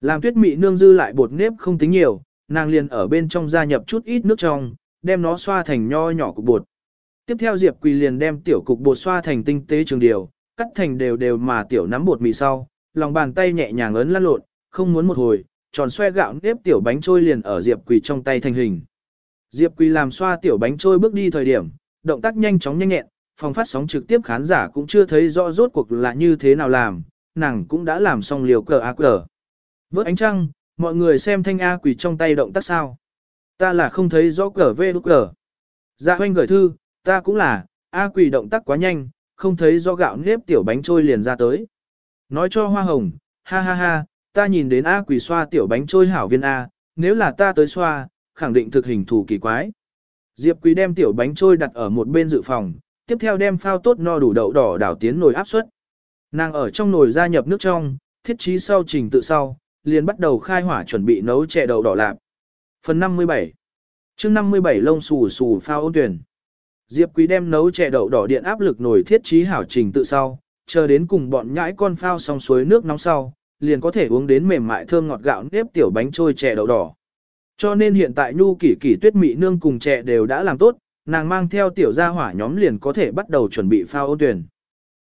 S1: Làm tuyết mị nương dư lại bột nếp không tính nhiều, nàng liền ở bên trong gia nhập chút ít nước trong, đem nó xoa thành nho nhỏ cục bột. Tiếp theo Diệp Quỳ liền đem tiểu cục bột xoa thành tinh tế trường điều, cắt thành đều đều mà tiểu nắm bột mì sau, lòng bàn tay nhẹ nhàng ấn lăn lộn, không muốn một hồi, tròn xoe gạo nếp tiểu bánh trôi liền ở Diệp Quỳ trong tay thành hình. Diệp Quỳ làm xoa tiểu bánh trôi bước đi thời điểm, động tác nhanh chóng nhanh nhẹn, phòng phát sóng trực tiếp khán giả cũng chưa thấy rõ rốt cuộc là như thế nào làm, nàng cũng đã làm xong liều cờ ác cờ. Vớt ánh trăng, mọi người xem thanh A Quỳ trong tay động tác sao. Ta là không thấy rõ cờ vê đúc cờ. Dạ hoanh gửi thư, ta cũng là, A Quỳ động tác quá nhanh, không thấy do gạo nếp tiểu bánh trôi liền ra tới. Nói cho hoa hồng, ha ha ha, ta nhìn đến A quỷ xoa tiểu bánh trôi hảo viên A, nếu là ta tới xoa, khẳng định thực hình thủ kỳ quái. Diệp quý đem tiểu bánh trôi đặt ở một bên dự phòng, tiếp theo đem phao tốt no đủ đậu đỏ đảo tiến nồi áp suất. Nàng ở trong nồi gia nhập nước trong, thiết trí sau trình tự sau, liền bắt đầu khai hỏa chuẩn bị nấu chè đậu đỏ lạp. Phần 57 chương 57 lông xù xù phao ôn tuyển. Diệp Quý đem nấu chè đậu đỏ điện áp lực nồi thiết trí hảo trình tự sau, chờ đến cùng bọn nhãi con phao xong suối nước nóng sau, liền có thể uống đến mềm mại thơm ngọt gạo nếp tiểu bánh trôi chè đậu đỏ. Cho nên hiện tại nhu kỷ kỷ tuyết mị nương cùng chè đều đã làm tốt, nàng mang theo tiểu gia hỏa nhóm liền có thể bắt đầu chuẩn bị phao ôn tuyển.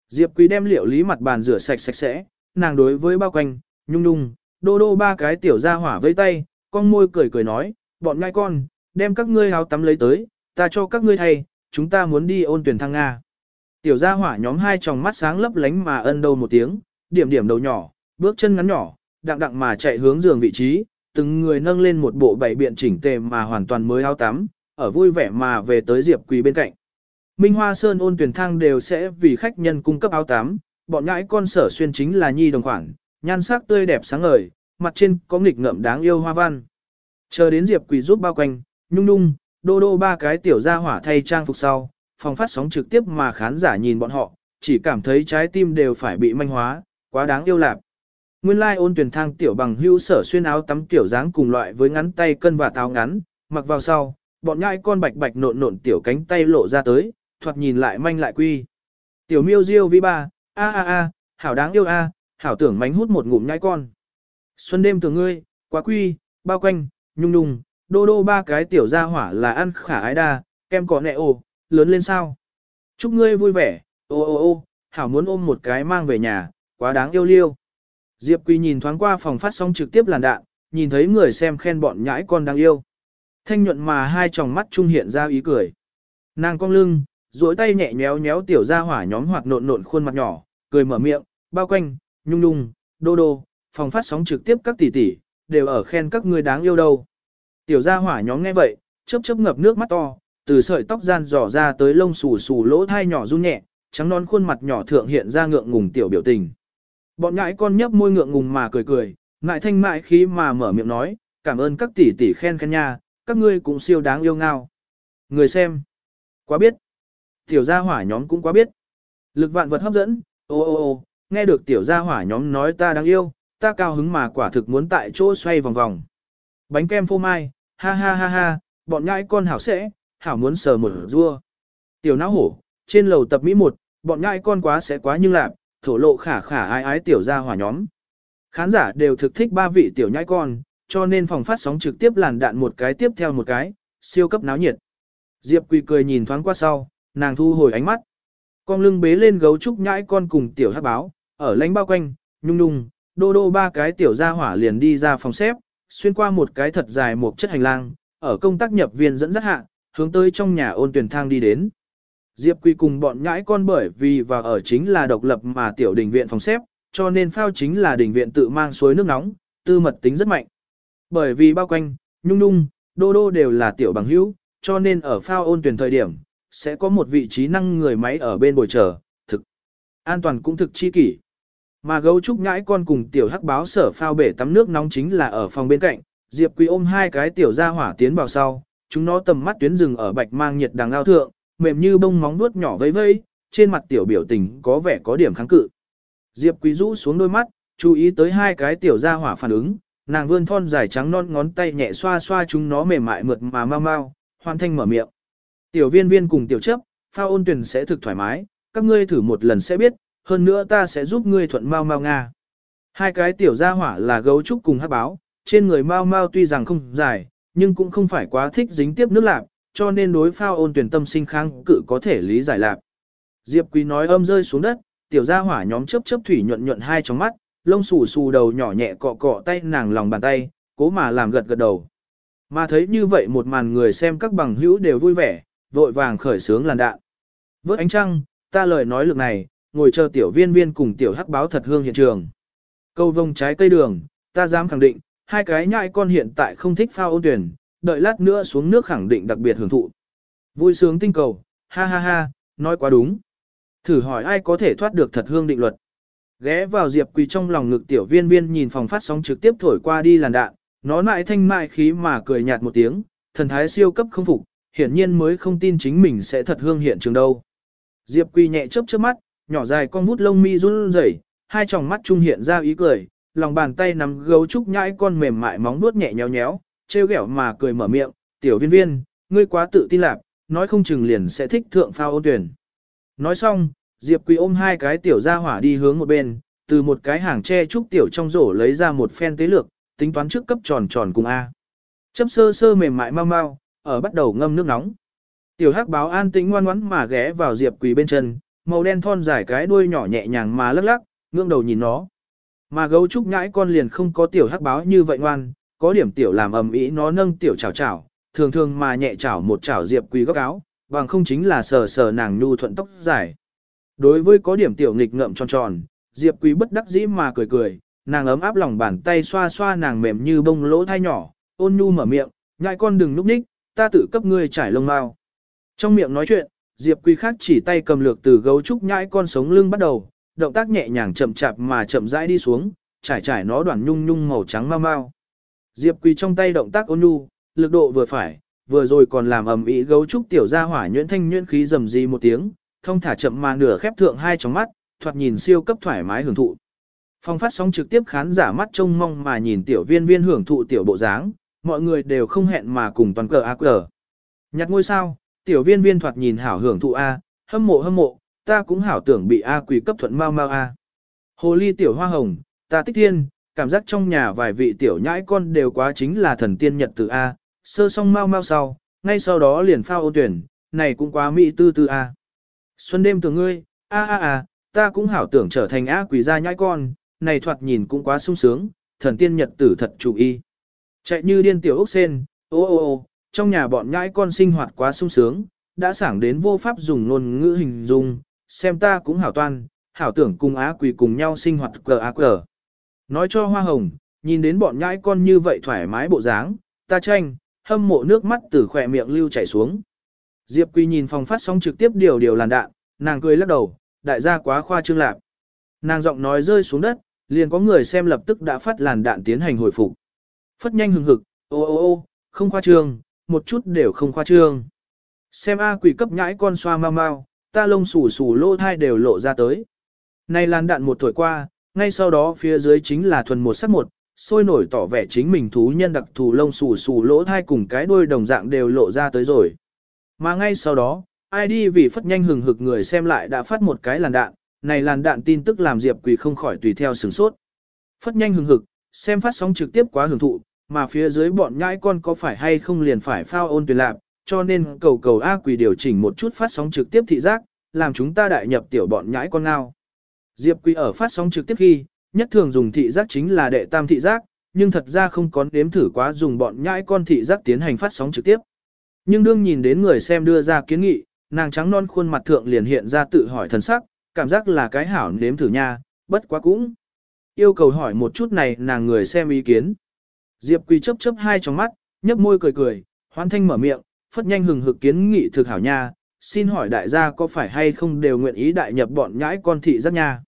S1: Diệp Quý đem liệu lý mặt bàn rửa sạch sạch sẽ, nàng đối với bao quanh, nhung nhung, đô đô ba cái tiểu gia hỏa vây tay, con môi cười cười nói, bọn ngai con, đem các ngươi áo tắm lấy tới, ta cho các ngươi thay, chúng ta muốn đi ôn tuyển thăng Nga. Tiểu gia hỏa nhóm hai tròng mắt sáng lấp lánh mà ân đầu một tiếng, điểm điểm đầu nhỏ, bước chân ngắn nhỏ, đặng đặng mà chạy hướng giường vị trí, từng người nâng lên một bộ bảy biện chỉnh tề mà hoàn toàn mới áo tắm, ở vui vẻ mà về tới Diệp Quỳ bên cạnh. Minh Hoa Sơn ôn tuyển thang đều sẽ vì khách nhân cung cấp áo tắm, bọn nhãi con sở xuyên chính là nhi đồng khoản, nhan sắc tươi đẹp sáng ngời, mặt trên có nghịch ngợm đáng yêu hoa văn. Chờ đến Diệp Quỳ giúp bao quanh, nhung nhung, đô đô ba cái tiểu gia hỏa thay trang phục sau, phòng phát sóng trực tiếp mà khán giả nhìn bọn họ, chỉ cảm thấy trái tim đều phải bị manh hóa, quá đáng yêu lạc. Nguyên lai ôn tuyển thang tiểu bằng hữu sở xuyên áo tắm tiểu dáng cùng loại với ngắn tay cân và táo ngắn, mặc vào sau, bọn nhãi con bạch bạch nộn nộn tiểu cánh tay lộ ra tới, thoạt nhìn lại manh lại quy. Tiểu miêu diêu vi ba, a a a, hảo đáng yêu a, hảo tưởng mánh hút một ngụm nhãi con. Xuân đêm tưởng ngươi, quá quy, bao quanh, nhung nhung, đô đô ba cái tiểu gia hỏa là ăn khả ái đa, kem cỏ nẹ ô, lớn lên sao. Chúc ngươi vui vẻ, ô ô ô, hảo muốn ôm một cái mang về nhà, quá đáng yêu liêu. Diệp Quỳ nhìn thoáng qua phòng phát sóng trực tiếp làn đạn, nhìn thấy người xem khen bọn nhãi con đáng yêu. Thanh nhuận mà hai tròng mắt trung hiện ra ý cười. Nàng cong lưng, duỗi tay nhẹ nhéo nhéo tiểu gia hỏa nhóm hoạt nộn nộn khuôn mặt nhỏ, cười mở miệng, bao quanh, nhung nhung, đô đô, phòng phát sóng trực tiếp các tỷ tỷ, đều ở khen các ngươi đáng yêu đâu. Tiểu gia hỏa nhóm nghe vậy, chớp chớp ngập nước mắt to, từ sợi tóc gian dò ra tới lông xù xù lỗ thai nhỏ run nhẹ, trắng non khuôn mặt nhỏ thượng hiện ra ngượng ngùng tiểu biểu tình. Bọn nhãi con nhấp môi ngượng ngùng mà cười cười, ngại thanh mại khí mà mở miệng nói, cảm ơn các tỷ tỷ khen khen nha, các ngươi cũng siêu đáng yêu ngao. Người xem, quá biết. Tiểu gia hỏa nhóm cũng quá biết. Lực vạn vật hấp dẫn, ô ô ô, nghe được tiểu gia hỏa nhóm nói ta đáng yêu, ta cao hứng mà quả thực muốn tại chỗ xoay vòng vòng. Bánh kem phô mai, ha ha ha ha, bọn nhãi con hảo sẽ, hảo muốn sờ một rua. Tiểu não hổ, trên lầu tập Mỹ một, bọn nhãi con quá sẽ quá nhưng lạp, thổ lộ khả khả ái ái tiểu gia hỏa nhóm. Khán giả đều thực thích ba vị tiểu nhãi con, cho nên phòng phát sóng trực tiếp làn đạn một cái tiếp theo một cái, siêu cấp náo nhiệt. Diệp Quỳ cười nhìn thoáng qua sau, nàng thu hồi ánh mắt. Con lưng bế lên gấu trúc nhãi con cùng tiểu hát báo, ở lánh bao quanh, nhung nhung, đô đô ba cái tiểu gia hỏa liền đi ra phòng xếp, xuyên qua một cái thật dài một chất hành lang, ở công tác nhập viên dẫn dắt hạ, hướng tới trong nhà ôn tuyển thang đi đến. Diệp Quy cùng bọn nhãi con bởi vì và ở chính là độc lập mà tiểu đình viện phòng xếp, cho nên phao chính là đình viện tự mang suối nước nóng, tư mật tính rất mạnh. Bởi vì bao quanh, nhung nhung, đô đô đều là tiểu bằng hữu, cho nên ở phao ôn tuyển thời điểm, sẽ có một vị trí năng người máy ở bên bồi chờ, thực. An toàn cũng thực chi kỷ. Mà gấu trúc nhãi con cùng tiểu hắc báo sở phao bể tắm nước nóng chính là ở phòng bên cạnh, Diệp Quý ôm hai cái tiểu ra hỏa tiến vào sau, chúng nó tầm mắt tuyến rừng ở bạch mang nhiệt đằng ao thượng, mềm như bông móng vuốt nhỏ vây vây, trên mặt tiểu biểu tình có vẻ có điểm kháng cự. Diệp Quý rũ xuống đôi mắt, chú ý tới hai cái tiểu gia hỏa phản ứng, nàng vươn thon dài trắng non ngón tay nhẹ xoa xoa chúng nó mềm mại mượt mà mau mau, hoàn thanh mở miệng. Tiểu viên viên cùng tiểu chấp, pha ôn tuyển sẽ thực thoải mái, các ngươi thử một lần sẽ biết, hơn nữa ta sẽ giúp ngươi thuận mau mau nga. Hai cái tiểu gia hỏa là gấu trúc cùng hát báo, trên người mau mau tuy rằng không dài, nhưng cũng không phải quá thích dính tiếp nước lạc, cho nên đối phao ôn tuyển tâm sinh kháng cự có thể lý giải lạp. Diệp Quý nói âm rơi xuống đất, tiểu gia hỏa nhóm chớp chớp thủy nhuận nhuận hai trong mắt, lông xù xù đầu nhỏ nhẹ cọ cọ tay nàng lòng bàn tay, cố mà làm gật gật đầu. Mà thấy như vậy một màn người xem các bằng hữu đều vui vẻ, vội vàng khởi sướng làn đạn. Vớt ánh trăng, ta lời nói lực này, ngồi chờ tiểu viên viên cùng tiểu hắc báo thật hương hiện trường. Câu vông trái cây đường, ta dám khẳng định, hai cái nhại con hiện tại không thích phao ôn tuyển, đợi lát nữa xuống nước khẳng định đặc biệt hưởng thụ. Vui sướng tinh cầu, ha ha ha, nói quá đúng. Thử hỏi ai có thể thoát được thật hương định luật. Ghé vào Diệp Quỳ trong lòng ngực tiểu viên viên nhìn phòng phát sóng trực tiếp thổi qua đi làn đạn, nó lại thanh mại khí mà cười nhạt một tiếng, thần thái siêu cấp không phục, hiển nhiên mới không tin chính mình sẽ thật hương hiện trường đâu. Diệp Quỳ nhẹ chớp chớp mắt, nhỏ dài con vút lông mi run rẩy, hai tròng mắt trung hiện ra ý cười, lòng bàn tay nắm gấu trúc nhãi con mềm mại móng nuốt nhẹ nhéo nhéo, trêu ghẹo mà cười mở miệng, "Tiểu Viên Viên, ngươi quá tự tin lạc, nói không chừng liền sẽ thích thượng phao ôn tuyển." Nói xong, Diệp Quỳ ôm hai cái tiểu ra hỏa đi hướng một bên, từ một cái hàng tre trúc tiểu trong rổ lấy ra một phen tế lược, tính toán trước cấp tròn tròn cùng a. Chấp sơ sơ mềm mại mau mau, ở bắt đầu ngâm nước nóng. Tiểu Hắc báo an tĩnh ngoan ngoãn mà ghé vào Diệp Quỳ bên chân, màu đen thon dài cái đuôi nhỏ nhẹ nhàng mà lắc lắc, ngưỡng đầu nhìn nó. Mà gấu trúc nhãi con liền không có tiểu hắc báo như vậy ngoan, có điểm tiểu làm ầm ĩ nó nâng tiểu chảo chảo, thường thường mà nhẹ chảo một chảo diệp quý góc áo, bằng không chính là sờ sờ nàng nhu thuận tóc dài. Đối với có điểm tiểu nghịch ngợm tròn tròn, Diệp Quý bất đắc dĩ mà cười cười, nàng ấm áp lòng bàn tay xoa xoa nàng mềm như bông lỗ thai nhỏ, ôn nhu mở miệng, ngại con đừng núp ních, ta tự cấp ngươi trải lông mao. Trong miệng nói chuyện, Diệp Quý khác chỉ tay cầm lược từ gấu trúc nhãi con sống lưng bắt đầu, động tác nhẹ nhàng chậm chạp mà chậm rãi đi xuống, trải trải nó đoàn nhung nhung màu trắng mau mau. Diệp Quý trong tay động tác ôn nhu, lực độ vừa phải, vừa rồi còn làm ầm ĩ gấu trúc tiểu gia hỏa nhuyễn thanh nhuyễn khí rầm rì một tiếng, thông thả chậm mà nửa khép thượng hai tròng mắt, thoạt nhìn siêu cấp thoải mái hưởng thụ. Phong phát sóng trực tiếp khán giả mắt trông mong mà nhìn tiểu viên viên hưởng thụ tiểu bộ dáng, mọi người đều không hẹn mà cùng toàn cờ ác cờ. Nhặt ngôi sao, tiểu viên viên thoạt nhìn hảo hưởng thụ A, hâm mộ hâm mộ, ta cũng hảo tưởng bị A quỷ cấp thuận mau mau A. Hồ ly tiểu hoa hồng, ta tích thiên, cảm giác trong nhà vài vị tiểu nhãi con đều quá chính là thần tiên nhật từ A, sơ song mau mau sau, ngay sau đó liền phao ô tuyển, này cũng quá mỹ tư tư A. Xuân đêm tưởng ngươi, a a a, ta cũng hảo tưởng trở thành á quỷ gia nhãi con, này thoạt nhìn cũng quá sung sướng, thần tiên nhật tử thật chủ y. Chạy như điên tiểu ốc sen, ô ô ô, trong nhà bọn nhãi con sinh hoạt quá sung sướng, đã sảng đến vô pháp dùng ngôn ngữ hình dung, xem ta cũng hảo toan, hảo tưởng cùng á quỷ cùng nhau sinh hoạt cờ á cờ. Nói cho hoa hồng, nhìn đến bọn nhãi con như vậy thoải mái bộ dáng, ta tranh, hâm mộ nước mắt từ khỏe miệng lưu chảy xuống. Diệp Quỳ nhìn phòng phát sóng trực tiếp điều điều làn đạn, nàng cười lắc đầu, đại gia quá khoa trương lạc. Nàng giọng nói rơi xuống đất, liền có người xem lập tức đã phát làn đạn tiến hành hồi phục. Phất nhanh hừng hực, ô ô ô, không khoa trương, một chút đều không khoa trương. Xem A quỷ cấp nhãi con xoa mau mau, ta lông xù xù lỗ thai đều lộ ra tới. Này làn đạn một tuổi qua, ngay sau đó phía dưới chính là thuần một sắc một, sôi nổi tỏ vẻ chính mình thú nhân đặc thù lông xù xù lỗ thai cùng cái đuôi đồng dạng đều lộ ra tới rồi. Mà ngay sau đó, ai đi vì phất nhanh hừng hực người xem lại đã phát một cái làn đạn, này làn đạn tin tức làm Diệp Quỳ không khỏi tùy theo sửng sốt. Phất nhanh hừng hực, xem phát sóng trực tiếp quá hưởng thụ, mà phía dưới bọn nhãi con có phải hay không liền phải phao ôn tuyệt lạc, cho nên cầu cầu A Quỳ điều chỉnh một chút phát sóng trực tiếp thị giác, làm chúng ta đại nhập tiểu bọn nhãi con ngao. Diệp Quỳ ở phát sóng trực tiếp khi, nhất thường dùng thị giác chính là đệ tam thị giác, nhưng thật ra không có nếm thử quá dùng bọn nhãi con thị giác tiến hành phát sóng trực tiếp. Nhưng đương nhìn đến người xem đưa ra kiến nghị, nàng trắng non khuôn mặt thượng liền hiện ra tự hỏi thần sắc, cảm giác là cái hảo nếm thử nha, bất quá cũng. Yêu cầu hỏi một chút này nàng người xem ý kiến. Diệp Quỳ chấp chấp hai trong mắt, nhấp môi cười cười, hoan thanh mở miệng, phất nhanh hừng hực kiến nghị thực hảo nha, xin hỏi đại gia có phải hay không đều nguyện ý đại nhập bọn nhãi con thị giác nha.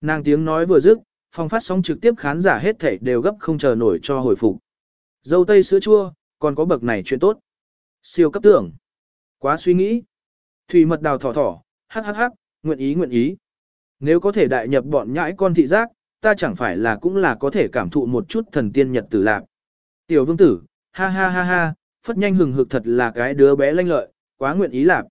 S1: Nàng tiếng nói vừa dứt, phòng phát sóng trực tiếp khán giả hết thảy đều gấp không chờ nổi cho hồi phục. Dâu tây sữa chua, còn có bậc này chuyện tốt. Siêu cấp tưởng. Quá suy nghĩ. Thủy mật đào thỏ thỏ, hắc hắc hắc, nguyện ý nguyện ý. Nếu có thể đại nhập bọn nhãi con thị giác, ta chẳng phải là cũng là có thể cảm thụ một chút thần tiên nhật tử lạc. Tiểu vương tử, ha ha ha ha, phất nhanh hừng hực thật là cái đứa bé lanh lợi, quá nguyện ý lạc.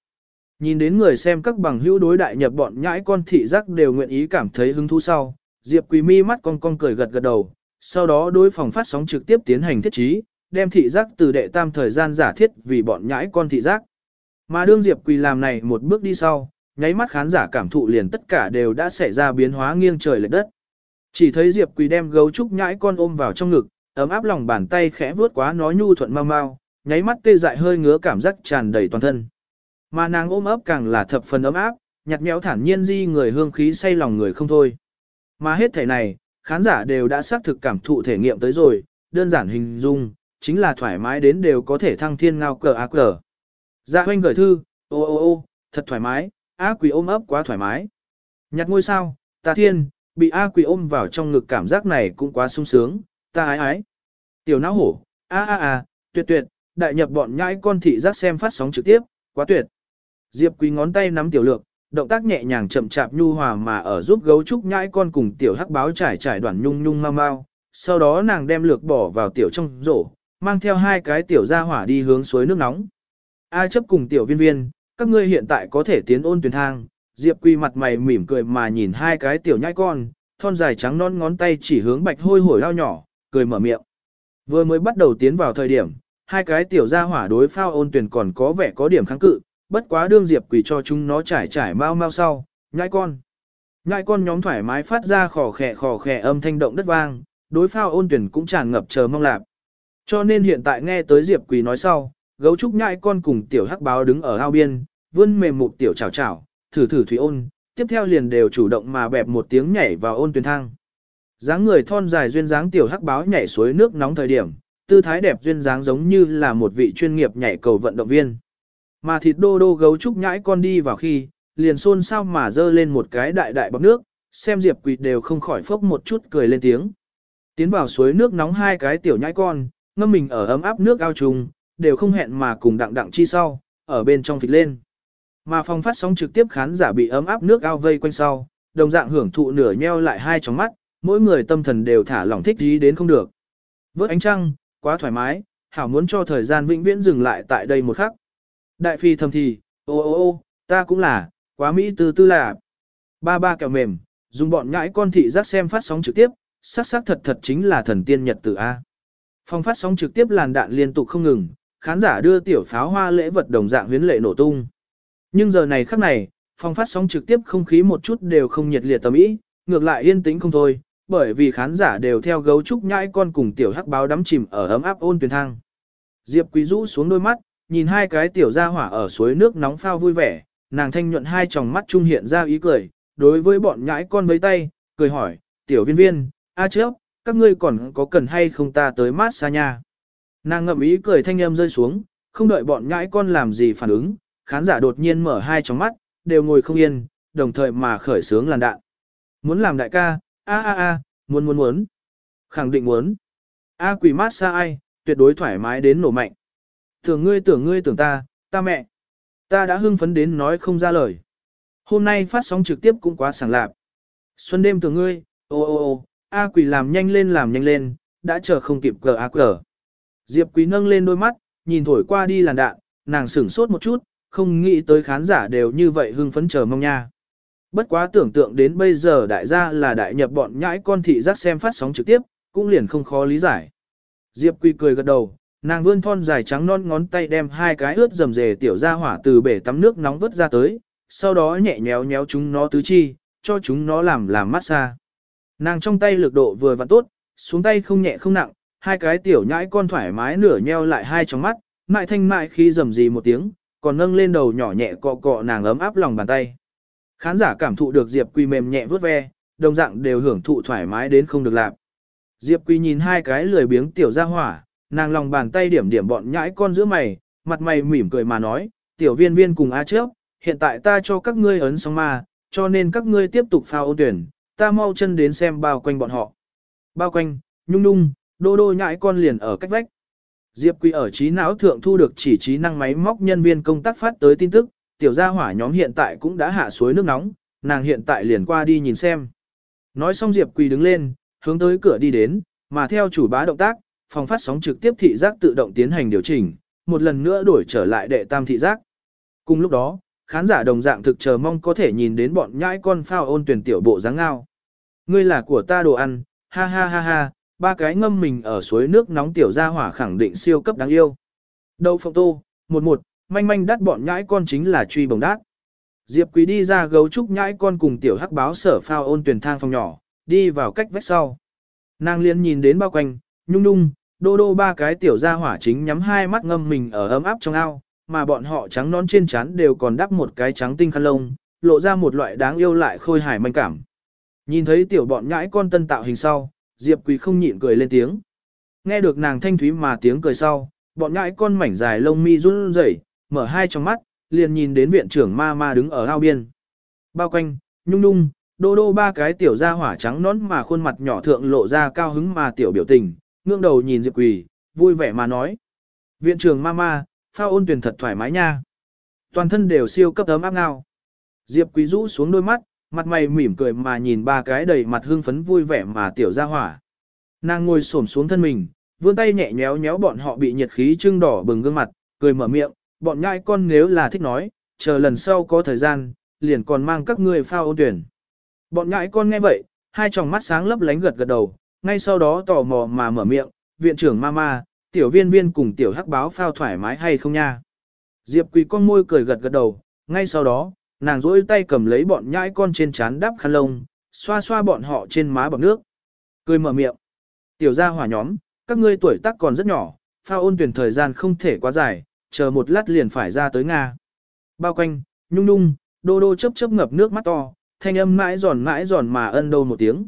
S1: Nhìn đến người xem các bằng hữu đối đại nhập bọn nhãi con thị giác đều nguyện ý cảm thấy hứng thú sau, Diệp Quỳ mi mắt con con cười gật gật đầu, sau đó đối phòng phát sóng trực tiếp tiến hành thiết trí, đem thị giác từ đệ tam thời gian giả thiết vì bọn nhãi con thị giác. Mà đương Diệp Quỳ làm này một bước đi sau, nháy mắt khán giả cảm thụ liền tất cả đều đã xảy ra biến hóa nghiêng trời lệch đất. Chỉ thấy Diệp Quỳ đem gấu trúc nhãi con ôm vào trong ngực, ấm áp lòng bàn tay khẽ vuốt quá nó nhu thuận mau mau, nháy mắt tê dại hơi ngứa cảm giác tràn đầy toàn thân. Mà nàng ôm ấp càng là thập phần ấm áp, nhặt nhẽo thản nhiên di người hương khí say lòng người không thôi. Mà hết thể này, khán giả đều đã xác thực cảm thụ thể nghiệm tới rồi, đơn giản hình dung, chính là thoải mái đến đều có thể thăng thiên ngao cờ á cờ. Dạ hoanh gửi thư, ô ô ô, thật thoải mái, á quỷ ôm ấp quá thoải mái. Nhặt ngôi sao, ta thiên, bị á quỷ ôm vào trong ngực cảm giác này cũng quá sung sướng, ta ái ái. Tiểu não hổ, a a a, tuyệt tuyệt, đại nhập bọn nhãi con thị giác xem phát sóng trực tiếp, quá tuyệt. Diệp Quý ngón tay nắm tiểu lược, động tác nhẹ nhàng chậm chạp nhu hòa mà ở giúp gấu trúc nhãi con cùng tiểu hắc báo trải trải đoạn nhung nhung mau mau. Sau đó nàng đem lược bỏ vào tiểu trong rổ, mang theo hai cái tiểu ra hỏa đi hướng suối nước nóng. A chấp cùng tiểu viên viên, các ngươi hiện tại có thể tiến ôn tuyển thang. Diệp Quy mặt mày mỉm cười mà nhìn hai cái tiểu nhãi con, thon dài trắng non ngón tay chỉ hướng bạch hôi hổi lao nhỏ, cười mở miệng. Vừa mới bắt đầu tiến vào thời điểm, hai cái tiểu gia hỏa đối phao ôn tuyển còn có vẻ có điểm kháng cự, bất quá đương Diệp Quỳ cho chúng nó trải trải mau mau sau, nhãi con. Nhãi con nhóm thoải mái phát ra khò khè khò khè âm thanh động đất vang, đối phao ôn tuyển cũng tràn ngập chờ mong lạc. Cho nên hiện tại nghe tới Diệp Quỳ nói sau, gấu trúc nhãi con cùng tiểu hắc báo đứng ở ao biên, vươn mềm mục tiểu chảo chảo, thử thử thủy ôn, tiếp theo liền đều chủ động mà bẹp một tiếng nhảy vào ôn tuyển thang. dáng người thon dài duyên dáng tiểu hắc báo nhảy suối nước nóng thời điểm, tư thái đẹp duyên dáng giống như là một vị chuyên nghiệp nhảy cầu vận động viên. Mà thịt đô đô gấu trúc nhãi con đi vào khi, liền xôn xao mà dơ lên một cái đại đại bọc nước, xem Diệp Quỳ đều không khỏi phốc một chút cười lên tiếng. Tiến vào suối nước nóng hai cái tiểu nhãi con, ngâm mình ở ấm áp nước ao trùng, đều không hẹn mà cùng đặng đặng chi sau, ở bên trong phịch lên. Mà phòng phát sóng trực tiếp khán giả bị ấm áp nước ao vây quanh sau, đồng dạng hưởng thụ nửa nheo lại hai tròng mắt, mỗi người tâm thần đều thả lỏng thích ý đến không được. Vớt ánh trăng, quá thoải mái, hảo muốn cho thời gian vĩnh viễn dừng lại tại đây một khắc. Đại phi thầm thì, ô ô ô, ta cũng là, quá mỹ tư tư là. Ba ba kẹo mềm, dùng bọn nhãi con thị giác xem phát sóng trực tiếp, sắc sắc thật thật chính là thần tiên nhật tử A. Phòng phát sóng trực tiếp làn đạn liên tục không ngừng, khán giả đưa tiểu pháo hoa lễ vật đồng dạng huyến lệ nổ tung. Nhưng giờ này khắc này, phòng phát sóng trực tiếp không khí một chút đều không nhiệt liệt tầm ý, ngược lại yên tĩnh không thôi, bởi vì khán giả đều theo gấu trúc nhãi con cùng tiểu hắc báo đắm chìm ở ấm áp ôn tuyển thang. Diệp Quý rũ xuống đôi mắt, nhìn hai cái tiểu gia hỏa ở suối nước nóng phao vui vẻ, nàng thanh nhuận hai tròng mắt trung hiện ra ý cười, đối với bọn nhãi con với tay, cười hỏi, tiểu viên viên, a trước, các ngươi còn có cần hay không ta tới mát xa nha. Nàng ngậm ý cười thanh âm rơi xuống, không đợi bọn nhãi con làm gì phản ứng, khán giả đột nhiên mở hai tròng mắt, đều ngồi không yên, đồng thời mà khởi sướng làn đạn. Muốn làm đại ca, a a a, muốn muốn muốn. Khẳng định muốn. A quỷ mát xa ai, tuyệt đối thoải mái đến nổ mạnh. Tưởng ngươi tưởng ngươi tưởng ta, ta mẹ. Ta đã hưng phấn đến nói không ra lời. Hôm nay phát sóng trực tiếp cũng quá sảng lạp. Xuân đêm tưởng ngươi, ô ô ô, A quỷ làm nhanh lên làm nhanh lên, đã chờ không kịp cờ A cờ. Diệp quý nâng lên đôi mắt, nhìn thổi qua đi làn đạn, nàng sửng sốt một chút, không nghĩ tới khán giả đều như vậy hưng phấn chờ mong nha. Bất quá tưởng tượng đến bây giờ đại gia là đại nhập bọn nhãi con thị giác xem phát sóng trực tiếp, cũng liền không khó lý giải. Diệp Quỳ cười gật đầu, nàng vươn thon dài trắng non ngón tay đem hai cái ướt rầm rề tiểu ra hỏa từ bể tắm nước nóng vớt ra tới, sau đó nhẹ nhéo nhéo chúng nó tứ chi, cho chúng nó làm làm massage. Nàng trong tay lực độ vừa vặn tốt, xuống tay không nhẹ không nặng, hai cái tiểu nhãi con thoải mái nửa nheo lại hai trong mắt, mại thanh mại khi rầm rì một tiếng, còn nâng lên đầu nhỏ nhẹ cọ cọ nàng ấm áp lòng bàn tay. Khán giả cảm thụ được Diệp Quy mềm nhẹ vớt ve, đồng dạng đều hưởng thụ thoải mái đến không được làm. Diệp Quy nhìn hai cái lười biếng tiểu ra hỏa, nàng lòng bàn tay điểm điểm bọn nhãi con giữa mày, mặt mày mỉm cười mà nói, tiểu viên viên cùng A trước, hiện tại ta cho các ngươi ấn sóng ma, cho nên các ngươi tiếp tục phao ôn tuyển, ta mau chân đến xem bao quanh bọn họ. Bao quanh, nhung nhung, đô đô nhãi con liền ở cách vách. Diệp Quy ở trí não thượng thu được chỉ trí năng máy móc nhân viên công tác phát tới tin tức, tiểu gia hỏa nhóm hiện tại cũng đã hạ suối nước nóng, nàng hiện tại liền qua đi nhìn xem. Nói xong Diệp Quỳ đứng lên, hướng tới cửa đi đến, mà theo chủ bá động tác, phòng phát sóng trực tiếp thị giác tự động tiến hành điều chỉnh, một lần nữa đổi trở lại đệ tam thị giác. Cùng lúc đó, khán giả đồng dạng thực chờ mong có thể nhìn đến bọn nhãi con phao ôn tuyển tiểu bộ dáng ngao. Ngươi là của ta đồ ăn, ha ha ha ha, ba cái ngâm mình ở suối nước nóng tiểu ra hỏa khẳng định siêu cấp đáng yêu. Đậu phộng tô, một một, manh manh đắt bọn nhãi con chính là truy bồng đát. Diệp Quý đi ra gấu trúc nhãi con cùng tiểu hắc báo sở phao ôn tuyển thang phòng nhỏ, đi vào cách vách sau. Nàng liên nhìn đến bao quanh, nhung nhung, đô đô ba cái tiểu gia hỏa chính nhắm hai mắt ngâm mình ở ấm áp trong ao, mà bọn họ trắng nón trên trán đều còn đắp một cái trắng tinh khăn lông, lộ ra một loại đáng yêu lại khôi hài manh cảm. Nhìn thấy tiểu bọn nhãi con tân tạo hình sau, Diệp Quý không nhịn cười lên tiếng. Nghe được nàng thanh thúy mà tiếng cười sau, bọn nhãi con mảnh dài lông mi run rẩy, mở hai trong mắt, liền nhìn đến viện trưởng ma ma đứng ở ao biên. Bao quanh, nhung nhung, đô đô ba cái tiểu da hỏa trắng nón mà khuôn mặt nhỏ thượng lộ ra cao hứng mà tiểu biểu tình, ngương đầu nhìn Diệp Quỳ, vui vẻ mà nói. Viện trưởng ma ma, phao ôn tuyển thật thoải mái nha. Toàn thân đều siêu cấp ấm áp ngao. Diệp Quý rũ xuống đôi mắt, mặt mày mỉm cười mà nhìn ba cái đầy mặt hương phấn vui vẻ mà tiểu ra hỏa. Nàng ngồi xổm xuống thân mình, vươn tay nhẹ nhéo nhéo bọn họ bị nhiệt khí trưng đỏ bừng gương mặt, cười mở miệng, bọn nhãi con nếu là thích nói, chờ lần sau có thời gian, liền còn mang các ngươi phao ôn tuyển. Bọn nhãi con nghe vậy, hai tròng mắt sáng lấp lánh gật gật đầu, ngay sau đó tò mò mà mở miệng, viện trưởng mama, tiểu viên viên cùng tiểu hắc báo phao thoải mái hay không nha. Diệp quỳ con môi cười gật gật đầu, ngay sau đó, nàng rỗi tay cầm lấy bọn nhãi con trên chán đắp khăn lông, xoa xoa bọn họ trên má bằng nước. Cười mở miệng. Tiểu gia hỏa nhóm, các ngươi tuổi tác còn rất nhỏ, phao ôn tuyển thời gian không thể quá dài, chờ một lát liền phải ra tới Nga. Bao quanh, nhung nhung, đô đô chớp chớp ngập nước mắt to, thanh âm mãi giòn mãi giòn mà ân đâu một tiếng.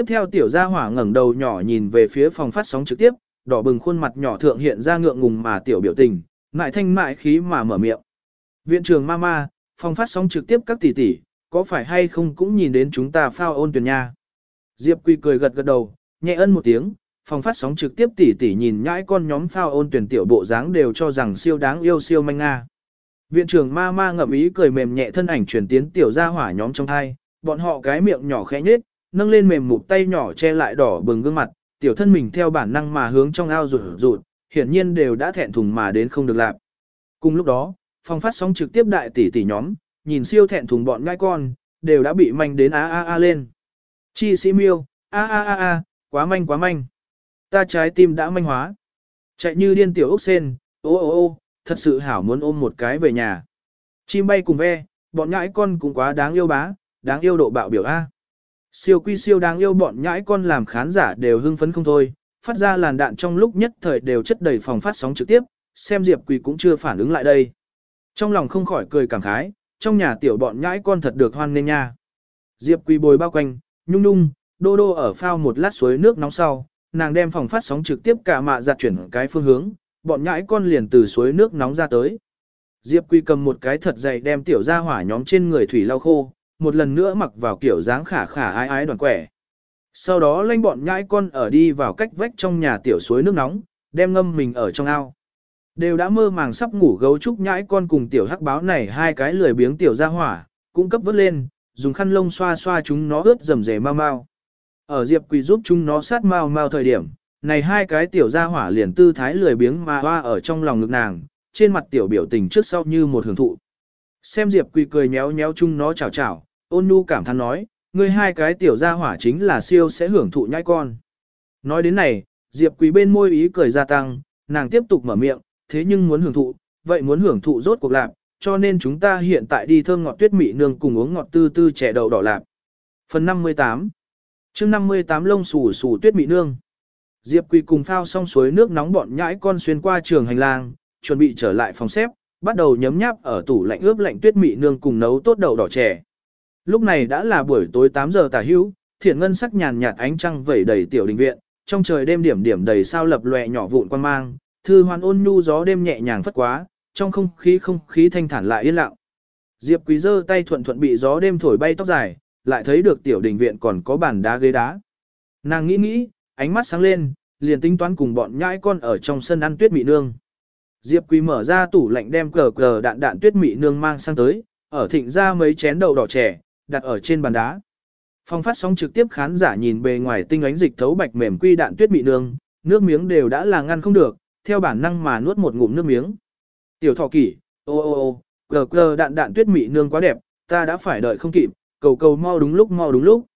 S1: Tiếp theo tiểu gia hỏa ngẩng đầu nhỏ nhìn về phía phòng phát sóng trực tiếp, đỏ bừng khuôn mặt nhỏ thượng hiện ra ngượng ngùng mà tiểu biểu tình, mại thanh mại khí mà mở miệng. Viện trường mama, phòng phát sóng trực tiếp các tỷ tỷ, có phải hay không cũng nhìn đến chúng ta phao ôn tuyển nha. Diệp Quy cười gật gật đầu, nhẹ ân một tiếng, phòng phát sóng trực tiếp tỷ tỷ nhìn nhãi con nhóm phao ôn tuyển tiểu bộ dáng đều cho rằng siêu đáng yêu siêu manh nga. Viện trưởng ma ma ngậm ý cười mềm nhẹ thân ảnh chuyển tiến tiểu gia hỏa nhóm trong hai, bọn họ cái miệng nhỏ khẽ nhếch, nâng lên mềm mụt tay nhỏ che lại đỏ bừng gương mặt, tiểu thân mình theo bản năng mà hướng trong ao rụt rụt, hiển nhiên đều đã thẹn thùng mà đến không được làm. Cùng lúc đó, phòng phát sóng trực tiếp đại tỷ tỷ nhóm, nhìn siêu thẹn thùng bọn ngai con, đều đã bị manh đến a a a lên. Chi sĩ miêu, a a a a, quá manh quá manh. Ta trái tim đã manh hóa. Chạy như điên tiểu ốc sen, ô ô ô, thật sự hảo muốn ôm một cái về nhà. Chim bay cùng ve, bọn ngãi con cũng quá đáng yêu bá, đáng yêu độ bạo biểu A. Siêu quy siêu đáng yêu bọn nhãi con làm khán giả đều hưng phấn không thôi, phát ra làn đạn trong lúc nhất thời đều chất đầy phòng phát sóng trực tiếp, xem Diệp Quỳ cũng chưa phản ứng lại đây. Trong lòng không khỏi cười cảm khái, trong nhà tiểu bọn nhãi con thật được hoan nên nha. Diệp Quỳ bồi bao quanh, nhung nhung, đô đô ở phao một lát suối nước nóng sau, nàng đem phòng phát sóng trực tiếp cả mạ giặt chuyển cái phương hướng, bọn nhãi con liền từ suối nước nóng ra tới. Diệp Quỳ cầm một cái thật dày đem tiểu ra hỏa nhóm trên người thủy lau khô, một lần nữa mặc vào kiểu dáng khả khả ái ái đoàn quẻ. Sau đó lanh bọn nhãi con ở đi vào cách vách trong nhà tiểu suối nước nóng, đem ngâm mình ở trong ao. Đều đã mơ màng sắp ngủ gấu trúc nhãi con cùng tiểu hắc báo này hai cái lười biếng tiểu ra hỏa, cũng cấp vớt lên, dùng khăn lông xoa xoa chúng nó ướt rầm rề mau mau. Ở Diệp Quỳ giúp chúng nó sát mau mau thời điểm, này hai cái tiểu ra hỏa liền tư thái lười biếng mà hoa ở trong lòng ngực nàng, trên mặt tiểu biểu tình trước sau như một hưởng thụ. Xem Diệp Quỳ cười nhéo nhéo chung nó chào chào, ôn nhu cảm thán nói, ngươi hai cái tiểu gia hỏa chính là siêu sẽ hưởng thụ nhai con. Nói đến này, Diệp Quý bên môi ý cười gia tăng, nàng tiếp tục mở miệng, thế nhưng muốn hưởng thụ, vậy muốn hưởng thụ rốt cuộc lạc, cho nên chúng ta hiện tại đi thơm ngọt tuyết mị nương cùng uống ngọt tư tư trẻ đậu đỏ lạc. Phần 58 chương 58 lông xù xù tuyết mị nương Diệp Quỳ cùng phao xong suối nước nóng bọn nhãi con xuyên qua trường hành lang, chuẩn bị trở lại phòng xếp, bắt đầu nhấm nháp ở tủ lạnh ướp lạnh tuyết mị nương cùng nấu tốt đậu đỏ chè. Lúc này đã là buổi tối 8 giờ tả hữu, thiện ngân sắc nhàn nhạt ánh trăng vẩy đầy tiểu đình viện, trong trời đêm điểm điểm đầy sao lập lòe nhỏ vụn quan mang, thư hoan ôn nhu gió đêm nhẹ nhàng phất quá, trong không khí không khí thanh thản lại yên lặng. Diệp Quý giơ tay thuận thuận bị gió đêm thổi bay tóc dài, lại thấy được tiểu đình viện còn có bàn đá ghế đá. Nàng nghĩ nghĩ, ánh mắt sáng lên, liền tính toán cùng bọn nhãi con ở trong sân ăn tuyết mị nương. Diệp Quý mở ra tủ lạnh đem cờ cờ đạn đạn tuyết mị nương mang sang tới, ở thịnh ra mấy chén đậu đỏ trẻ, đặt ở trên bàn đá. Phong phát sóng trực tiếp khán giả nhìn bề ngoài tinh ánh dịch thấu bạch mềm quy đạn tuyết mị nương, nước miếng đều đã là ngăn không được, theo bản năng mà nuốt một ngụm nước miếng. Tiểu thọ kỷ, ô ô ô, cờ cờ đạn đạn tuyết mị nương quá đẹp, ta đã phải đợi không kịp, cầu cầu mau đúng lúc mau đúng lúc.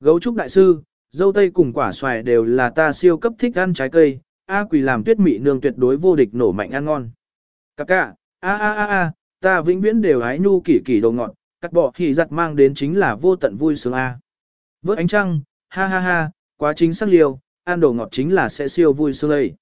S1: Gấu trúc đại sư, dâu tây cùng quả xoài đều là ta siêu cấp thích ăn trái cây, A quỳ làm tuyết mị nương tuyệt đối vô địch nổ mạnh ăn ngon. Cà cà, a a a a, ta vĩnh viễn đều hái nhu kỷ kỷ đồ ngọt, cắt bỏ thì giặt mang đến chính là vô tận vui sướng A. Vớt ánh trăng, ha ha ha, quá chính xác liều, ăn đồ ngọt chính là sẽ siêu vui sướng đây.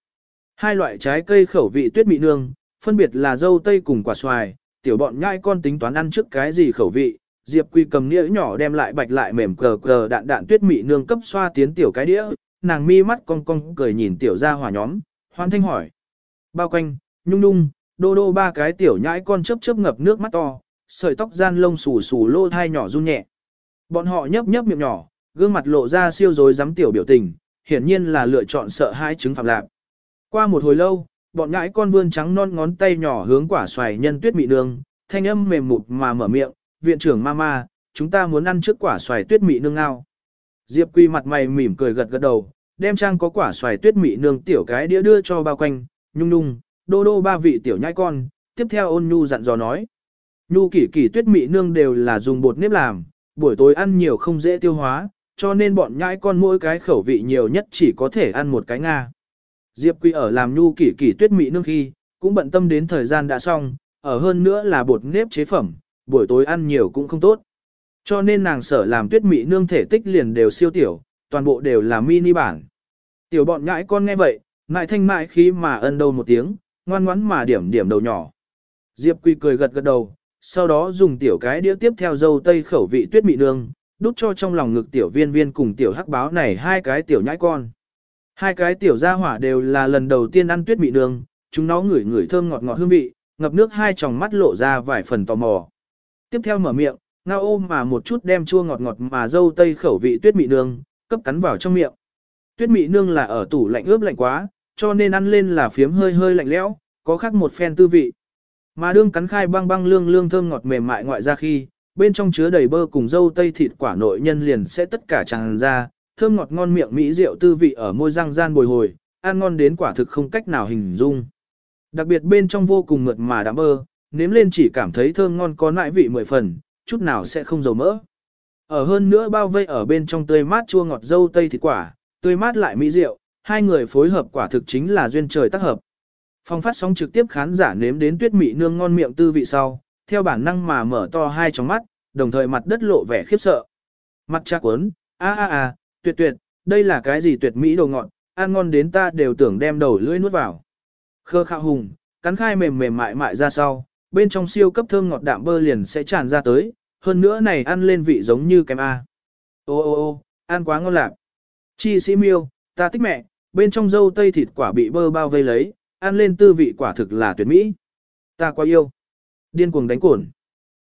S1: Hai loại trái cây khẩu vị tuyết mị nương, phân biệt là dâu tây cùng quả xoài, tiểu bọn nhai con tính toán ăn trước cái gì khẩu vị, Diệp Quy cầm nĩa nhỏ đem lại bạch lại mềm cờ cờ đạn đạn tuyết mị nương cấp xoa tiến tiểu cái đĩa, nàng mi mắt cong cong cười nhìn tiểu ra hỏa nhóm, hoan thanh hỏi. Bao quanh, nhung nhung, đô đô ba cái tiểu nhãi con chớp chớp ngập nước mắt to, sợi tóc gian lông xù xù lô thai nhỏ run nhẹ. Bọn họ nhấp nhấp miệng nhỏ, gương mặt lộ ra siêu rối rắm tiểu biểu tình, hiển nhiên là lựa chọn sợ hai chứng phạm lạc. Qua một hồi lâu, bọn nhãi con vươn trắng non ngón tay nhỏ hướng quả xoài nhân tuyết mị nương, thanh âm mềm mụt mà mở miệng, viện trưởng mama, chúng ta muốn ăn trước quả xoài tuyết mị nương ngao. Diệp Quy mặt mày mỉm cười gật gật đầu, đem trang có quả xoài tuyết mị nương tiểu cái đĩa đưa cho bao quanh, nhung nhung, đô đô ba vị tiểu nhãi con, tiếp theo ôn nhu dặn dò nói. Nhu kỷ kỷ tuyết mị nương đều là dùng bột nếp làm, buổi tối ăn nhiều không dễ tiêu hóa, cho nên bọn nhãi con mỗi cái khẩu vị nhiều nhất chỉ có thể ăn một cái Nga. Diệp Quy ở làm nhu kỷ kỷ tuyết mị nương khi, cũng bận tâm đến thời gian đã xong, ở hơn nữa là bột nếp chế phẩm, buổi tối ăn nhiều cũng không tốt. Cho nên nàng sở làm tuyết mị nương thể tích liền đều siêu tiểu, toàn bộ đều là mini bản. Tiểu bọn nhãi con nghe vậy, ngại thanh mại khi mà ân đâu một tiếng, ngoan ngoãn mà điểm điểm đầu nhỏ. Diệp Quy cười gật gật đầu, sau đó dùng tiểu cái đĩa tiếp theo dâu tây khẩu vị tuyết mị nương, đút cho trong lòng ngực tiểu viên viên cùng tiểu hắc báo này hai cái tiểu nhãi con. Hai cái tiểu gia hỏa đều là lần đầu tiên ăn tuyết mị nương, chúng nó ngửi ngửi thơm ngọt ngọt hương vị, ngập nước hai tròng mắt lộ ra vài phần tò mò. Tiếp theo mở miệng, ngao ôm mà một chút đem chua ngọt ngọt mà dâu tây khẩu vị tuyết mị nương, cấp cắn vào trong miệng. Tuyết mị nương là ở tủ lạnh ướp lạnh quá, cho nên ăn lên là phiếm hơi hơi lạnh lẽo, có khác một phen tư vị. Mà đương cắn khai băng băng lương lương thơm ngọt mềm mại ngoại ra khi, bên trong chứa đầy bơ cùng dâu tây thịt quả nội nhân liền sẽ tất cả tràn ra, thơm ngọt ngon miệng mỹ rượu tư vị ở môi răng gian bồi hồi, ăn ngon đến quả thực không cách nào hình dung. Đặc biệt bên trong vô cùng mượt mà đạm bơ, nếm lên chỉ cảm thấy thơm ngon có nại vị mười phần, chút nào sẽ không dầu mỡ. Ở hơn nữa bao vây ở bên trong tươi mát chua ngọt dâu tây thịt quả, tươi mát lại mỹ rượu, hai người phối hợp quả thực chính là duyên trời tác hợp. Phong phát sóng trực tiếp khán giả nếm đến tuyết mị nương ngon miệng tư vị sau, theo bản năng mà mở to hai tròng mắt, đồng thời mặt đất lộ vẻ khiếp sợ. Mặt cha cuốn, a a a, tuyệt tuyệt, đây là cái gì tuyệt mỹ đồ ngọn, ăn ngon đến ta đều tưởng đem đầu lưỡi nuốt vào. Khơ khạo hùng, cắn khai mềm mềm mại mại ra sau, bên trong siêu cấp thơm ngọt đạm bơ liền sẽ tràn ra tới, hơn nữa này ăn lên vị giống như kem A. Ô ô ô, ăn quá ngon lạc. Chi sĩ miêu, ta thích mẹ, bên trong dâu tây thịt quả bị bơ bao vây lấy, ăn lên tư vị quả thực là tuyệt mỹ. Ta quá yêu. Điên cuồng đánh cồn,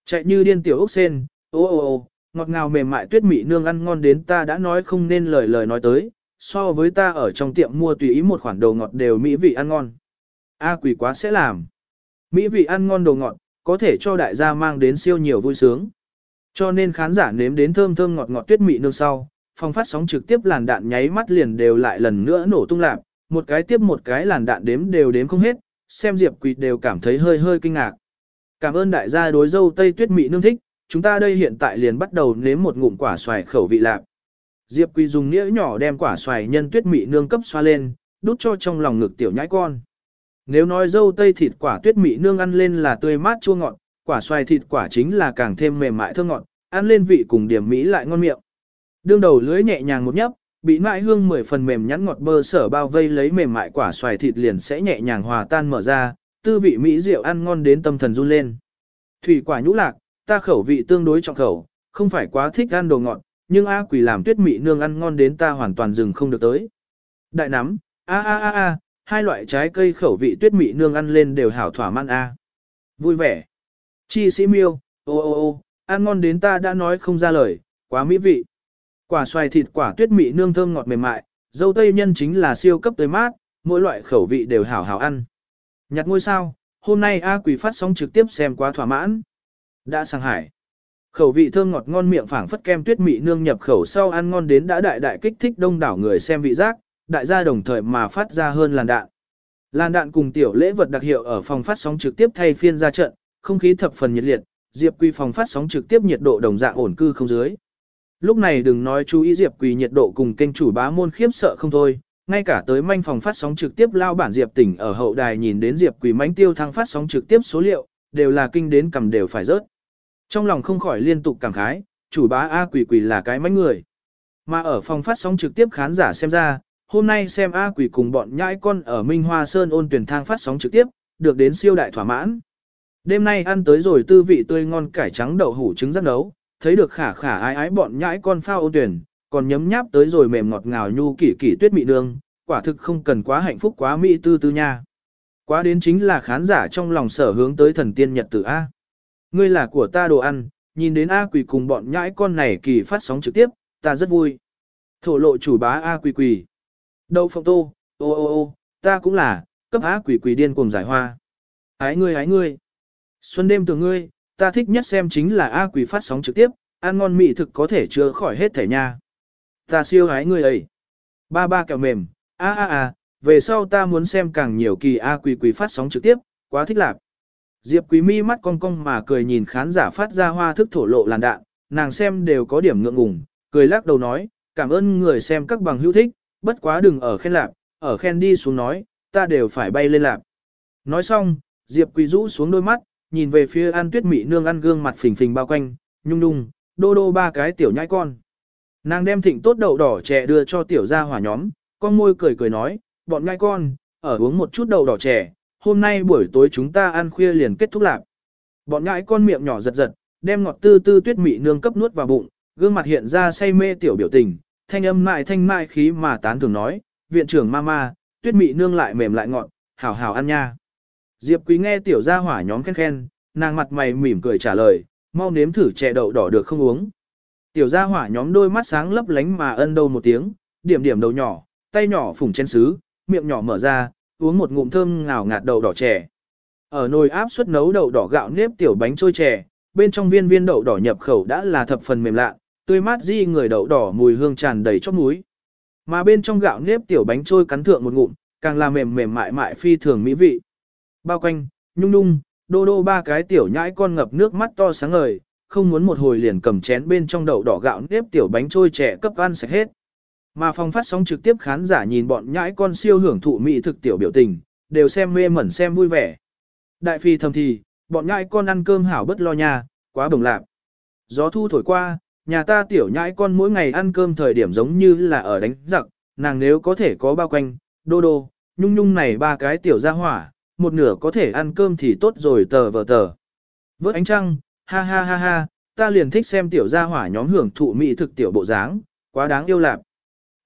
S1: Chạy như điên tiểu ốc sen, ô ô ô, ngọt ngào mềm mại tuyết mị nương ăn ngon đến ta đã nói không nên lời lời nói tới, so với ta ở trong tiệm mua tùy ý một khoản đồ ngọt đều mỹ vị ăn ngon. A quỷ quá sẽ làm. Mỹ vị ăn ngon đồ ngọt, có thể cho đại gia mang đến siêu nhiều vui sướng. Cho nên khán giả nếm đến thơm thơm ngọt ngọt tuyết mị nương sau, phong phát sóng trực tiếp làn đạn nháy mắt liền đều lại lần nữa nổ tung lạc, một cái tiếp một cái làn đạn đếm đều đếm không hết, xem Diệp Quỳ đều cảm thấy hơi hơi kinh ngạc. Cảm ơn đại gia đối dâu tây tuyết mị nương thích, chúng ta đây hiện tại liền bắt đầu nếm một ngụm quả xoài khẩu vị lạc. Diệp Quỳ dùng nĩa nhỏ đem quả xoài nhân tuyết mị nương cấp xoa lên, đút cho trong lòng ngực tiểu nhãi con. Nếu nói dâu tây thịt quả tuyết mị nương ăn lên là tươi mát chua ngọt, quả xoài thịt quả chính là càng thêm mềm mại thơm ngọt, ăn lên vị cùng điểm mỹ lại ngon miệng. Đương đầu lưới nhẹ nhàng một nhấp, bị mại hương mười phần mềm nhắn ngọt bơ sở bao vây lấy mềm mại quả xoài thịt liền sẽ nhẹ nhàng hòa tan mở ra, tư vị mỹ rượu ăn ngon đến tâm thần run lên. Thủy quả nhũ lạc, ta khẩu vị tương đối trọng khẩu, không phải quá thích ăn đồ ngọt, nhưng A quỷ làm tuyết mị nương ăn ngon đến ta hoàn toàn dừng không được tới. Đại nắm, a a a a, hai loại trái cây khẩu vị tuyết mị nương ăn lên đều hảo thỏa mãn a. Vui vẻ. Chi sĩ miêu, ô ô ô, ăn ngon đến ta đã nói không ra lời, quá mỹ vị. Quả xoài thịt quả tuyết mị nương thơm ngọt mềm mại, dâu tây nhân chính là siêu cấp tới mát, mỗi loại khẩu vị đều hảo hảo ăn. Nhặt ngôi sao, hôm nay A Quỷ phát sóng trực tiếp xem quá thỏa mãn. Đã sang hải. Khẩu vị thơm ngọt ngon miệng phảng phất kem tuyết mị nương nhập khẩu sau ăn ngon đến đã đại đại kích thích đông đảo người xem vị giác, đại gia đồng thời mà phát ra hơn làn đạn. Làn đạn cùng tiểu lễ vật đặc hiệu ở phòng phát sóng trực tiếp thay phiên ra trận, không khí thập phần nhiệt liệt, Diệp Quy phòng phát sóng trực tiếp nhiệt độ đồng dạng ổn cư không dưới. Lúc này đừng nói chú ý Diệp Quỳ nhiệt độ cùng kênh chủ bá môn khiếp sợ không thôi, ngay cả tới manh phòng phát sóng trực tiếp lao bản Diệp tỉnh ở hậu đài nhìn đến Diệp Quỳ mánh tiêu thăng phát sóng trực tiếp số liệu, đều là kinh đến cầm đều phải rớt. Trong lòng không khỏi liên tục cảm khái, chủ bá A Quỳ Quỳ là cái mánh người. Mà ở phòng phát sóng trực tiếp khán giả xem ra, hôm nay xem A Quỳ cùng bọn nhãi con ở Minh Hoa Sơn ôn tuyển thang phát sóng trực tiếp, được đến siêu đại thỏa mãn. Đêm nay ăn tới rồi tư vị tươi ngon cải trắng đậu hủ trứng rắc nấu, thấy được khả khả ái ái bọn nhãi con phao ôn tuyển, còn nhấm nháp tới rồi mềm ngọt ngào nhu kỷ kỷ tuyết mị nương, quả thực không cần quá hạnh phúc quá mỹ tư tư nha. Quá đến chính là khán giả trong lòng sở hướng tới thần tiên nhật tử A. Ngươi là của ta đồ ăn, nhìn đến A quỷ cùng bọn nhãi con này kỳ phát sóng trực tiếp, ta rất vui. Thổ lộ chủ bá A quỷ quỷ. Đậu phộng tô, ô ô ô, ta cũng là, cấp A quỷ quỷ điên cuồng giải hoa. Ái ngươi ái ngươi. Xuân đêm từ ngươi, ta thích nhất xem chính là A quỷ phát sóng trực tiếp, ăn ngon mỹ thực có thể chữa khỏi hết thể nha. Ta siêu hái người ấy. Ba ba kẹo mềm, a a a, về sau ta muốn xem càng nhiều kỳ A quỷ quỷ phát sóng trực tiếp, quá thích lạc. Diệp quý mi mắt cong cong mà cười nhìn khán giả phát ra hoa thức thổ lộ làn đạn, nàng xem đều có điểm ngượng ngùng, cười lắc đầu nói, cảm ơn người xem các bằng hữu thích, bất quá đừng ở khen lạc, ở khen đi xuống nói, ta đều phải bay lên lạc. Nói xong, Diệp quý rũ xuống đôi mắt, nhìn về phía An Tuyết Mị nương ăn gương mặt phình phình bao quanh, nhung nhung, đô đô ba cái tiểu nhãi con. Nàng đem thịnh tốt đậu đỏ chè đưa cho tiểu gia hỏa nhóm, con môi cười cười nói, bọn nhãi con, ở uống một chút đậu đỏ chè, hôm nay buổi tối chúng ta ăn khuya liền kết thúc lạc. Bọn nhãi con miệng nhỏ giật giật, đem ngọt tư tư tuyết mị nương cấp nuốt vào bụng, gương mặt hiện ra say mê tiểu biểu tình, thanh âm mại thanh mại khí mà tán thường nói, viện trưởng mama, tuyết mị nương lại mềm lại ngọt, hảo hảo ăn nha. Diệp Quý nghe tiểu gia hỏa nhóm khen khen, nàng mặt mày mỉm cười trả lời, mau nếm thử chè đậu đỏ được không uống. Tiểu gia hỏa nhóm đôi mắt sáng lấp lánh mà ân đâu một tiếng, điểm điểm đầu nhỏ, tay nhỏ phủng chén sứ, miệng nhỏ mở ra, uống một ngụm thơm ngào ngạt đậu đỏ chè. Ở nồi áp suất nấu đậu đỏ gạo nếp tiểu bánh trôi chè, bên trong viên viên đậu đỏ nhập khẩu đã là thập phần mềm lạ, tươi mát di người đậu đỏ mùi hương tràn đầy chóp mũi. Mà bên trong gạo nếp tiểu bánh trôi cắn thượng một ngụm, càng là mềm mềm mại mại phi thường mỹ vị. Bao quanh, nhung nhung, đô đô ba cái tiểu nhãi con ngập nước mắt to sáng ngời, không muốn một hồi liền cầm chén bên trong đậu đỏ gạo nếp tiểu bánh trôi trẻ cấp ăn sạch hết. Mà phong phát sóng trực tiếp khán giả nhìn bọn nhãi con siêu hưởng thụ mỹ thực tiểu biểu tình, đều xem mê mẩn xem vui vẻ. Đại phi thầm thì, bọn nhãi con ăn cơm hảo bất lo nha, quá bồng lạc. Gió thu thổi qua, nhà ta tiểu nhãi con mỗi ngày ăn cơm thời điểm giống như là ở đánh giặc, nàng nếu có thể có bao quanh, đô đô, nhung nhung này ba cái tiểu ra hỏa, một nửa có thể ăn cơm thì tốt rồi tờ vờ tờ. Vớt ánh trăng, ha ha ha ha, ta liền thích xem tiểu gia hỏa nhóm hưởng thụ mỹ thực tiểu bộ dáng, quá đáng yêu lạp.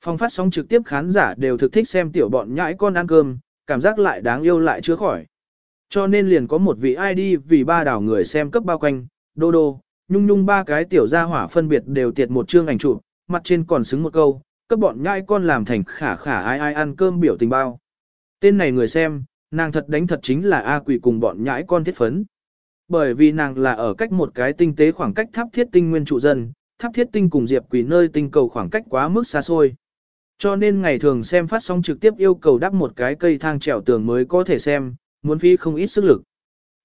S1: Phong phát sóng trực tiếp khán giả đều thực thích xem tiểu bọn nhãi con ăn cơm, cảm giác lại đáng yêu lại chưa khỏi. Cho nên liền có một vị ID vì ba đảo người xem cấp bao quanh, đô đô, nhung nhung ba cái tiểu gia hỏa phân biệt đều tiệt một chương ảnh chụp, mặt trên còn xứng một câu, cấp bọn nhãi con làm thành khả khả ai ai ăn cơm biểu tình bao. Tên này người xem, nàng thật đánh thật chính là A quỷ cùng bọn nhãi con thiết phấn. Bởi vì nàng là ở cách một cái tinh tế khoảng cách tháp thiết tinh nguyên trụ dân, tháp thiết tinh cùng diệp quỷ nơi tinh cầu khoảng cách quá mức xa xôi. Cho nên ngày thường xem phát sóng trực tiếp yêu cầu đắp một cái cây thang trèo tường mới có thể xem, muốn phí không ít sức lực.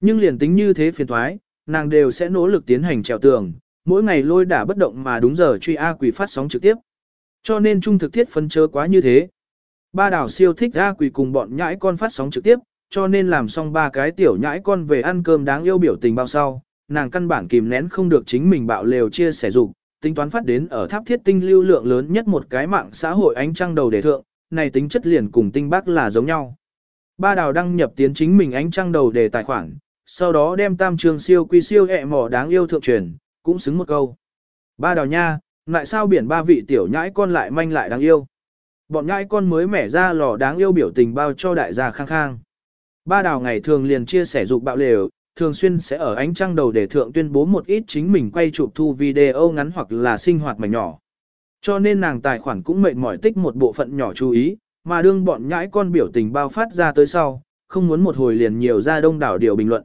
S1: Nhưng liền tính như thế phiền thoái, nàng đều sẽ nỗ lực tiến hành trèo tường, mỗi ngày lôi đả bất động mà đúng giờ truy A quỷ phát sóng trực tiếp. Cho nên trung thực thiết phân chớ quá như thế. Ba đảo siêu thích ra quỷ cùng bọn nhãi con phát sóng trực tiếp, cho nên làm xong ba cái tiểu nhãi con về ăn cơm đáng yêu biểu tình bao sau, nàng căn bản kìm nén không được chính mình bạo lều chia sẻ dục, tính toán phát đến ở tháp thiết tinh lưu lượng lớn nhất một cái mạng xã hội ánh trăng đầu đề thượng, này tính chất liền cùng tinh bác là giống nhau. Ba đào đăng nhập tiến chính mình ánh trăng đầu đề tài khoản, sau đó đem tam trường siêu quy siêu ẹ mỏ đáng yêu thượng truyền, cũng xứng một câu. Ba đào nha, lại sao biển ba vị tiểu nhãi con lại manh lại đáng yêu. Bọn nhãi con mới mẻ ra lò đáng yêu biểu tình bao cho đại gia khang khang. Ba đào ngày thường liền chia sẻ dục bạo lều, thường xuyên sẽ ở ánh trăng đầu để thượng tuyên bố một ít chính mình quay chụp thu video ngắn hoặc là sinh hoạt mảnh nhỏ. Cho nên nàng tài khoản cũng mệt mỏi tích một bộ phận nhỏ chú ý, mà đương bọn nhãi con biểu tình bao phát ra tới sau, không muốn một hồi liền nhiều ra đông đảo điều bình luận.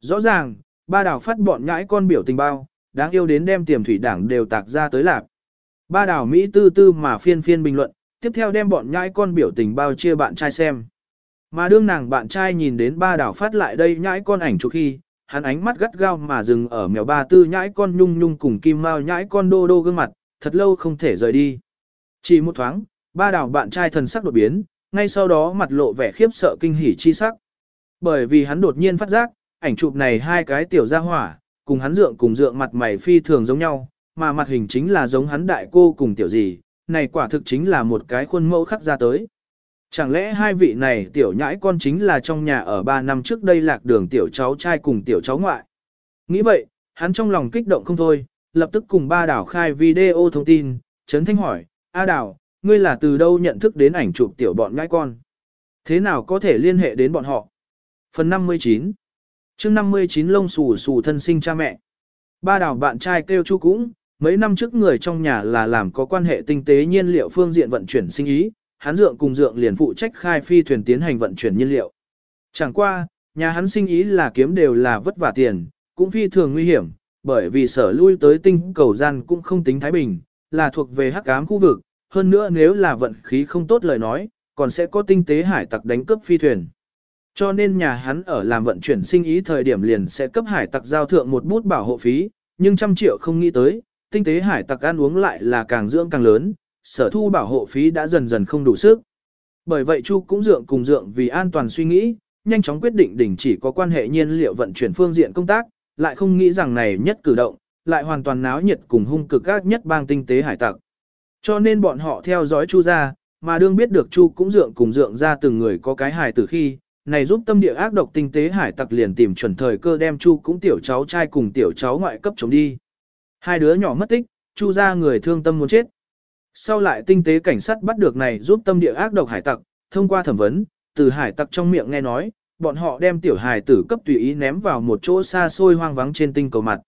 S1: Rõ ràng, ba đảo phát bọn nhãi con biểu tình bao, đáng yêu đến đem tiềm thủy đảng đều tạc ra tới lạc. Ba đảo Mỹ tư tư mà phiên phiên bình luận, tiếp theo đem bọn nhãi con biểu tình bao chia bạn trai xem. Mà đương nàng bạn trai nhìn đến ba đảo phát lại đây nhãi con ảnh chụp khi, hắn ánh mắt gắt gao mà dừng ở mèo ba tư nhãi con nhung nhung cùng kim mao nhãi con đô đô gương mặt, thật lâu không thể rời đi. Chỉ một thoáng, ba đảo bạn trai thần sắc đột biến, ngay sau đó mặt lộ vẻ khiếp sợ kinh hỉ chi sắc. Bởi vì hắn đột nhiên phát giác, ảnh chụp này hai cái tiểu gia hỏa, cùng hắn dượng cùng dượng mặt mày phi thường giống nhau, mà mặt hình chính là giống hắn đại cô cùng tiểu gì, này quả thực chính là một cái khuôn mẫu khắc ra tới. Chẳng lẽ hai vị này tiểu nhãi con chính là trong nhà ở ba năm trước đây lạc đường tiểu cháu trai cùng tiểu cháu ngoại. Nghĩ vậy, hắn trong lòng kích động không thôi, lập tức cùng ba đảo khai video thông tin, chấn thanh hỏi, A đảo, ngươi là từ đâu nhận thức đến ảnh chụp tiểu bọn nhãi con? Thế nào có thể liên hệ đến bọn họ? Phần 59 chương 59 lông xù xù thân sinh cha mẹ. Ba đảo bạn trai kêu chu cũng, mấy năm trước người trong nhà là làm có quan hệ tinh tế nhiên liệu phương diện vận chuyển sinh ý, hắn dượng cùng dượng liền phụ trách khai phi thuyền tiến hành vận chuyển nhiên liệu. Chẳng qua, nhà hắn sinh ý là kiếm đều là vất vả tiền, cũng phi thường nguy hiểm, bởi vì sở lui tới tinh cầu gian cũng không tính thái bình, là thuộc về hắc ám khu vực, hơn nữa nếu là vận khí không tốt lời nói, còn sẽ có tinh tế hải tặc đánh cướp phi thuyền. Cho nên nhà hắn ở làm vận chuyển sinh ý thời điểm liền sẽ cấp hải tặc giao thượng một bút bảo hộ phí, nhưng trăm triệu không nghĩ tới, tinh tế hải tặc ăn uống lại là càng dưỡng càng lớn, sở thu bảo hộ phí đã dần dần không đủ sức. Bởi vậy Chu cũng dượng cùng dượng vì an toàn suy nghĩ, nhanh chóng quyết định đình chỉ có quan hệ nhiên liệu vận chuyển phương diện công tác, lại không nghĩ rằng này nhất cử động, lại hoàn toàn náo nhiệt cùng hung cực các nhất bang tinh tế hải tặc. Cho nên bọn họ theo dõi Chu ra, mà đương biết được Chu cũng dượng cùng dượng ra từng người có cái hài từ khi, này giúp tâm địa ác độc tinh tế hải tặc liền tìm chuẩn thời cơ đem Chu cũng tiểu cháu trai cùng tiểu cháu ngoại cấp chống đi. Hai đứa nhỏ mất tích, Chu ra người thương tâm muốn chết. Sau lại tinh tế cảnh sát bắt được này giúp tâm địa ác độc hải tặc, thông qua thẩm vấn, từ hải tặc trong miệng nghe nói, bọn họ đem tiểu hải tử cấp tùy ý ném vào một chỗ xa xôi hoang vắng trên tinh cầu mặt.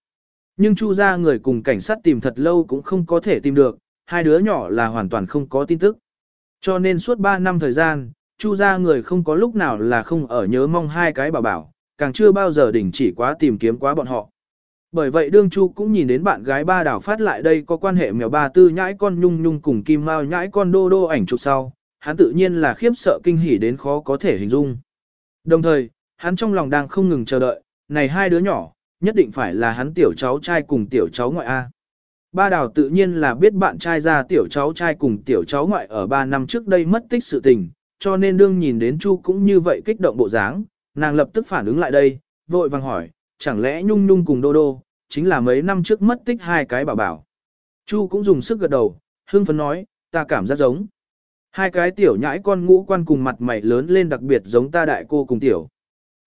S1: Nhưng Chu ra người cùng cảnh sát tìm thật lâu cũng không có thể tìm được, hai đứa nhỏ là hoàn toàn không có tin tức. Cho nên suốt 3 năm thời gian, Chu ra người không có lúc nào là không ở nhớ mong hai cái bảo bảo, càng chưa bao giờ đình chỉ quá tìm kiếm quá bọn họ. Bởi vậy đương Chu cũng nhìn đến bạn gái ba đảo phát lại đây có quan hệ mèo ba tư nhãi con nhung nhung cùng kim mao nhãi con đô đô ảnh chụp sau, hắn tự nhiên là khiếp sợ kinh hỉ đến khó có thể hình dung. Đồng thời, hắn trong lòng đang không ngừng chờ đợi, này hai đứa nhỏ, nhất định phải là hắn tiểu cháu trai cùng tiểu cháu ngoại A. Ba đảo tự nhiên là biết bạn trai ra tiểu cháu trai cùng tiểu cháu ngoại ở ba năm trước đây mất tích sự tình, cho nên đương nhìn đến Chu cũng như vậy kích động bộ dáng, nàng lập tức phản ứng lại đây, vội vàng hỏi, chẳng lẽ Nhung Nhung cùng Đô Đô, chính là mấy năm trước mất tích hai cái bảo bảo. Chu cũng dùng sức gật đầu, hương phấn nói, ta cảm giác giống. Hai cái tiểu nhãi con ngũ quan cùng mặt mày lớn lên đặc biệt giống ta đại cô cùng tiểu.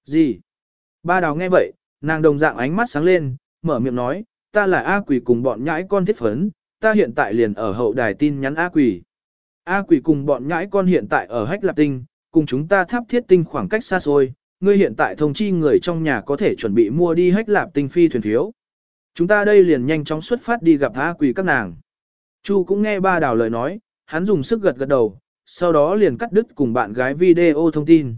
S1: Gì? Ba đào nghe vậy, nàng đồng dạng ánh mắt sáng lên, mở miệng nói, ta là A quỷ cùng bọn nhãi con thiết phấn, ta hiện tại liền ở hậu đài tin nhắn A quỷ. A quỷ cùng bọn nhãi con hiện tại ở hách lạp tinh, cùng chúng ta tháp thiết tinh khoảng cách xa xôi, ngươi hiện tại thông chi người trong nhà có thể chuẩn bị mua đi hách lạp tinh phi thuyền phiếu. Chúng ta đây liền nhanh chóng xuất phát đi gặp A quỷ các nàng. Chu cũng nghe ba đào lời nói, hắn dùng sức gật gật đầu, sau đó liền cắt đứt cùng bạn gái video thông tin.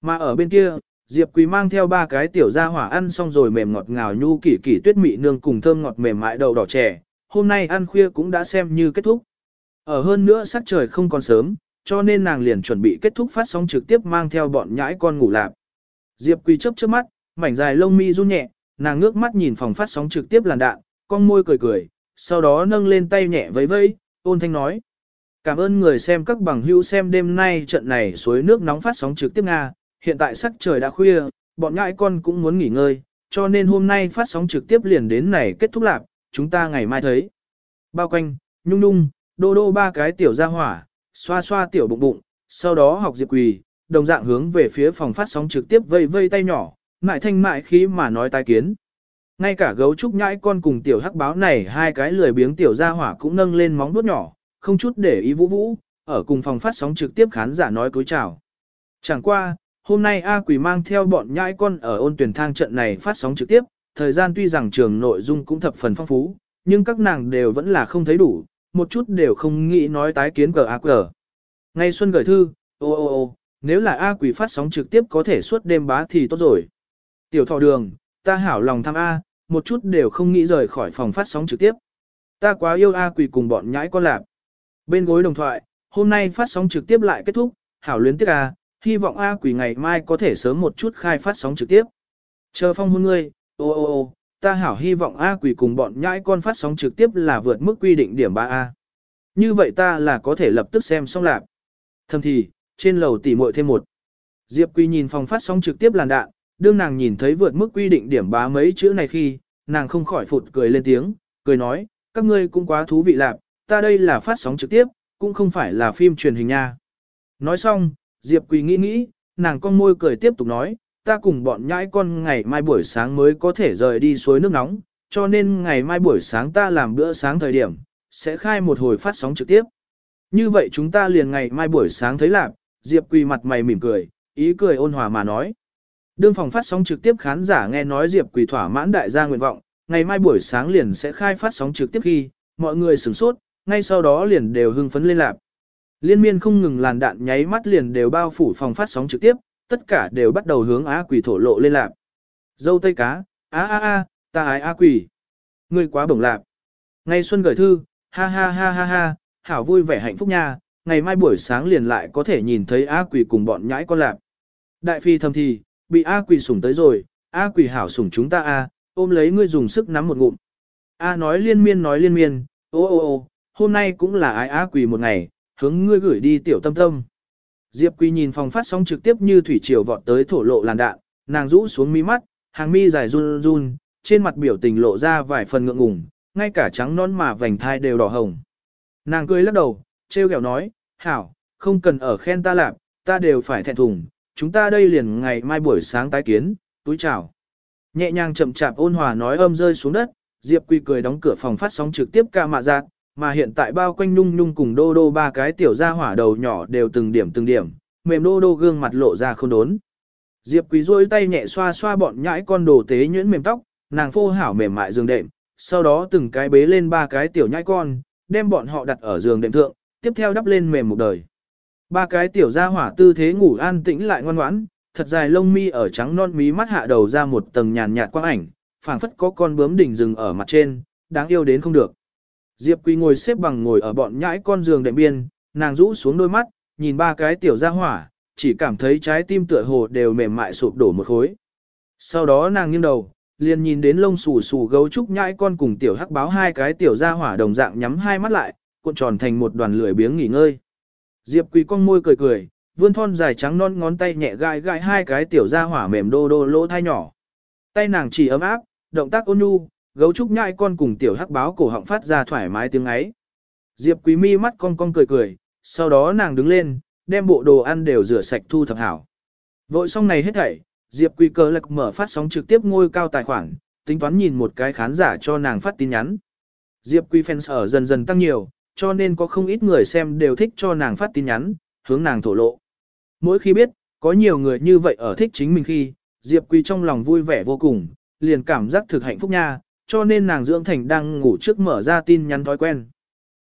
S1: Mà ở bên kia, Diệp Quỳ mang theo ba cái tiểu gia hỏa ăn xong rồi mềm ngọt ngào nhu kỷ kỷ tuyết mị nương cùng thơm ngọt mềm mại đầu đỏ trẻ, hôm nay ăn khuya cũng đã xem như kết thúc. Ở hơn nữa sắc trời không còn sớm, cho nên nàng liền chuẩn bị kết thúc phát sóng trực tiếp mang theo bọn nhãi con ngủ lạp. Diệp Quỳ chớp chớp mắt, mảnh dài lông mi run nhẹ, nàng ngước mắt nhìn phòng phát sóng trực tiếp làn đạn, con môi cười cười, sau đó nâng lên tay nhẹ vẫy vẫy, ôn thanh nói. Cảm ơn người xem các bằng hữu xem đêm nay trận này suối nước nóng phát sóng trực tiếp Nga, hiện tại sắc trời đã khuya, bọn ngãi con cũng muốn nghỉ ngơi, cho nên hôm nay phát sóng trực tiếp liền đến này kết thúc lạc, chúng ta ngày mai thấy. Bao quanh, nhung nhung, đô đô ba cái tiểu ra hỏa, xoa xoa tiểu bụng bụng, sau đó học diệp quỳ, đồng dạng hướng về phía phòng phát sóng trực tiếp vây vây tay nhỏ, mại thanh mại khí mà nói tai kiến. Ngay cả gấu trúc nhãi con cùng tiểu hắc báo này hai cái lười biếng tiểu ra hỏa cũng nâng lên móng vuốt nhỏ, không chút để ý vũ vũ, ở cùng phòng phát sóng trực tiếp khán giả nói cúi chào. Chẳng qua, hôm nay A Quỷ mang theo bọn nhãi con ở ôn tuyển thang trận này phát sóng trực tiếp, thời gian tuy rằng trường nội dung cũng thập phần phong phú, nhưng các nàng đều vẫn là không thấy đủ, một chút đều không nghĩ nói tái kiến cờ A cờ. Ngay Xuân gửi thư, ô ô ô, nếu là A Quỷ phát sóng trực tiếp có thể suốt đêm bá thì tốt rồi. Tiểu thọ đường, ta hảo lòng tham A, một chút đều không nghĩ rời khỏi phòng phát sóng trực tiếp. Ta quá yêu A Quỷ cùng bọn nhãi con lạp. Bên gối đồng thoại, hôm nay phát sóng trực tiếp lại kết thúc, hảo luyến tiếc A, hy vọng A quỷ ngày mai có thể sớm một chút khai phát sóng trực tiếp. Chờ phong hôn ngươi, ô ô ô, ta hảo hy vọng A quỷ cùng bọn nhãi con phát sóng trực tiếp là vượt mức quy định điểm 3A. Như vậy ta là có thể lập tức xem xong lạc. Thầm thì, trên lầu tỉ muội thêm một. Diệp Quy nhìn phòng phát sóng trực tiếp làn đạn, đương nàng nhìn thấy vượt mức quy định điểm bá mấy chữ này khi, nàng không khỏi phụt cười lên tiếng, cười nói, các ngươi cũng quá thú vị lạc, ta đây là phát sóng trực tiếp, cũng không phải là phim truyền hình nha. Nói xong, Diệp Quỳ nghĩ nghĩ, nàng con môi cười tiếp tục nói, ta cùng bọn nhãi con ngày mai buổi sáng mới có thể rời đi suối nước nóng, cho nên ngày mai buổi sáng ta làm bữa sáng thời điểm, sẽ khai một hồi phát sóng trực tiếp. Như vậy chúng ta liền ngày mai buổi sáng thấy lạc, Diệp Quỳ mặt mày mỉm cười, ý cười ôn hòa mà nói. Đương phòng phát sóng trực tiếp khán giả nghe nói Diệp Quỳ thỏa mãn đại gia nguyện vọng, ngày mai buổi sáng liền sẽ khai phát sóng trực tiếp khi, mọi người sửng sốt, ngay sau đó liền đều hưng phấn lên lạc. Liên miên không ngừng làn đạn nháy mắt liền đều bao phủ phòng phát sóng trực tiếp, tất cả đều bắt đầu hướng á quỷ thổ lộ lên lạc. Dâu tây cá, a a a ta ái á quỷ. Ngươi quá bổng lạc. Ngày xuân gửi thư, ha ha ha ha ha, hảo vui vẻ hạnh phúc nha, ngày mai buổi sáng liền lại có thể nhìn thấy á quỷ cùng bọn nhãi con lạc. Đại phi thầm thì, bị A quỷ sủng tới rồi, A quỷ hảo sủng chúng ta a, ôm lấy ngươi dùng sức nắm một ngụm. A nói liên miên nói liên miên, ô ô ô, hôm nay cũng là ái A quỷ một ngày, hướng ngươi gửi đi tiểu tâm tâm. Diệp quỷ nhìn phòng phát sóng trực tiếp như thủy triều vọt tới thổ lộ làn đạn, nàng rũ xuống mi mắt, hàng mi dài run run, trên mặt biểu tình lộ ra vài phần ngượng ngùng, ngay cả trắng non mà vành thai đều đỏ hồng. Nàng cười lắc đầu, trêu ghẹo nói, hảo, không cần ở khen ta làm, ta đều phải thẹn thùng, chúng ta đây liền ngày mai buổi sáng tái kiến, túi chào. Nhẹ nhàng chậm chạp ôn hòa nói âm rơi xuống đất, Diệp Quy cười đóng cửa phòng phát sóng trực tiếp ca mạ giác, mà hiện tại bao quanh nhung nhung cùng đô đô ba cái tiểu gia hỏa đầu nhỏ đều từng điểm từng điểm, mềm đô đô gương mặt lộ ra không đốn. Diệp Quý rôi tay nhẹ xoa xoa bọn nhãi con đồ tế nhuyễn mềm tóc, nàng phô hảo mềm mại giường đệm, sau đó từng cái bế lên ba cái tiểu nhãi con, đem bọn họ đặt ở giường đệm thượng, tiếp theo đắp lên mềm một đời. Ba cái tiểu gia hỏa tư thế ngủ an tĩnh lại ngoan ngoãn, thật dài lông mi ở trắng non mí mắt hạ đầu ra một tầng nhàn nhạt quang ảnh, phảng phất có con bướm đỉnh rừng ở mặt trên, đáng yêu đến không được. Diệp Quý ngồi xếp bằng ngồi ở bọn nhãi con giường đệm biên, nàng rũ xuống đôi mắt, nhìn ba cái tiểu gia hỏa, chỉ cảm thấy trái tim tựa hồ đều mềm mại sụp đổ một khối. Sau đó nàng nghiêng đầu, liền nhìn đến lông xù xù gấu trúc nhãi con cùng tiểu hắc báo hai cái tiểu gia hỏa đồng dạng nhắm hai mắt lại, cuộn tròn thành một đoàn lưỡi biếng nghỉ ngơi. Diệp Quý con môi cười cười, vươn thon dài trắng non ngón tay nhẹ gai gai hai cái tiểu da hỏa mềm đô đô lỗ thai nhỏ. Tay nàng chỉ ấm áp, động tác ôn nhu, gấu trúc nhãi con cùng tiểu hắc báo cổ họng phát ra thoải mái tiếng ấy. Diệp Quý mi mắt cong cong cười cười, sau đó nàng đứng lên, đem bộ đồ ăn đều rửa sạch thu thập hảo. Vội xong này hết thảy, Diệp Quý cờ lạc mở phát sóng trực tiếp ngôi cao tài khoản, tính toán nhìn một cái khán giả cho nàng phát tin nhắn. Diệp Quý fans ở dần dần tăng nhiều, cho nên có không ít người xem đều thích cho nàng phát tin nhắn, hướng nàng thổ lộ. Mỗi khi biết, có nhiều người như vậy ở thích chính mình khi, Diệp Quý trong lòng vui vẻ vô cùng, liền cảm giác thực hạnh phúc nha, cho nên nàng dưỡng thành đang ngủ trước mở ra tin nhắn thói quen.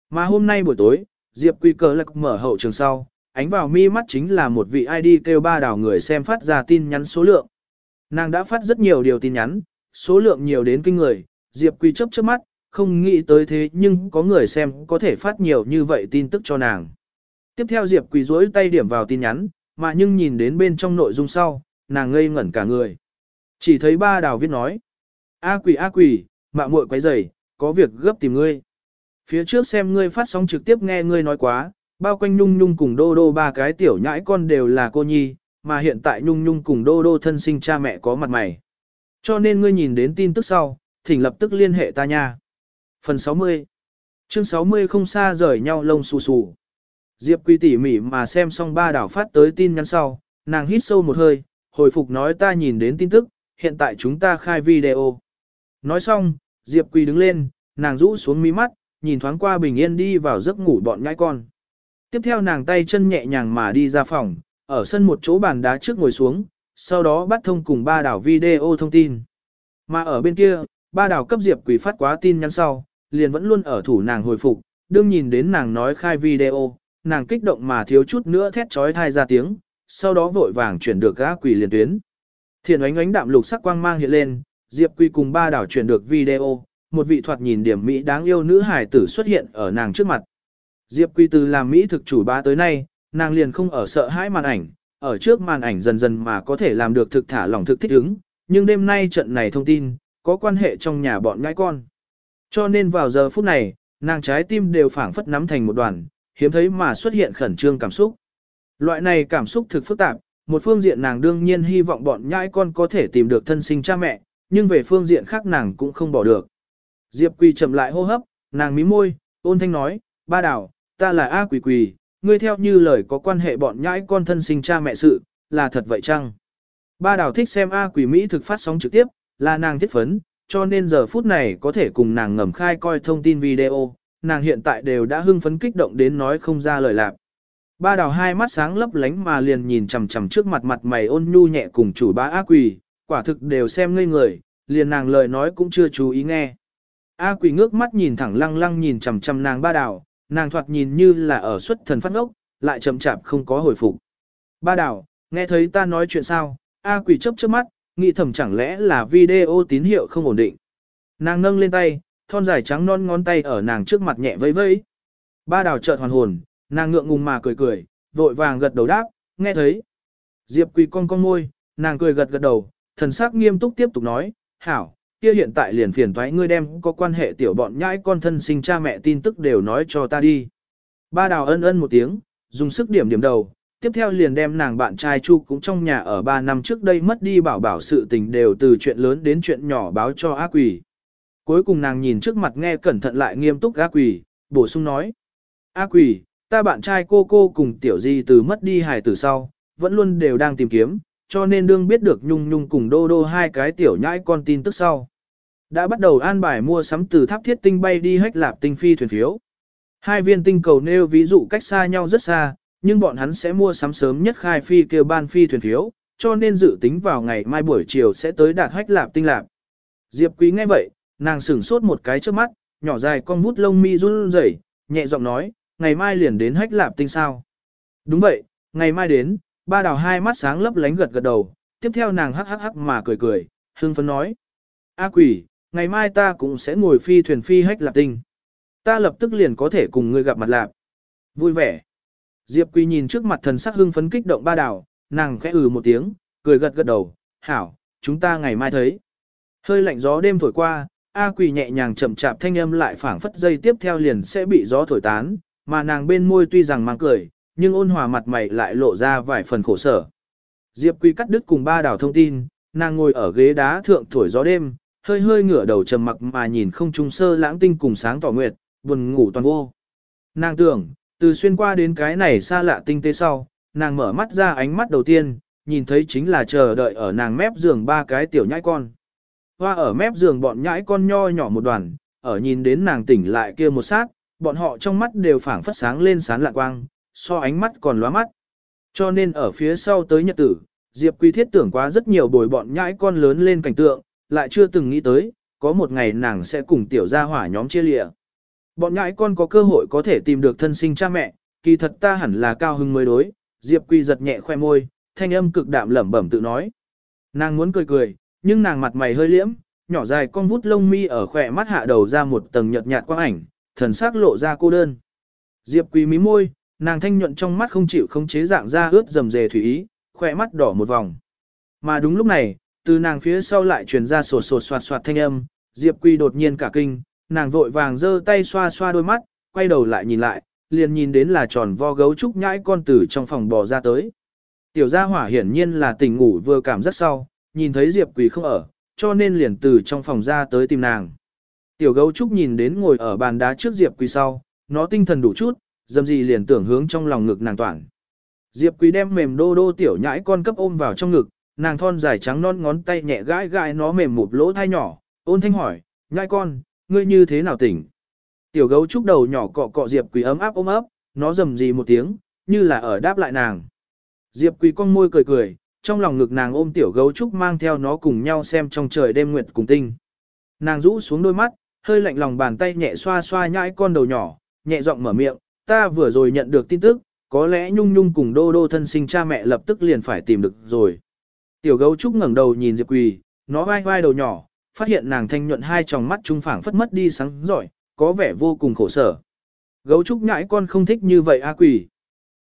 S1: Mà hôm nay buổi tối, Diệp Quý cờ lạc mở hậu trường sau, ánh vào mi mắt chính là một vị ID kêu ba đảo người xem phát ra tin nhắn số lượng. Nàng đã phát rất nhiều điều tin nhắn, số lượng nhiều đến kinh người, Diệp Quý chấp chớp mắt, không nghĩ tới thế nhưng có người xem có thể phát nhiều như vậy tin tức cho nàng. Tiếp theo Diệp Quỳ rối tay điểm vào tin nhắn, mà nhưng nhìn đến bên trong nội dung sau, nàng ngây ngẩn cả người. Chỉ thấy ba đào viết nói. A quỷ A quỷ, mạ muội quấy rầy, có việc gấp tìm ngươi. Phía trước xem ngươi phát sóng trực tiếp nghe ngươi nói quá, bao quanh Nhung Nhung cùng Đô Đô ba cái tiểu nhãi con đều là cô nhi, mà hiện tại Nhung Nhung cùng Đô Đô thân sinh cha mẹ có mặt mày. Cho nên ngươi nhìn đến tin tức sau, thỉnh lập tức liên hệ ta nha. Phần 60 Chương 60 không xa rời nhau lông xù xù. Diệp Quy tỉ mỉ mà xem xong ba đảo phát tới tin nhắn sau, nàng hít sâu một hơi, hồi phục nói ta nhìn đến tin tức, hiện tại chúng ta khai video. Nói xong, Diệp Quy đứng lên, nàng rũ xuống mí mắt, nhìn thoáng qua bình yên đi vào giấc ngủ bọn nhãi con. Tiếp theo nàng tay chân nhẹ nhàng mà đi ra phòng, ở sân một chỗ bàn đá trước ngồi xuống, sau đó bắt thông cùng ba đảo video thông tin. Mà ở bên kia, ba đảo cấp Diệp Quỳ phát quá tin nhắn sau, liền vẫn luôn ở thủ nàng hồi phục, đương nhìn đến nàng nói khai video, nàng kích động mà thiếu chút nữa thét trói thai ra tiếng, sau đó vội vàng chuyển được gã quỷ liền tuyến. Thiền ánh ánh đạm lục sắc quang mang hiện lên, Diệp Quy cùng ba đảo chuyển được video, một vị thoạt nhìn điểm mỹ đáng yêu nữ hải tử xuất hiện ở nàng trước mặt. Diệp Quy từ làm mỹ thực chủ ba tới nay, nàng liền không ở sợ hãi màn ảnh, ở trước màn ảnh dần dần mà có thể làm được thực thả lỏng thực thích ứng, nhưng đêm nay trận này thông tin, có quan hệ trong nhà bọn ngãi con. Cho nên vào giờ phút này, nàng trái tim đều phảng phất nắm thành một đoàn, hiếm thấy mà xuất hiện khẩn trương cảm xúc. Loại này cảm xúc thực phức tạp, một phương diện nàng đương nhiên hy vọng bọn nhãi con có thể tìm được thân sinh cha mẹ, nhưng về phương diện khác nàng cũng không bỏ được. Diệp Quỳ chậm lại hô hấp, nàng mí môi, ôn thanh nói, ba đảo, ta là A Quỳ Quỳ, ngươi theo như lời có quan hệ bọn nhãi con thân sinh cha mẹ sự, là thật vậy chăng? Ba đảo thích xem A Quỳ Mỹ thực phát sóng trực tiếp, là nàng thiết phấn, cho nên giờ phút này có thể cùng nàng ngầm khai coi thông tin video, nàng hiện tại đều đã hưng phấn kích động đến nói không ra lời lạc. Ba đào hai mắt sáng lấp lánh mà liền nhìn chằm chằm trước mặt mặt mày ôn nhu nhẹ cùng chủ bá A Quỳ, quả thực đều xem ngây người, liền nàng lời nói cũng chưa chú ý nghe. A Quỳ ngước mắt nhìn thẳng lăng lăng nhìn chằm chằm nàng ba đào, nàng thoạt nhìn như là ở xuất thần phát ngốc, lại chậm chạp không có hồi phục. Ba đào, nghe thấy ta nói chuyện sao? A Quỳ chớp chớp mắt, nghĩ thầm chẳng lẽ là video tín hiệu không ổn định. Nàng nâng lên tay, thon dài trắng non ngón tay ở nàng trước mặt nhẹ vẫy vẫy. Ba đào chợt hoàn hồn, nàng ngượng ngùng mà cười cười, vội vàng gật đầu đáp, nghe thấy. Diệp quỳ con con môi, nàng cười gật gật đầu, thần sắc nghiêm túc tiếp tục nói, hảo, kia hiện tại liền phiền thoái ngươi đem có quan hệ tiểu bọn nhãi con thân sinh cha mẹ tin tức đều nói cho ta đi. Ba đào ân ân một tiếng, dùng sức điểm điểm đầu, tiếp theo liền đem nàng bạn trai Chu cũng trong nhà ở 3 năm trước đây mất đi bảo bảo sự tình đều từ chuyện lớn đến chuyện nhỏ báo cho ác quỷ. Cuối cùng nàng nhìn trước mặt nghe cẩn thận lại nghiêm túc ác quỷ, bổ sung nói. Ác quỷ, ta bạn trai cô cô cùng tiểu di từ mất đi hài từ sau, vẫn luôn đều đang tìm kiếm, cho nên đương biết được Nhung Nhung cùng Đô Đô hai cái tiểu nhãi con tin tức sau. Đã bắt đầu an bài mua sắm từ tháp thiết tinh bay đi hách lạp tinh phi thuyền phiếu. Hai viên tinh cầu nêu ví dụ cách xa nhau rất xa, nhưng bọn hắn sẽ mua sắm sớm nhất khai phi kêu ban phi thuyền phiếu, cho nên dự tính vào ngày mai buổi chiều sẽ tới đạt hách lạp tinh lạp. Diệp Quý nghe vậy, nàng sửng sốt một cái trước mắt, nhỏ dài con vút lông mi run rẩy, nhẹ giọng nói, ngày mai liền đến hách lạp tinh sao. Đúng vậy, ngày mai đến, ba đào hai mắt sáng lấp lánh gật gật đầu, tiếp theo nàng hắc hắc hắc mà cười cười, hưng phấn nói. A quỷ, ngày mai ta cũng sẽ ngồi phi thuyền phi hách lạp tinh. Ta lập tức liền có thể cùng ngươi gặp mặt lạp. Vui vẻ. Diệp Quỳ nhìn trước mặt thần sắc hưng phấn kích động ba đào, nàng khẽ ừ một tiếng, cười gật gật đầu, hảo, chúng ta ngày mai thấy. Hơi lạnh gió đêm thổi qua, A Quỳ nhẹ nhàng chậm chạp thanh âm lại phảng phất dây tiếp theo liền sẽ bị gió thổi tán, mà nàng bên môi tuy rằng mang cười, nhưng ôn hòa mặt mày lại lộ ra vài phần khổ sở. Diệp Quỳ cắt đứt cùng ba đảo thông tin, nàng ngồi ở ghế đá thượng thổi gió đêm, hơi hơi ngửa đầu trầm mặc mà nhìn không trung sơ lãng tinh cùng sáng tỏ nguyệt, buồn ngủ toàn vô. Nàng tưởng, từ xuyên qua đến cái này xa lạ tinh tế sau, nàng mở mắt ra ánh mắt đầu tiên, nhìn thấy chính là chờ đợi ở nàng mép giường ba cái tiểu nhãi con. Hoa ở mép giường bọn nhãi con nho nhỏ một đoàn, ở nhìn đến nàng tỉnh lại kia một sát, bọn họ trong mắt đều phảng phất sáng lên sán lạ quang, so ánh mắt còn lóa mắt. Cho nên ở phía sau tới nhật tử, Diệp Quy thiết tưởng quá rất nhiều bồi bọn nhãi con lớn lên cảnh tượng, lại chưa từng nghĩ tới, có một ngày nàng sẽ cùng tiểu gia hỏa nhóm chia lịa. Bọn nhãi con có cơ hội có thể tìm được thân sinh cha mẹ, kỳ thật ta hẳn là cao hưng mới đối, Diệp Quy giật nhẹ khoe môi, thanh âm cực đạm lẩm bẩm tự nói. Nàng muốn cười cười, nhưng nàng mặt mày hơi liễm, nhỏ dài con vút lông mi ở khỏe mắt hạ đầu ra một tầng nhợt nhạt quang ảnh, thần sắc lộ ra cô đơn. Diệp Quý mí môi, nàng thanh nhuận trong mắt không chịu không chế dạng ra ướt dầm dề thủy ý, khỏe mắt đỏ một vòng. Mà đúng lúc này, từ nàng phía sau lại truyền ra sột sột soạt soạt thanh âm, Diệp Quý đột nhiên cả kinh, nàng vội vàng giơ tay xoa xoa đôi mắt, quay đầu lại nhìn lại, liền nhìn đến là tròn vo gấu trúc nhãi con tử trong phòng bò ra tới. Tiểu gia hỏa hiển nhiên là tỉnh ngủ vừa cảm rất sau, nhìn thấy Diệp Quỳ không ở, cho nên liền từ trong phòng ra tới tìm nàng. Tiểu gấu trúc nhìn đến ngồi ở bàn đá trước Diệp Quỳ sau, nó tinh thần đủ chút, dầm gì liền tưởng hướng trong lòng ngực nàng toàn. Diệp Quý đem mềm đô đô tiểu nhãi con cấp ôm vào trong ngực, nàng thon dài trắng non ngón tay nhẹ gãi gãi nó mềm một lỗ thai nhỏ, ôn thanh hỏi, nhãi con, ngươi như thế nào tỉnh? Tiểu gấu trúc đầu nhỏ cọ cọ Diệp Quỳ ấm áp ôm ấp, nó rầm gì một tiếng, như là ở đáp lại nàng. Diệp Quỳ con môi cười cười, trong lòng ngực nàng ôm tiểu gấu trúc mang theo nó cùng nhau xem trong trời đêm nguyệt cùng tinh. Nàng rũ xuống đôi mắt, hơi lạnh lòng bàn tay nhẹ xoa xoa nhãi con đầu nhỏ, nhẹ giọng mở miệng, ta vừa rồi nhận được tin tức, có lẽ Nhung Nhung cùng Đô Đô thân sinh cha mẹ lập tức liền phải tìm được rồi. Tiểu gấu trúc ngẩng đầu nhìn Diệp Quỳ, nó vai vai đầu nhỏ, phát hiện nàng thanh nhuận hai tròng mắt trung phảng phất mất đi sáng giỏi, có vẻ vô cùng khổ sở. Gấu trúc nhãi con không thích như vậy a quỳ.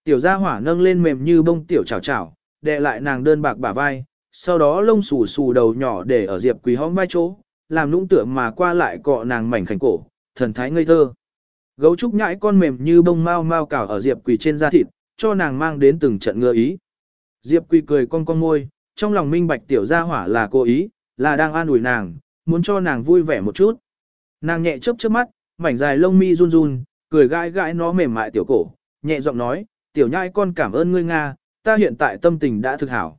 S1: Tiểu gia hỏa nâng lên mềm như bông tiểu chảo chảo, đè lại nàng đơn bạc bả vai, sau đó lông xù xù đầu nhỏ để ở Diệp Quỳ hõm vai chỗ, làm nũng tựa mà qua lại cọ nàng mảnh khảnh cổ, thần thái ngây thơ. Gấu trúc nhãi con mềm như bông mau mau cào ở Diệp Quỳ trên da thịt, cho nàng mang đến từng trận ngựa ý. Diệp Quỳ cười cong cong môi, trong lòng minh bạch tiểu gia hỏa là cố ý, là đang an ủi nàng, muốn cho nàng vui vẻ một chút. Nàng nhẹ chớp chớp mắt, mảnh dài lông mi run run, cười gãi gãi nó mềm mại tiểu cổ, nhẹ giọng nói, tiểu nhãi con cảm ơn ngươi Nga, ta hiện tại tâm tình đã thực hảo.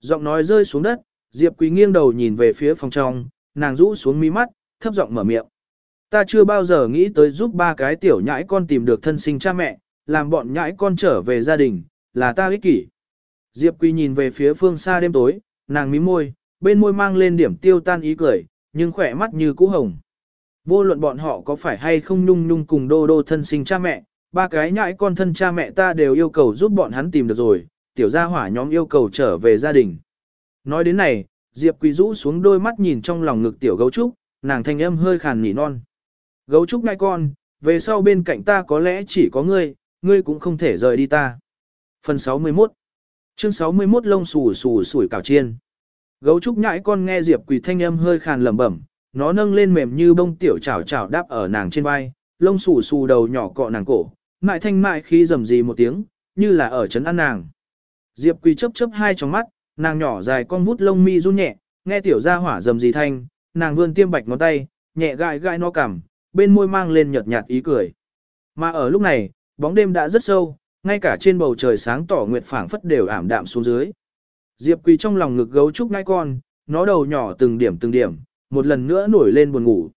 S1: Giọng nói rơi xuống đất, Diệp Quý nghiêng đầu nhìn về phía phòng trong, nàng rũ xuống mi mắt, thấp giọng mở miệng. Ta chưa bao giờ nghĩ tới giúp ba cái tiểu nhãi con tìm được thân sinh cha mẹ, làm bọn nhãi con trở về gia đình, là ta ích kỷ. Diệp Quý nhìn về phía phương xa đêm tối, nàng mím môi, bên môi mang lên điểm tiêu tan ý cười, nhưng khỏe mắt như cũ hồng. Vô luận bọn họ có phải hay không nhung nhung cùng đô đô thân sinh cha mẹ, ba cái nhãi con thân cha mẹ ta đều yêu cầu giúp bọn hắn tìm được rồi, tiểu gia hỏa nhóm yêu cầu trở về gia đình. Nói đến này, Diệp Quý rũ xuống đôi mắt nhìn trong lòng ngực tiểu gấu trúc, nàng thanh âm hơi khàn nỉ non. Gấu trúc ngai con, về sau bên cạnh ta có lẽ chỉ có ngươi, ngươi cũng không thể rời đi ta. Phần 61 Chương 61 lông xù xù sủi cảo chiên. Gấu trúc nhãi con nghe Diệp Quỳ thanh âm hơi khàn lẩm bẩm, nó nâng lên mềm như bông tiểu chảo chảo đáp ở nàng trên vai, lông xù xù đầu nhỏ cọ nàng cổ, mại thanh mại khi rầm gì một tiếng, như là ở chấn ăn nàng. Diệp Quỳ chớp chớp hai trong mắt, nàng nhỏ dài con vút lông mi run nhẹ, nghe tiểu gia hỏa rầm gì thanh, nàng vươn tiêm bạch ngón tay, nhẹ gãi gãi nó cằm, bên môi mang lên nhợt nhạt ý cười. Mà ở lúc này, bóng đêm đã rất sâu, ngay cả trên bầu trời sáng tỏ nguyệt phảng phất đều ảm đạm xuống dưới. Diệp Quỳ trong lòng ngực gấu trúc ngai con, nó đầu nhỏ từng điểm từng điểm, một lần nữa nổi lên buồn ngủ.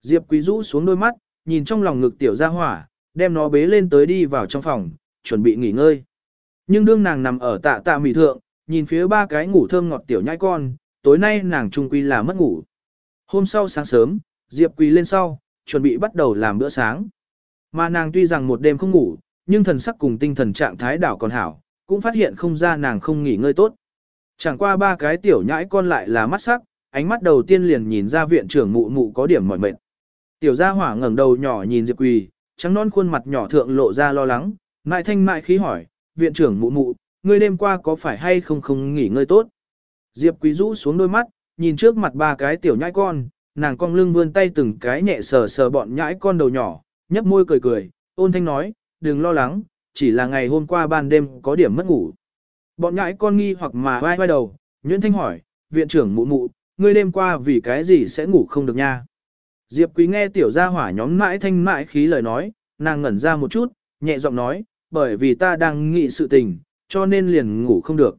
S1: Diệp Quý rũ xuống đôi mắt, nhìn trong lòng ngực tiểu gia hỏa, đem nó bế lên tới đi vào trong phòng, chuẩn bị nghỉ ngơi. Nhưng đương nàng nằm ở tạ tạ mỉ thượng, nhìn phía ba cái ngủ thơm ngọt tiểu nhãi con, tối nay nàng trung quy là mất ngủ. Hôm sau sáng sớm, Diệp Quỳ lên sau, chuẩn bị bắt đầu làm bữa sáng. Mà nàng tuy rằng một đêm không ngủ, nhưng thần sắc cùng tinh thần trạng thái đảo còn hảo, cũng phát hiện không ra nàng không nghỉ ngơi tốt. Chẳng qua ba cái tiểu nhãi con lại là mắt sắc, ánh mắt đầu tiên liền nhìn ra viện trưởng mụ mụ có điểm mỏi mệt. Tiểu gia hỏa ngẩng đầu nhỏ nhìn Diệp Quỳ, trắng non khuôn mặt nhỏ thượng lộ ra lo lắng, mại thanh mại khí hỏi, viện trưởng mụ mụ, ngươi đêm qua có phải hay không không nghỉ ngơi tốt? Diệp Quỳ rũ xuống đôi mắt, nhìn trước mặt ba cái tiểu nhãi con, nàng cong lưng vươn tay từng cái nhẹ sờ sờ bọn nhãi con đầu nhỏ, nhấp môi cười cười, ôn thanh nói, đừng lo lắng, chỉ là ngày hôm qua ban đêm có điểm mất ngủ. Bọn nhãi con nghi hoặc mà vai vai đầu, Nguyễn Thanh hỏi, viện trưởng mụ mụ, ngươi đêm qua vì cái gì sẽ ngủ không được nha? Diệp Quý nghe tiểu gia hỏa nhóm mãi thanh mãi khí lời nói, nàng ngẩn ra một chút, nhẹ giọng nói, bởi vì ta đang nghĩ sự tình, cho nên liền ngủ không được.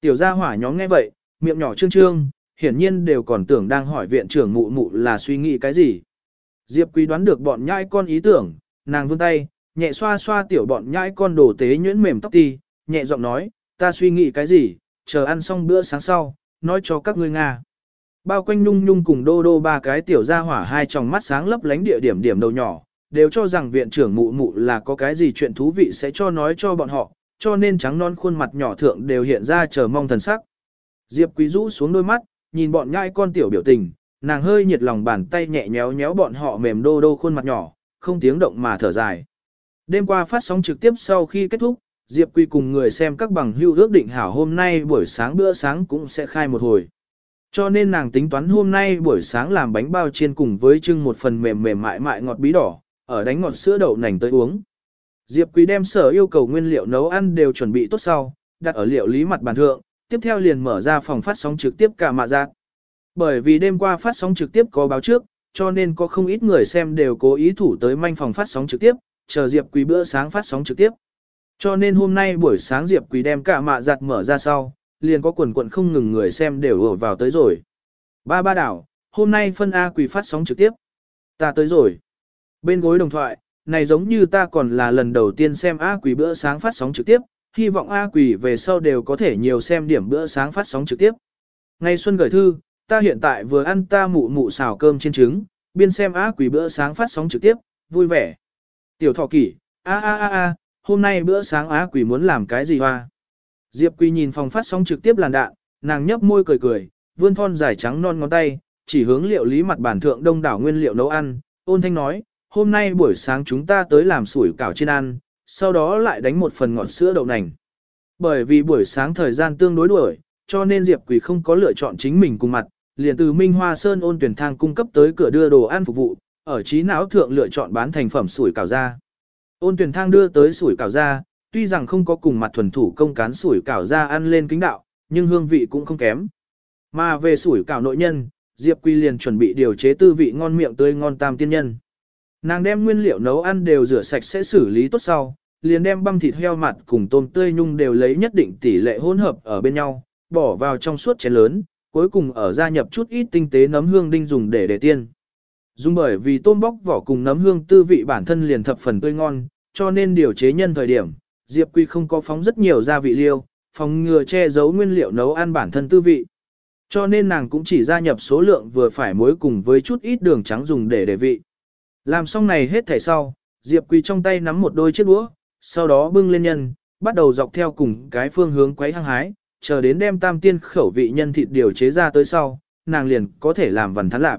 S1: Tiểu gia hỏa nhóm nghe vậy, miệng nhỏ trương trương, hiển nhiên đều còn tưởng đang hỏi viện trưởng mụ mụ là suy nghĩ cái gì. Diệp Quý đoán được bọn nhãi con ý tưởng, nàng vươn tay, nhẹ xoa xoa tiểu bọn nhãi con đồ tế nhuyễn mềm tóc ti, nhẹ giọng nói, ta suy nghĩ cái gì, chờ ăn xong bữa sáng sau, nói cho các ngươi Nga. Bao quanh nhung nhung cùng đô đô ba cái tiểu ra hỏa hai tròng mắt sáng lấp lánh địa điểm điểm đầu nhỏ, đều cho rằng viện trưởng mụ mụ là có cái gì chuyện thú vị sẽ cho nói cho bọn họ, cho nên trắng non khuôn mặt nhỏ thượng đều hiện ra chờ mong thần sắc. Diệp Quý rũ xuống đôi mắt, nhìn bọn nhai con tiểu biểu tình, nàng hơi nhiệt lòng bàn tay nhẹ nhéo nhéo bọn họ mềm đô đô khuôn mặt nhỏ, không tiếng động mà thở dài. Đêm qua phát sóng trực tiếp sau khi kết thúc, Diệp Quy cùng người xem các bằng hưu ước định hảo hôm nay buổi sáng bữa sáng cũng sẽ khai một hồi. Cho nên nàng tính toán hôm nay buổi sáng làm bánh bao chiên cùng với trưng một phần mềm mềm mại mại ngọt bí đỏ, ở đánh ngọt sữa đậu nành tới uống. Diệp Quý đem sở yêu cầu nguyên liệu nấu ăn đều chuẩn bị tốt sau, đặt ở liệu lý mặt bàn thượng, tiếp theo liền mở ra phòng phát sóng trực tiếp cả mạ giác. Bởi vì đêm qua phát sóng trực tiếp có báo trước, cho nên có không ít người xem đều cố ý thủ tới manh phòng phát sóng trực tiếp, chờ Diệp Quý bữa sáng phát sóng trực tiếp. Cho nên hôm nay buổi sáng Diệp Quý đem cả mạ giặt mở ra sau, liền có quần quận không ngừng người xem đều ùa vào tới rồi. Ba ba đảo, hôm nay phân A Quỳ phát sóng trực tiếp. Ta tới rồi. Bên gối đồng thoại, này giống như ta còn là lần đầu tiên xem A Quỳ bữa sáng phát sóng trực tiếp, hy vọng A Quỳ về sau đều có thể nhiều xem điểm bữa sáng phát sóng trực tiếp. Ngày xuân gửi thư, ta hiện tại vừa ăn ta mụ mụ xào cơm trên trứng, biên xem A Quỳ bữa sáng phát sóng trực tiếp, vui vẻ. Tiểu thọ kỷ, a a a a, hôm nay bữa sáng Á Quỷ muốn làm cái gì hoa? Diệp Quỳ nhìn phòng phát sóng trực tiếp làn đạn, nàng nhấp môi cười cười, vươn thon dài trắng non ngón tay, chỉ hướng liệu lý mặt bản thượng đông đảo nguyên liệu nấu ăn, ôn thanh nói, hôm nay buổi sáng chúng ta tới làm sủi cảo trên ăn, sau đó lại đánh một phần ngọt sữa đậu nành. Bởi vì buổi sáng thời gian tương đối đuổi, cho nên Diệp Quỳ không có lựa chọn chính mình cùng mặt, liền từ Minh Hoa Sơn ôn tuyển thang cung cấp tới cửa đưa đồ ăn phục vụ, ở trí não thượng lựa chọn bán thành phẩm sủi cảo ra. Ôn tuyển thang đưa tới sủi cảo ra, tuy rằng không có cùng mặt thuần thủ công cán sủi cảo ra ăn lên kính đạo, nhưng hương vị cũng không kém. Mà về sủi cảo nội nhân, Diệp Quy liền chuẩn bị điều chế tư vị ngon miệng tươi ngon tam tiên nhân. Nàng đem nguyên liệu nấu ăn đều rửa sạch sẽ xử lý tốt sau, liền đem băm thịt heo mặt cùng tôm tươi nhung đều lấy nhất định tỷ lệ hỗn hợp ở bên nhau, bỏ vào trong suốt chén lớn, cuối cùng ở gia nhập chút ít tinh tế nấm hương đinh dùng để để tiên. Dùng bởi vì tôm bóc vỏ cùng nấm hương tư vị bản thân liền thập phần tươi ngon, cho nên điều chế nhân thời điểm, Diệp Quy không có phóng rất nhiều gia vị liêu, phòng ngừa che giấu nguyên liệu nấu ăn bản thân tư vị. Cho nên nàng cũng chỉ gia nhập số lượng vừa phải muối cùng với chút ít đường trắng dùng để để vị. Làm xong này hết thảy sau, Diệp Quy trong tay nắm một đôi chiếc đũa, sau đó bưng lên nhân, bắt đầu dọc theo cùng cái phương hướng quấy hăng hái, chờ đến đem tam tiên khẩu vị nhân thịt điều chế ra tới sau, nàng liền có thể làm vần thắn lạc.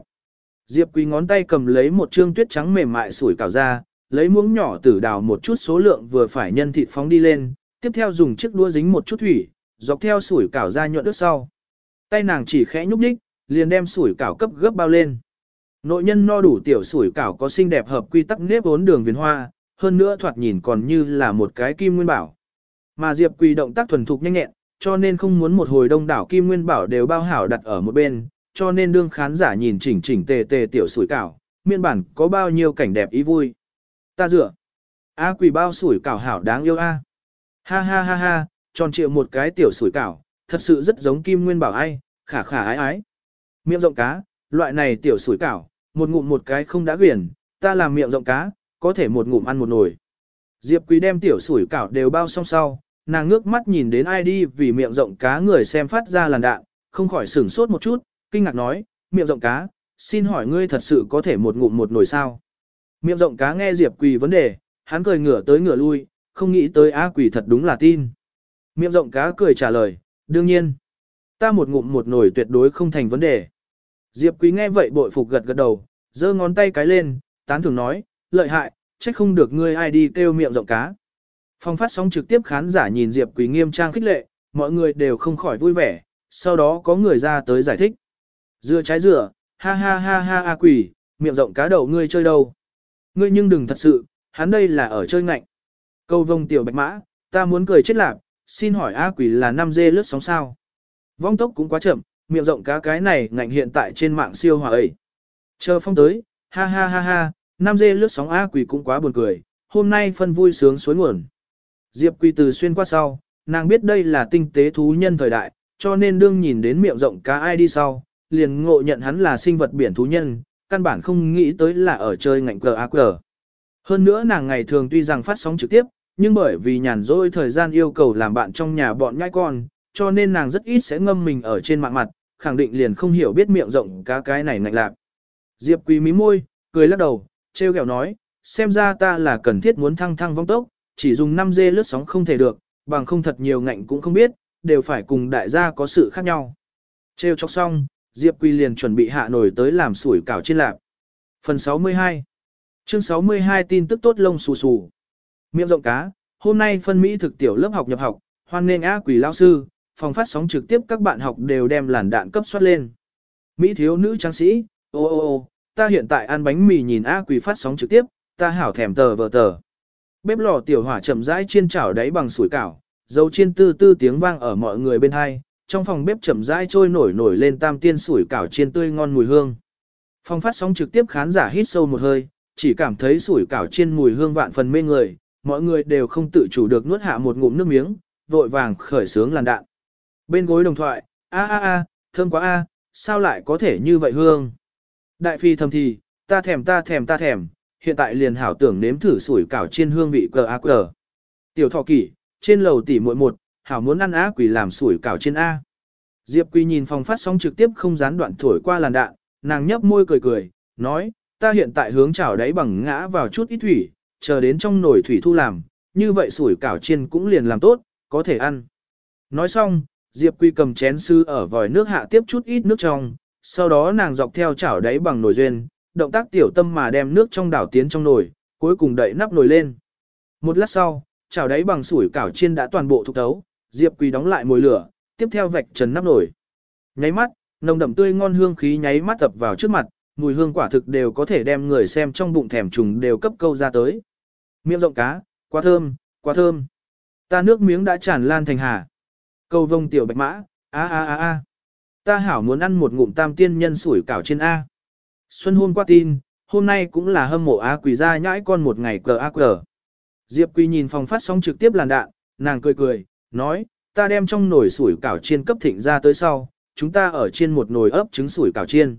S1: Diệp Quý ngón tay cầm lấy một trương tuyết trắng mềm mại sủi cảo ra, lấy muỗng nhỏ tử đào một chút số lượng vừa phải nhân thịt phóng đi lên, tiếp theo dùng chiếc đũa dính một chút thủy, dọc theo sủi cảo ra nhuận nước sau. Tay nàng chỉ khẽ nhúc nhích, liền đem sủi cảo cấp gấp bao lên. Nội nhân no đủ tiểu sủi cảo có xinh đẹp hợp quy tắc nếp vốn đường viền hoa, hơn nữa thoạt nhìn còn như là một cái kim nguyên bảo. Mà Diệp Quỳ động tác thuần thục nhanh nhẹn, cho nên không muốn một hồi đông đảo kim nguyên bảo đều bao hảo đặt ở một bên, cho nên đương khán giả nhìn chỉnh chỉnh tề tề tiểu sủi cảo, miên bản có bao nhiêu cảnh đẹp ý vui. Ta dựa. A quỷ bao sủi cảo hảo đáng yêu a. Ha ha ha ha, tròn triệu một cái tiểu sủi cảo, thật sự rất giống kim nguyên bảo ai, khả khả ái ái. Miệng rộng cá, loại này tiểu sủi cảo, một ngụm một cái không đã quyển, ta làm miệng rộng cá, có thể một ngụm ăn một nồi. Diệp Quý đem tiểu sủi cảo đều bao xong sau, nàng ngước mắt nhìn đến ai đi vì miệng rộng cá người xem phát ra làn đạn, không khỏi sửng sốt một chút, kinh ngạc nói, miệng rộng cá, xin hỏi ngươi thật sự có thể một ngụm một nồi sao? Miệng rộng cá nghe Diệp Quỳ vấn đề, hắn cười ngửa tới ngửa lui, không nghĩ tới á quỷ thật đúng là tin. Miệng rộng cá cười trả lời, đương nhiên, ta một ngụm một nồi tuyệt đối không thành vấn đề. Diệp Quý nghe vậy bội phục gật gật đầu, giơ ngón tay cái lên, tán thưởng nói, lợi hại, trách không được ngươi ai đi kêu miệng rộng cá. Phong phát sóng trực tiếp khán giả nhìn Diệp Quý nghiêm trang khích lệ, mọi người đều không khỏi vui vẻ, sau đó có người ra tới giải thích. Dưa trái dừa, ha ha ha ha a quỷ, miệng rộng cá đầu ngươi chơi đâu. Ngươi nhưng đừng thật sự, hắn đây là ở chơi ngạnh. Câu vông tiểu bạch mã, ta muốn cười chết lạc, xin hỏi a quỷ là 5 dê lướt sóng sao. Vong tốc cũng quá chậm, miệng rộng cá cái này ngạnh hiện tại trên mạng siêu hòa ấy. Chờ phong tới, ha ha ha ha, 5 dê lướt sóng a quỷ cũng quá buồn cười, hôm nay phân vui sướng suối nguồn. Diệp quỳ từ xuyên qua sau, nàng biết đây là tinh tế thú nhân thời đại, cho nên đương nhìn đến miệng rộng cá ai đi sau, liền ngộ nhận hắn là sinh vật biển thú nhân, căn bản không nghĩ tới là ở chơi ngạnh cờ ác cờ. Hơn nữa nàng ngày thường tuy rằng phát sóng trực tiếp, nhưng bởi vì nhàn rỗi thời gian yêu cầu làm bạn trong nhà bọn nhãi con, cho nên nàng rất ít sẽ ngâm mình ở trên mạng mặt, khẳng định liền không hiểu biết miệng rộng cá cái này ngạnh lạc. Diệp quý mí môi, cười lắc đầu, treo kẹo nói, xem ra ta là cần thiết muốn thăng thăng vong tốc, chỉ dùng 5 dê lướt sóng không thể được, bằng không thật nhiều ngạnh cũng không biết, đều phải cùng đại gia có sự khác nhau. Treo chọc xong, Diệp Quỳ liền chuẩn bị hạ nổi tới làm sủi cảo trên lạp. Phần 62 Chương 62 tin tức tốt lông xù xù. Miệng rộng cá, hôm nay phân Mỹ thực tiểu lớp học nhập học, hoan nên á quỷ lao sư, phòng phát sóng trực tiếp các bạn học đều đem làn đạn cấp soát lên. Mỹ thiếu nữ tráng sĩ, ô ô ô, ta hiện tại ăn bánh mì nhìn á quỷ phát sóng trực tiếp, ta hảo thèm tờ vờ tờ. Bếp lò tiểu hỏa chậm rãi chiên chảo đáy bằng sủi cảo, dầu chiên tư tư tiếng vang ở mọi người bên hai, trong phòng bếp chậm rãi trôi nổi nổi lên tam tiên sủi cảo chiên tươi ngon mùi hương. Phòng phát sóng trực tiếp khán giả hít sâu một hơi, chỉ cảm thấy sủi cảo chiên mùi hương vạn phần mê người, mọi người đều không tự chủ được nuốt hạ một ngụm nước miếng, vội vàng khởi sướng làn đạn. Bên gối đồng thoại, a a a, thơm quá a, sao lại có thể như vậy hương? Đại phi thầm thì, ta thèm ta thèm ta thèm, hiện tại liền hảo tưởng nếm thử sủi cảo chiên hương vị cờ a cờ. Tiểu thọ kỷ, trên lầu tỉ muội một, hảo muốn ăn á quỷ làm sủi cảo trên A. Diệp Quỳ nhìn phòng phát sóng trực tiếp không gián đoạn thổi qua làn đạn, nàng nhấp môi cười cười, nói, ta hiện tại hướng chảo đáy bằng ngã vào chút ít thủy, chờ đến trong nồi thủy thu làm, như vậy sủi cảo chiên cũng liền làm tốt, có thể ăn. Nói xong, Diệp Quy cầm chén sư ở vòi nước hạ tiếp chút ít nước trong, sau đó nàng dọc theo chảo đáy bằng nồi duyên, động tác tiểu tâm mà đem nước trong đảo tiến trong nồi, cuối cùng đậy nắp nồi lên. Một lát sau, chảo đáy bằng sủi cảo chiên đã toàn bộ thục tấu, Diệp Quỳ đóng lại mồi lửa, tiếp theo vạch trần nắp nồi. Nháy mắt, nồng đậm tươi ngon hương khí nháy mắt tập vào trước mặt, mùi hương quả thực đều có thể đem người xem trong bụng thèm trùng đều cấp câu ra tới. Miệng rộng cá, quá thơm, quá thơm. Ta nước miếng đã tràn lan thành hà. Câu vông tiểu bạch mã, a a a a. Ta hảo muốn ăn một ngụm tam tiên nhân sủi cảo trên A. Xuân hôm qua tin, hôm nay cũng là hâm mộ A quỷ ra nhãi con một ngày cờ A cờ. Diệp Quỳ nhìn phòng phát sóng trực tiếp làn đạn, nàng cười cười, nói, ta đem trong nồi sủi cảo chiên cấp thịnh ra tới sau, chúng ta ở trên một nồi ấp trứng sủi cảo chiên.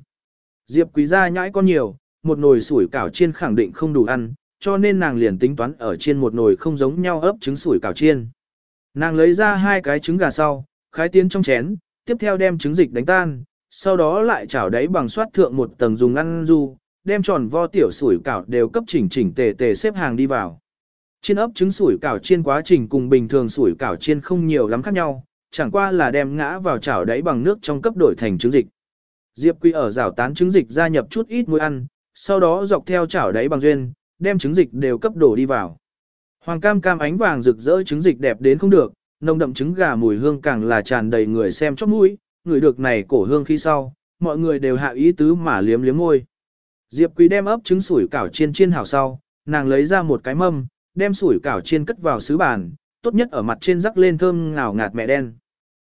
S1: Diệp Quý gia nhãi con nhiều, một nồi sủi cảo chiên khẳng định không đủ ăn, cho nên nàng liền tính toán ở trên một nồi không giống nhau ấp trứng sủi cảo chiên. Nàng lấy ra hai cái trứng gà sau, khái tiến trong chén, tiếp theo đem trứng dịch đánh tan, sau đó lại chảo đáy bằng soát thượng một tầng dùng ăn du, đem tròn vo tiểu sủi cảo đều cấp chỉnh chỉnh tề tề xếp hàng đi vào. Chiên ấp trứng sủi cảo chiên quá trình cùng bình thường sủi cảo chiên không nhiều lắm khác nhau, chẳng qua là đem ngã vào chảo đáy bằng nước trong cấp đổi thành trứng dịch. Diệp Quy ở rảo tán trứng dịch gia nhập chút ít muối ăn, sau đó dọc theo chảo đáy bằng duyên, đem trứng dịch đều cấp đổ đi vào. Hoàng cam cam ánh vàng rực rỡ trứng dịch đẹp đến không được, nồng đậm trứng gà mùi hương càng là tràn đầy người xem chóp mũi, người được này cổ hương khi sau, mọi người đều hạ ý tứ mà liếm liếm môi. Diệp Quý đem ấp trứng sủi cảo chiên chiên hảo sau, nàng lấy ra một cái mâm, đem sủi cảo chiên cất vào sứ bàn, tốt nhất ở mặt trên rắc lên thơm ngào ngạt mẹ đen.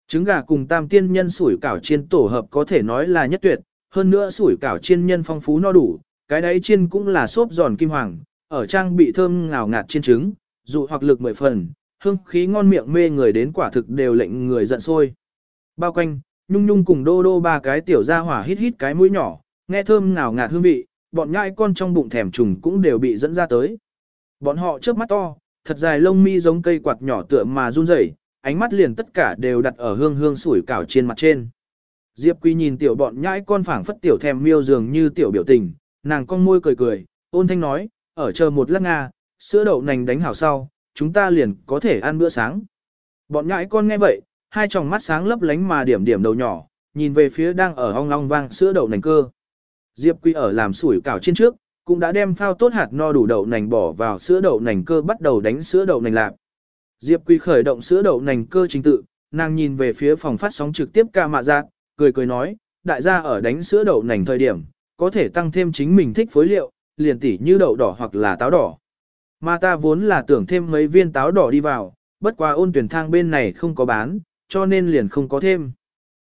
S1: Trứng gà cùng tam tiên nhân sủi cảo chiên tổ hợp có thể nói là nhất tuyệt, hơn nữa sủi cảo chiên nhân phong phú no đủ, cái đấy chiên cũng là xốp giòn kim hoàng, ở trang bị thơm ngào ngạt trên trứng, dụ hoặc lực mười phần, hương khí ngon miệng mê người đến quả thực đều lệnh người giận sôi. Bao quanh, nhung nhung cùng đô đô ba cái tiểu ra hỏa hít hít cái mũi nhỏ, nghe thơm ngào ngạt hương vị, bọn nhãi con trong bụng thèm trùng cũng đều bị dẫn ra tới. Bọn họ trước mắt to, thật dài lông mi giống cây quạt nhỏ tựa mà run rẩy, ánh mắt liền tất cả đều đặt ở hương hương sủi cảo trên mặt trên. Diệp Quy nhìn tiểu bọn nhãi con phảng phất tiểu thèm miêu dường như tiểu biểu tình, nàng con môi cười cười, ôn thanh nói, ở chờ một lát nga, sữa đậu nành đánh hảo sau, chúng ta liền có thể ăn bữa sáng. Bọn nhãi con nghe vậy, hai tròng mắt sáng lấp lánh mà điểm điểm đầu nhỏ, nhìn về phía đang ở ong long vang sữa đậu nành cơ. Diệp Quy ở làm sủi cảo trên trước, cũng đã đem phao tốt hạt no đủ đậu nành bỏ vào sữa đậu nành cơ bắt đầu đánh sữa đậu nành lạc. Diệp Quỳ khởi động sữa đậu nành cơ chính tự, nàng nhìn về phía phòng phát sóng trực tiếp ca mạ giác, cười cười nói, đại gia ở đánh sữa đậu nành thời điểm, có thể tăng thêm chính mình thích phối liệu, liền tỉ như đậu đỏ hoặc là táo đỏ. Mà ta vốn là tưởng thêm mấy viên táo đỏ đi vào, bất quá ôn tuyển thang bên này không có bán, cho nên liền không có thêm.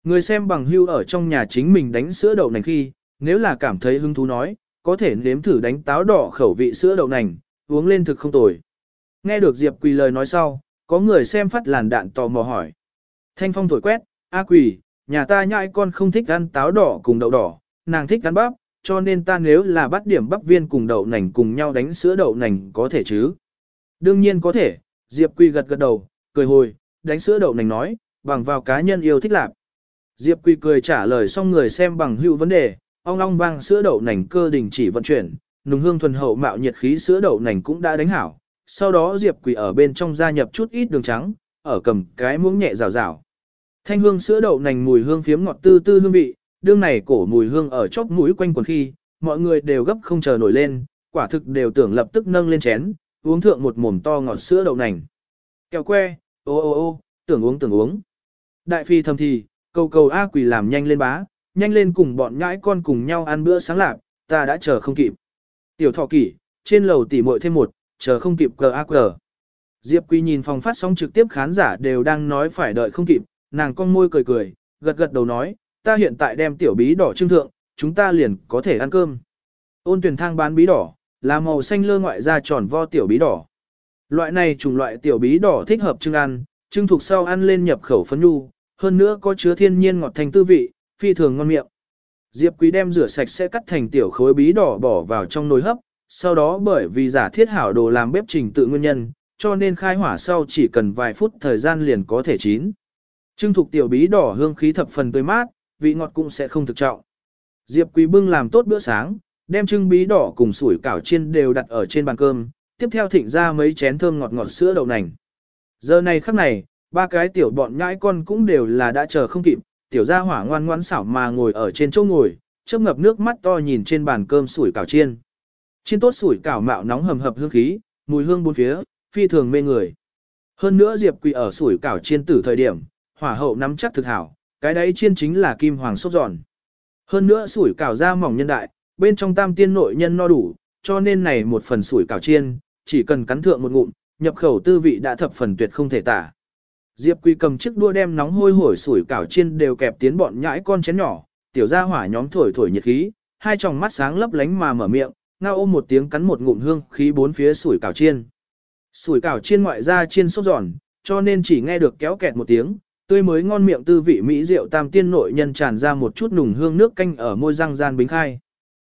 S1: Người xem bằng hưu ở trong nhà chính mình đánh sữa đậu nành khi, nếu là cảm thấy hứng thú nói, có thể nếm thử đánh táo đỏ khẩu vị sữa đậu nành, uống lên thực không tồi. Nghe được Diệp Quỳ lời nói sau, có người xem phát làn đạn tò mò hỏi. Thanh phong thổi quét, A Quỳ, nhà ta nhãi con không thích ăn táo đỏ cùng đậu đỏ, nàng thích ăn bắp, cho nên ta nếu là bắt điểm bắp viên cùng đậu nành cùng nhau đánh sữa đậu nành có thể chứ. Đương nhiên có thể, Diệp Quỳ gật gật đầu, cười hồi, đánh sữa đậu nành nói, bằng vào cá nhân yêu thích lạc. Diệp Quỳ cười trả lời xong người xem bằng hữu vấn đề, ong ong vang sữa đậu nành cơ đình chỉ vận chuyển, nùng hương thuần hậu mạo nhiệt khí sữa đậu nành cũng đã đánh hảo. Sau đó Diệp Quỳ ở bên trong gia nhập chút ít đường trắng, ở cầm cái muỗng nhẹ rào rào. Thanh hương sữa đậu nành mùi hương phiếm ngọt tư tư hương vị, đương này cổ mùi hương ở chóp mũi quanh quần khi, mọi người đều gấp không chờ nổi lên, quả thực đều tưởng lập tức nâng lên chén, uống thượng một mồm to ngọt sữa đậu nành. Kẹo que, ô ô ô, tưởng uống tưởng uống. Đại phi thầm thì, cầu cầu A quỷ làm nhanh lên bá, nhanh lên cùng bọn nhãi con cùng nhau ăn bữa sáng lạc, ta đã chờ không kịp. Tiểu thọ kỷ, trên lầu tỉ muội thêm một, chờ không kịp cờ ác cờ. Diệp Quy nhìn phòng phát sóng trực tiếp khán giả đều đang nói phải đợi không kịp, nàng con môi cười cười, gật gật đầu nói, ta hiện tại đem tiểu bí đỏ trưng thượng, chúng ta liền có thể ăn cơm. Ôn tuyển thang bán bí đỏ, là màu xanh lơ ngoại ra tròn vo tiểu bí đỏ. Loại này chủng loại tiểu bí đỏ thích hợp trưng ăn, trưng thuộc sau ăn lên nhập khẩu phấn nhu, hơn nữa có chứa thiên nhiên ngọt thanh tư vị, phi thường ngon miệng. Diệp Quý đem rửa sạch sẽ cắt thành tiểu khối bí đỏ bỏ vào trong nồi hấp, sau đó bởi vì giả thiết hảo đồ làm bếp trình tự nguyên nhân, cho nên khai hỏa sau chỉ cần vài phút thời gian liền có thể chín. Trưng thuộc tiểu bí đỏ hương khí thập phần tươi mát, vị ngọt cũng sẽ không thực trọng. Diệp Quý bưng làm tốt bữa sáng, đem trưng bí đỏ cùng sủi cảo chiên đều đặt ở trên bàn cơm, tiếp theo thịnh ra mấy chén thơm ngọt ngọt sữa đậu nành. Giờ này khắc này, ba cái tiểu bọn nhãi con cũng đều là đã chờ không kịp, tiểu gia hỏa ngoan ngoãn xảo mà ngồi ở trên chỗ ngồi, chớp ngập nước mắt to nhìn trên bàn cơm sủi cảo chiên. Chiên tốt sủi cảo mạo nóng hầm hập hương khí, mùi hương bốn phía, phi thường mê người. Hơn nữa Diệp Quỳ ở sủi cảo chiên tử thời điểm, hỏa hậu nắm chắc thực hảo, cái đấy chiên chính là kim hoàng sốt giòn. Hơn nữa sủi cảo da mỏng nhân đại, bên trong tam tiên nội nhân no đủ, cho nên này một phần sủi cảo chiên, chỉ cần cắn thượng một ngụm, nhập khẩu tư vị đã thập phần tuyệt không thể tả. Diệp Quỳ cầm chiếc đua đem nóng hôi hổi sủi cảo chiên đều kẹp tiến bọn nhãi con chén nhỏ, tiểu gia hỏa nhóm thổi thổi nhiệt khí, hai tròng mắt sáng lấp lánh mà mở miệng, ngao ôm một tiếng cắn một ngụm hương khí bốn phía sủi cảo chiên. Sủi cảo chiên ngoại ra chiên sốt giòn, cho nên chỉ nghe được kéo kẹt một tiếng, tươi mới ngon miệng tư vị mỹ rượu tam tiên nội nhân tràn ra một chút nùng hương nước canh ở môi răng gian bính khai.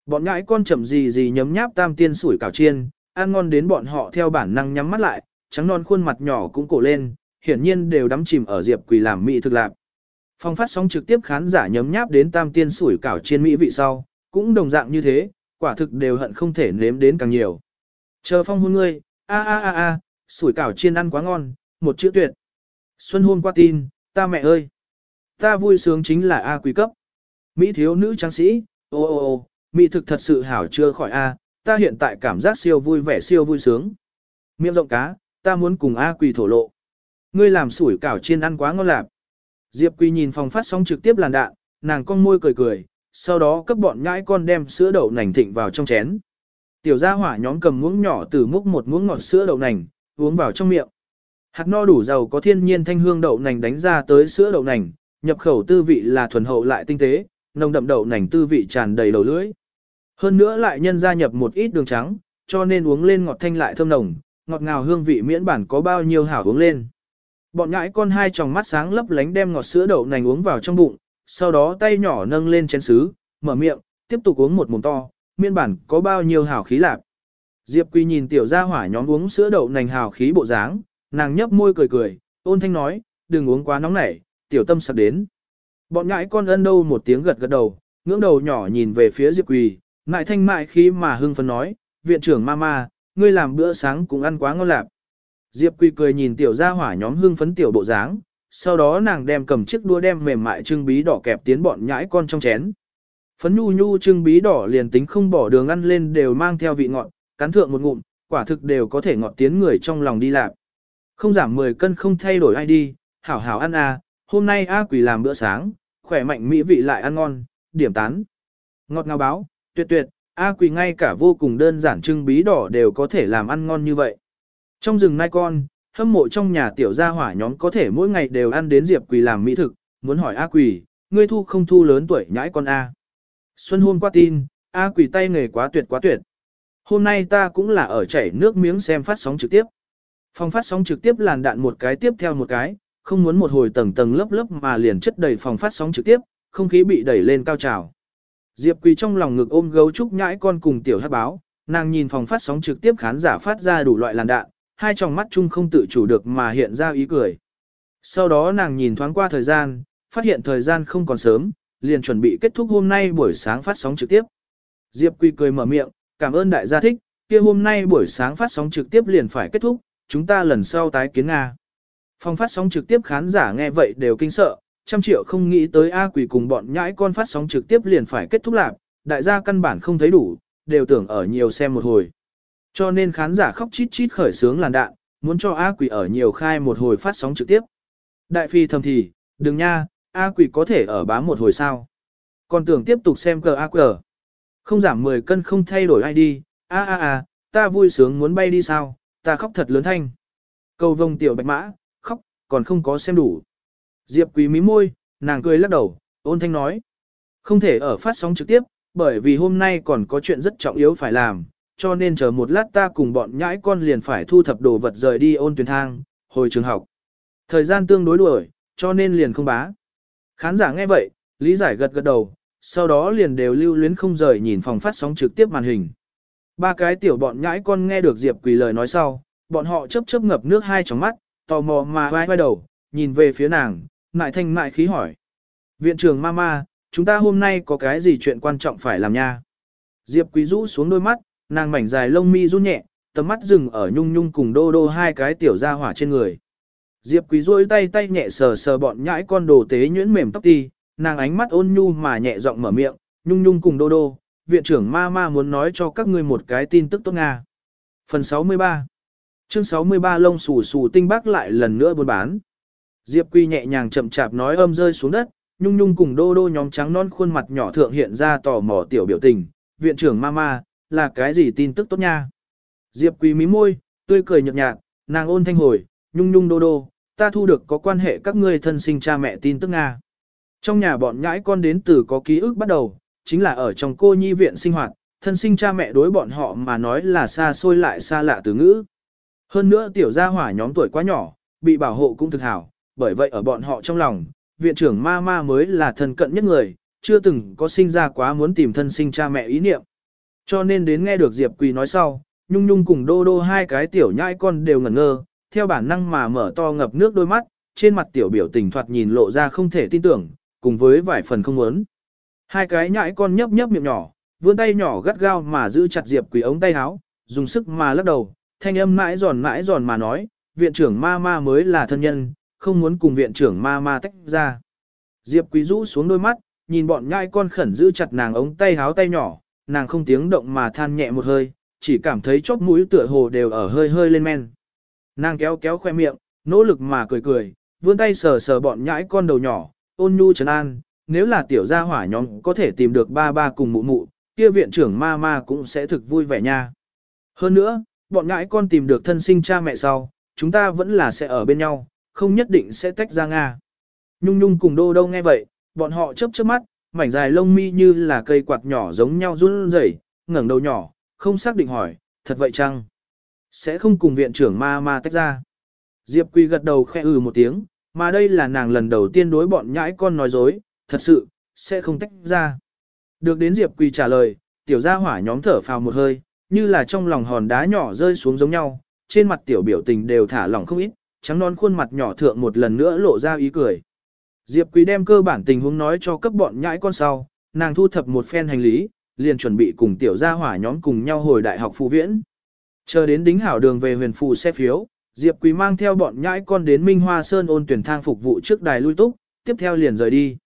S1: Bọn nhãi con chậm gì gì nhấm nháp tam tiên sủi cảo chiên, ăn ngon đến bọn họ theo bản năng nhắm mắt lại, trắng non khuôn mặt nhỏ cũng cổ lên, hiển nhiên đều đắm chìm ở Diệp Quỳ làm mỹ thực lạc. Phong phát sóng trực tiếp khán giả nhấm nháp đến tam tiên sủi cảo chiên mỹ vị sau, cũng đồng dạng như thế, quả thực đều hận không thể nếm đến càng nhiều. Chờ phong hôn ngươi, a a a a, sủi cảo chiên ăn quá ngon, một chữ tuyệt. Xuân hôn qua tin, ta mẹ ơi. Ta vui sướng chính là A quý cấp. Mỹ thiếu nữ tráng sĩ, ô ô ô, mỹ thực thật sự hảo chưa khỏi A, ta hiện tại cảm giác siêu vui vẻ siêu vui sướng. Miệng rộng cá, ta muốn cùng A quỳ thổ lộ. Ngươi làm sủi cảo chiên ăn quá ngon lạp. Diệp Quỳ nhìn phòng phát sóng trực tiếp làn đạn, nàng con môi cười cười, sau đó cấp bọn nhãi con đem sữa đậu nành thịnh vào trong chén. Tiểu gia hỏa nhóm cầm muỗng nhỏ từ múc một muỗng ngọt sữa đậu nành, uống vào trong miệng. Hạt no đủ giàu có thiên nhiên thanh hương đậu nành đánh ra tới sữa đậu nành, nhập khẩu tư vị là thuần hậu lại tinh tế, nồng đậm đậu nành tư vị tràn đầy đầu lưỡi. Hơn nữa lại nhân gia nhập một ít đường trắng, cho nên uống lên ngọt thanh lại thơm nồng, ngọt ngào hương vị miễn bản có bao nhiêu hảo uống lên. Bọn nhãi con hai tròng mắt sáng lấp lánh đem ngọt sữa đậu nành uống vào trong bụng, sau đó tay nhỏ nâng lên chén sứ, mở miệng, tiếp tục uống một mồm to, Miên bản có bao nhiêu hảo khí lạc. Diệp Quỳ nhìn tiểu gia hỏa nhóm uống sữa đậu nành hào khí bộ dáng, nàng nhấp môi cười cười, ôn thanh nói, đừng uống quá nóng nảy, tiểu tâm sắp đến. Bọn nhãi con ân đâu một tiếng gật gật đầu, ngưỡng đầu nhỏ nhìn về phía Diệp Quỳ, ngại thanh mại khi mà hưng phấn nói, viện trưởng mama, ngươi làm bữa sáng cũng ăn quá ngon lạc. Diệp Quỳ cười nhìn tiểu gia hỏa nhóm hưng phấn tiểu bộ dáng, sau đó nàng đem cầm chiếc đua đem mềm mại trưng bí đỏ kẹp tiến bọn nhãi con trong chén. Phấn nhu nhu trưng bí đỏ liền tính không bỏ đường ăn lên đều mang theo vị ngọt, cắn thượng một ngụm, quả thực đều có thể ngọt tiến người trong lòng đi lạc. Không giảm 10 cân không thay đổi ai đi, hảo hảo ăn à, hôm nay A Quỳ làm bữa sáng, khỏe mạnh mỹ vị lại ăn ngon, điểm tán. Ngọt ngào báo, tuyệt tuyệt, A Quỳ ngay cả vô cùng đơn giản trưng bí đỏ đều có thể làm ăn ngon như vậy. Trong rừng nai con, hâm mộ trong nhà tiểu gia hỏa nhóm có thể mỗi ngày đều ăn đến Diệp quỳ làm mỹ thực, muốn hỏi A quỳ, ngươi thu không thu lớn tuổi nhãi con A. Xuân hôm qua tin, A quỳ tay nghề quá tuyệt quá tuyệt. Hôm nay ta cũng là ở chảy nước miếng xem phát sóng trực tiếp. Phòng phát sóng trực tiếp làn đạn một cái tiếp theo một cái, không muốn một hồi tầng tầng lớp lớp mà liền chất đầy phòng phát sóng trực tiếp, không khí bị đẩy lên cao trào. Diệp Quỳ trong lòng ngực ôm gấu trúc nhãi con cùng tiểu hát báo, nàng nhìn phòng phát sóng trực tiếp khán giả phát ra đủ loại làn đạn, hai tròng mắt chung không tự chủ được mà hiện ra ý cười. Sau đó nàng nhìn thoáng qua thời gian, phát hiện thời gian không còn sớm, liền chuẩn bị kết thúc hôm nay buổi sáng phát sóng trực tiếp. Diệp Quy cười mở miệng, cảm ơn đại gia thích, kia hôm nay buổi sáng phát sóng trực tiếp liền phải kết thúc, chúng ta lần sau tái kiến Nga. Phòng phát sóng trực tiếp khán giả nghe vậy đều kinh sợ, trăm triệu không nghĩ tới A quỷ cùng bọn nhãi con phát sóng trực tiếp liền phải kết thúc lạc, đại gia căn bản không thấy đủ, đều tưởng ở nhiều xem một hồi. Cho nên khán giả khóc chít chít khởi sướng làn đạn, muốn cho A quỷ ở nhiều khai một hồi phát sóng trực tiếp. Đại phi thầm thì, đừng nha, A quỷ có thể ở bám một hồi sao. Còn tưởng tiếp tục xem cờ A Quỷ, Không giảm 10 cân không thay đổi ai đi, a a a, ta vui sướng muốn bay đi sao, ta khóc thật lớn thanh. Cầu vông tiểu bạch mã, khóc, còn không có xem đủ. Diệp quý mí môi, nàng cười lắc đầu, ôn thanh nói. Không thể ở phát sóng trực tiếp, bởi vì hôm nay còn có chuyện rất trọng yếu phải làm, cho nên chờ một lát ta cùng bọn nhãi con liền phải thu thập đồ vật rời đi ôn tuyển thang, hồi trường học. Thời gian tương đối đuổi, cho nên liền không bá. Khán giả nghe vậy, lý giải gật gật đầu, sau đó liền đều lưu luyến không rời nhìn phòng phát sóng trực tiếp màn hình. Ba cái tiểu bọn nhãi con nghe được Diệp Quỳ lời nói sau, bọn họ chớp chớp ngập nước hai tròng mắt, tò mò mà vai vai đầu, nhìn về phía nàng, ngại thanh ngại khí hỏi. Viện trưởng Mama, chúng ta hôm nay có cái gì chuyện quan trọng phải làm nha? Diệp Quý rũ xuống đôi mắt, nàng mảnh dài lông mi run nhẹ, tầm mắt dừng ở nhung nhung cùng đô đô hai cái tiểu gia hỏa trên người. Diệp Quý rôi tay tay nhẹ sờ sờ bọn nhãi con đồ tế nhuyễn mềm tóc ti, nàng ánh mắt ôn nhu mà nhẹ giọng mở miệng, nhung nhung cùng đô đô, viện trưởng ma ma muốn nói cho các ngươi một cái tin tức tốt Nga. Phần 63 Chương 63 lông xù xù tinh bác lại lần nữa buôn bán. Diệp Quy nhẹ nhàng chậm chạp nói âm rơi xuống đất, nhung nhung cùng đô đô nhóm trắng non khuôn mặt nhỏ thượng hiện ra tò mò tiểu biểu tình, viện trưởng mama, là cái gì tin tức tốt nha. Diệp Quý mí môi, tươi cười nhợt nhạt, nàng ôn thanh hồi, nhung nhung đô đô, ta thu được có quan hệ các ngươi thân sinh cha mẹ tin tức Nga. Trong nhà bọn nhãi con đến từ có ký ức bắt đầu, chính là ở trong cô nhi viện sinh hoạt, thân sinh cha mẹ đối bọn họ mà nói là xa xôi lại xa lạ từ ngữ. Hơn nữa tiểu gia hỏa nhóm tuổi quá nhỏ, bị bảo hộ cũng thực hảo, bởi vậy ở bọn họ trong lòng, viện trưởng ma ma mới là thân cận nhất người, chưa từng có sinh ra quá muốn tìm thân sinh cha mẹ ý niệm. Cho nên đến nghe được Diệp Quỳ nói sau, Nhung Nhung cùng Đô Đô hai cái tiểu nhãi con đều ngẩn ngơ, theo bản năng mà mở to ngập nước đôi mắt, trên mặt tiểu biểu tình thoạt nhìn lộ ra không thể tin tưởng, cùng với vài phần không muốn. Hai cái nhãi con nhấp nhấp miệng nhỏ, vươn tay nhỏ gắt gao mà giữ chặt Diệp Quỳ ống tay áo, dùng sức mà lắc đầu, thanh âm mãi giòn mãi giòn mà nói, viện trưởng ma ma mới là thân nhân, không muốn cùng viện trưởng ma ma tách ra. Diệp Quý rũ xuống đôi mắt, nhìn bọn nhãi con khẩn giữ chặt nàng ống tay áo tay nhỏ, nàng không tiếng động mà than nhẹ một hơi, chỉ cảm thấy chóp mũi tựa hồ đều ở hơi hơi lên men. Nàng kéo kéo khoe miệng, nỗ lực mà cười cười, vươn tay sờ sờ bọn nhãi con đầu nhỏ, ôn nhu trấn an, nếu là tiểu gia hỏa nhóm có thể tìm được ba ba cùng mụ mụ, kia viện trưởng ma ma cũng sẽ thực vui vẻ nha. Hơn nữa, bọn nhãi con tìm được thân sinh cha mẹ sau, chúng ta vẫn là sẽ ở bên nhau, không nhất định sẽ tách ra Nga. Nhung nhung cùng đô đâu nghe vậy, bọn họ chớp chớp mắt, mảnh dài lông mi như là cây quạt nhỏ giống nhau run rẩy, ngẩng đầu nhỏ, không xác định hỏi, thật vậy chăng? Sẽ không cùng viện trưởng ma ma tách ra. Diệp Quỳ gật đầu khẽ ừ một tiếng, mà đây là nàng lần đầu tiên đối bọn nhãi con nói dối, thật sự, sẽ không tách ra. Được đến Diệp Quỳ trả lời, tiểu gia hỏa nhóm thở phào một hơi, như là trong lòng hòn đá nhỏ rơi xuống giống nhau, trên mặt tiểu biểu tình đều thả lỏng không ít, trắng non khuôn mặt nhỏ thượng một lần nữa lộ ra ý cười. Diệp Quý đem cơ bản tình huống nói cho cấp bọn nhãi con sau, nàng thu thập một phen hành lý, liền chuẩn bị cùng tiểu gia hỏa nhóm cùng nhau hồi đại học phụ viễn. Chờ đến đính hảo đường về huyền phù xe phiếu, Diệp Quý mang theo bọn nhãi con đến Minh Hoa Sơn ôn tuyển thang phục vụ trước đài lui túc, tiếp theo liền rời đi.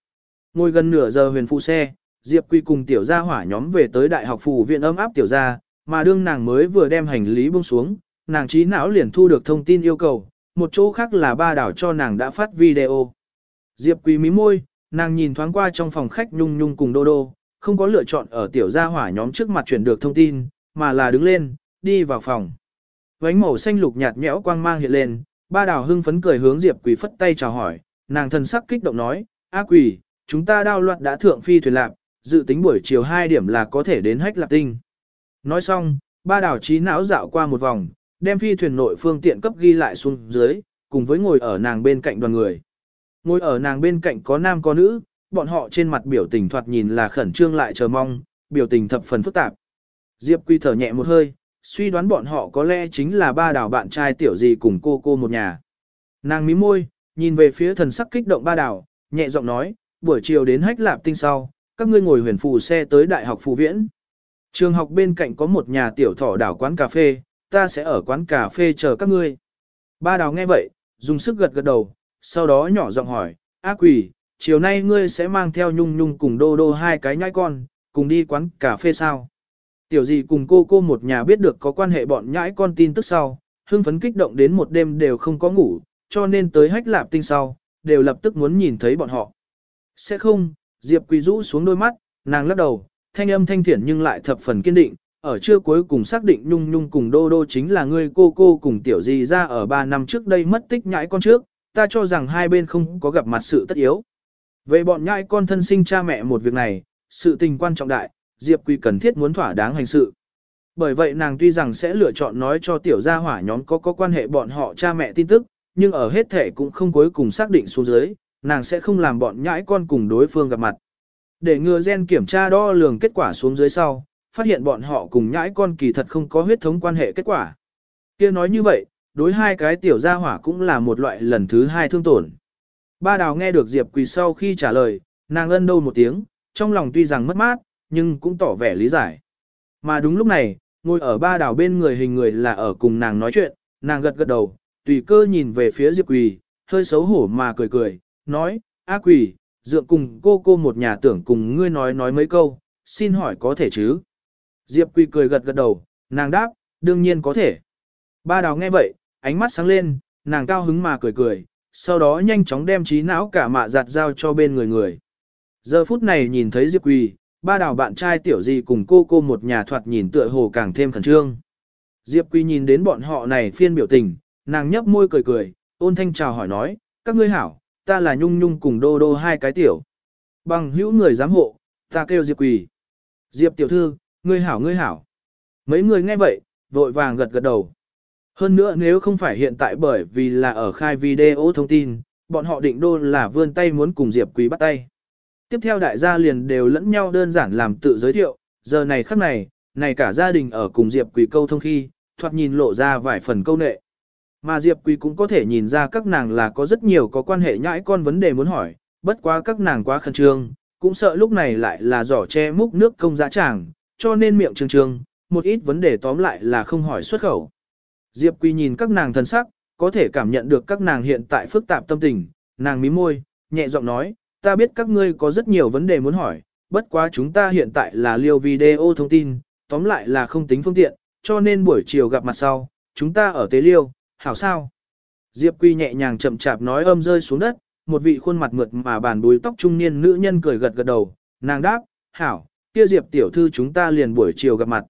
S1: Ngồi gần nửa giờ huyền phụ xe, Diệp Quý cùng tiểu gia hỏa nhóm về tới đại học phụ viện ấm áp tiểu gia, mà đương nàng mới vừa đem hành lý buông xuống, nàng trí não liền thu được thông tin yêu cầu, một chỗ khác là ba đảo cho nàng đã phát video. Diệp Quý mí môi, nàng nhìn thoáng qua trong phòng khách nhung nhung cùng đô đô, không có lựa chọn ở tiểu gia hỏa nhóm trước mặt chuyển được thông tin, mà là đứng lên, đi vào phòng. Vánh màu xanh lục nhạt nhẽo quang mang hiện lên, ba đào hưng phấn cười hướng Diệp Quỳ phất tay chào hỏi, nàng thần sắc kích động nói, A Quỳ, chúng ta đao loạn đã thượng phi thuyền lạc, dự tính buổi chiều 2 điểm là có thể đến hách lạc tinh. Nói xong, ba đào trí não dạo qua một vòng, đem phi thuyền nội phương tiện cấp ghi lại xuống dưới, cùng với ngồi ở nàng bên cạnh đoàn người. Ngồi ở nàng bên cạnh có nam có nữ, bọn họ trên mặt biểu tình thoạt nhìn là khẩn trương lại chờ mong, biểu tình thập phần phức tạp. Diệp Quy thở nhẹ một hơi, suy đoán bọn họ có lẽ chính là ba đảo bạn trai tiểu gì cùng cô cô một nhà. Nàng mím môi, nhìn về phía thần sắc kích động ba đảo, nhẹ giọng nói, buổi chiều đến hách lạp tinh sau, các ngươi ngồi huyền phù xe tới đại học phù viễn. Trường học bên cạnh có một nhà tiểu thỏ đảo quán cà phê, ta sẽ ở quán cà phê chờ các ngươi. Ba đào nghe vậy, dùng sức gật gật đầu, sau đó nhỏ giọng hỏi, ác quỷ, chiều nay ngươi sẽ mang theo nhung nhung cùng đô đô hai cái nhai con, cùng đi quán cà phê sao? Tiểu gì cùng cô cô một nhà biết được có quan hệ bọn nhãi con tin tức sau, hưng phấn kích động đến một đêm đều không có ngủ, cho nên tới hách lạp tinh sau, đều lập tức muốn nhìn thấy bọn họ. Sẽ không, Diệp Quỳ rũ xuống đôi mắt, nàng lắc đầu, thanh âm thanh thiển nhưng lại thập phần kiên định, ở trưa cuối cùng xác định Nhung Nhung cùng Đô Đô chính là người cô cô cùng tiểu gì ra ở 3 năm trước đây mất tích nhãi con trước, ta cho rằng hai bên không có gặp mặt sự tất yếu. Về bọn nhãi con thân sinh cha mẹ một việc này, sự tình quan trọng đại, Diệp Quỳ cần thiết muốn thỏa đáng hành sự. Bởi vậy nàng tuy rằng sẽ lựa chọn nói cho tiểu gia hỏa nhóm có có quan hệ bọn họ cha mẹ tin tức, nhưng ở hết thể cũng không cuối cùng xác định xuống dưới, nàng sẽ không làm bọn nhãi con cùng đối phương gặp mặt. Để ngừa gen kiểm tra đo lường kết quả xuống dưới sau, phát hiện bọn họ cùng nhãi con kỳ thật không có huyết thống quan hệ kết quả. kia nói như vậy, đối hai cái tiểu gia hỏa cũng là một loại lần thứ hai thương tổn. Ba đào nghe được Diệp Quỳ sau khi trả lời, nàng ân đâu một tiếng, trong lòng tuy rằng mất mát, nhưng cũng tỏ vẻ lý giải. Mà đúng lúc này, ngồi ở ba Đào bên người hình người là ở cùng nàng nói chuyện, nàng gật gật đầu, tùy cơ nhìn về phía Diệp Quỳ, hơi xấu hổ mà cười cười, nói, A Quỳ, dựa cùng cô cô một nhà tưởng cùng ngươi nói nói mấy câu, xin hỏi có thể chứ? Diệp Quỳ cười gật gật đầu, nàng đáp, đương nhiên có thể. Ba đào nghe vậy, ánh mắt sáng lên, nàng cao hứng mà cười cười, sau đó nhanh chóng đem trí não cả mạ giặt giao cho bên người người. Giờ phút này nhìn thấy Diệp Quỳ, ba đào bạn trai tiểu gì cùng cô cô một nhà thoạt nhìn tựa hồ càng thêm khẩn trương. Diệp Quỳ nhìn đến bọn họ này phiên biểu tình, nàng nhấp môi cười cười, ôn thanh chào hỏi nói, các ngươi hảo, ta là Nhung Nhung cùng Đô Đô hai cái tiểu. Bằng hữu người giám hộ, ta kêu Diệp Quỳ. Diệp tiểu thư, ngươi hảo ngươi hảo. Mấy người nghe vậy, vội vàng gật gật đầu. Hơn nữa nếu không phải hiện tại bởi vì là ở khai video thông tin, bọn họ định đô là vươn tay muốn cùng Diệp Quý bắt tay. Tiếp theo đại gia liền đều lẫn nhau đơn giản làm tự giới thiệu, giờ này khắc này, này cả gia đình ở cùng Diệp quý câu thông khi, thoạt nhìn lộ ra vài phần câu nệ. Mà Diệp quý cũng có thể nhìn ra các nàng là có rất nhiều có quan hệ nhãi con vấn đề muốn hỏi, bất quá các nàng quá khẩn trương, cũng sợ lúc này lại là giỏ che múc nước công dã tràng, cho nên miệng trương trương, một ít vấn đề tóm lại là không hỏi xuất khẩu. Diệp Quỳ nhìn các nàng thân sắc, có thể cảm nhận được các nàng hiện tại phức tạp tâm tình, nàng mím môi, nhẹ giọng nói, ta biết các ngươi có rất nhiều vấn đề muốn hỏi, bất quá chúng ta hiện tại là liêu video thông tin, tóm lại là không tính phương tiện, cho nên buổi chiều gặp mặt sau, chúng ta ở tế liêu, hảo sao? Diệp Quy nhẹ nhàng chậm chạp nói âm rơi xuống đất, một vị khuôn mặt mượt mà bàn bùi tóc trung niên nữ nhân cười gật gật đầu, nàng đáp, hảo, kia Diệp tiểu thư chúng ta liền buổi chiều gặp mặt.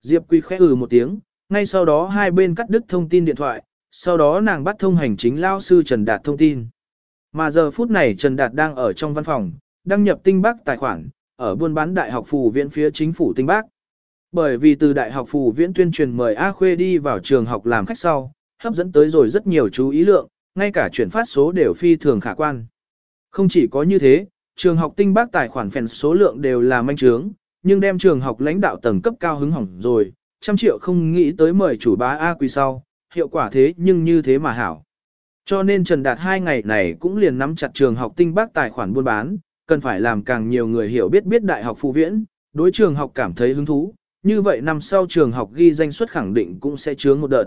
S1: Diệp Quy khẽ ừ một tiếng, ngay sau đó hai bên cắt đứt thông tin điện thoại, sau đó nàng bắt thông hành chính lao sư Trần Đạt thông tin. Mà giờ phút này Trần Đạt đang ở trong văn phòng, đăng nhập tinh bắc tài khoản, ở buôn bán đại học phù viện phía chính phủ tinh bắc. Bởi vì từ đại học phù viễn tuyên truyền mời A Khuê đi vào trường học làm khách sau, hấp dẫn tới rồi rất nhiều chú ý lượng, ngay cả chuyển phát số đều phi thường khả quan. Không chỉ có như thế, trường học tinh bác tài khoản phèn số lượng đều là manh trướng, nhưng đem trường học lãnh đạo tầng cấp cao hứng hỏng rồi, trăm triệu không nghĩ tới mời chủ bá A Quý sau, hiệu quả thế nhưng như thế mà hảo. Cho nên Trần Đạt hai ngày này cũng liền nắm chặt trường học tinh bác tài khoản buôn bán, cần phải làm càng nhiều người hiểu biết biết đại học phụ viễn, đối trường học cảm thấy hứng thú, như vậy năm sau trường học ghi danh suất khẳng định cũng sẽ chướng một đợt.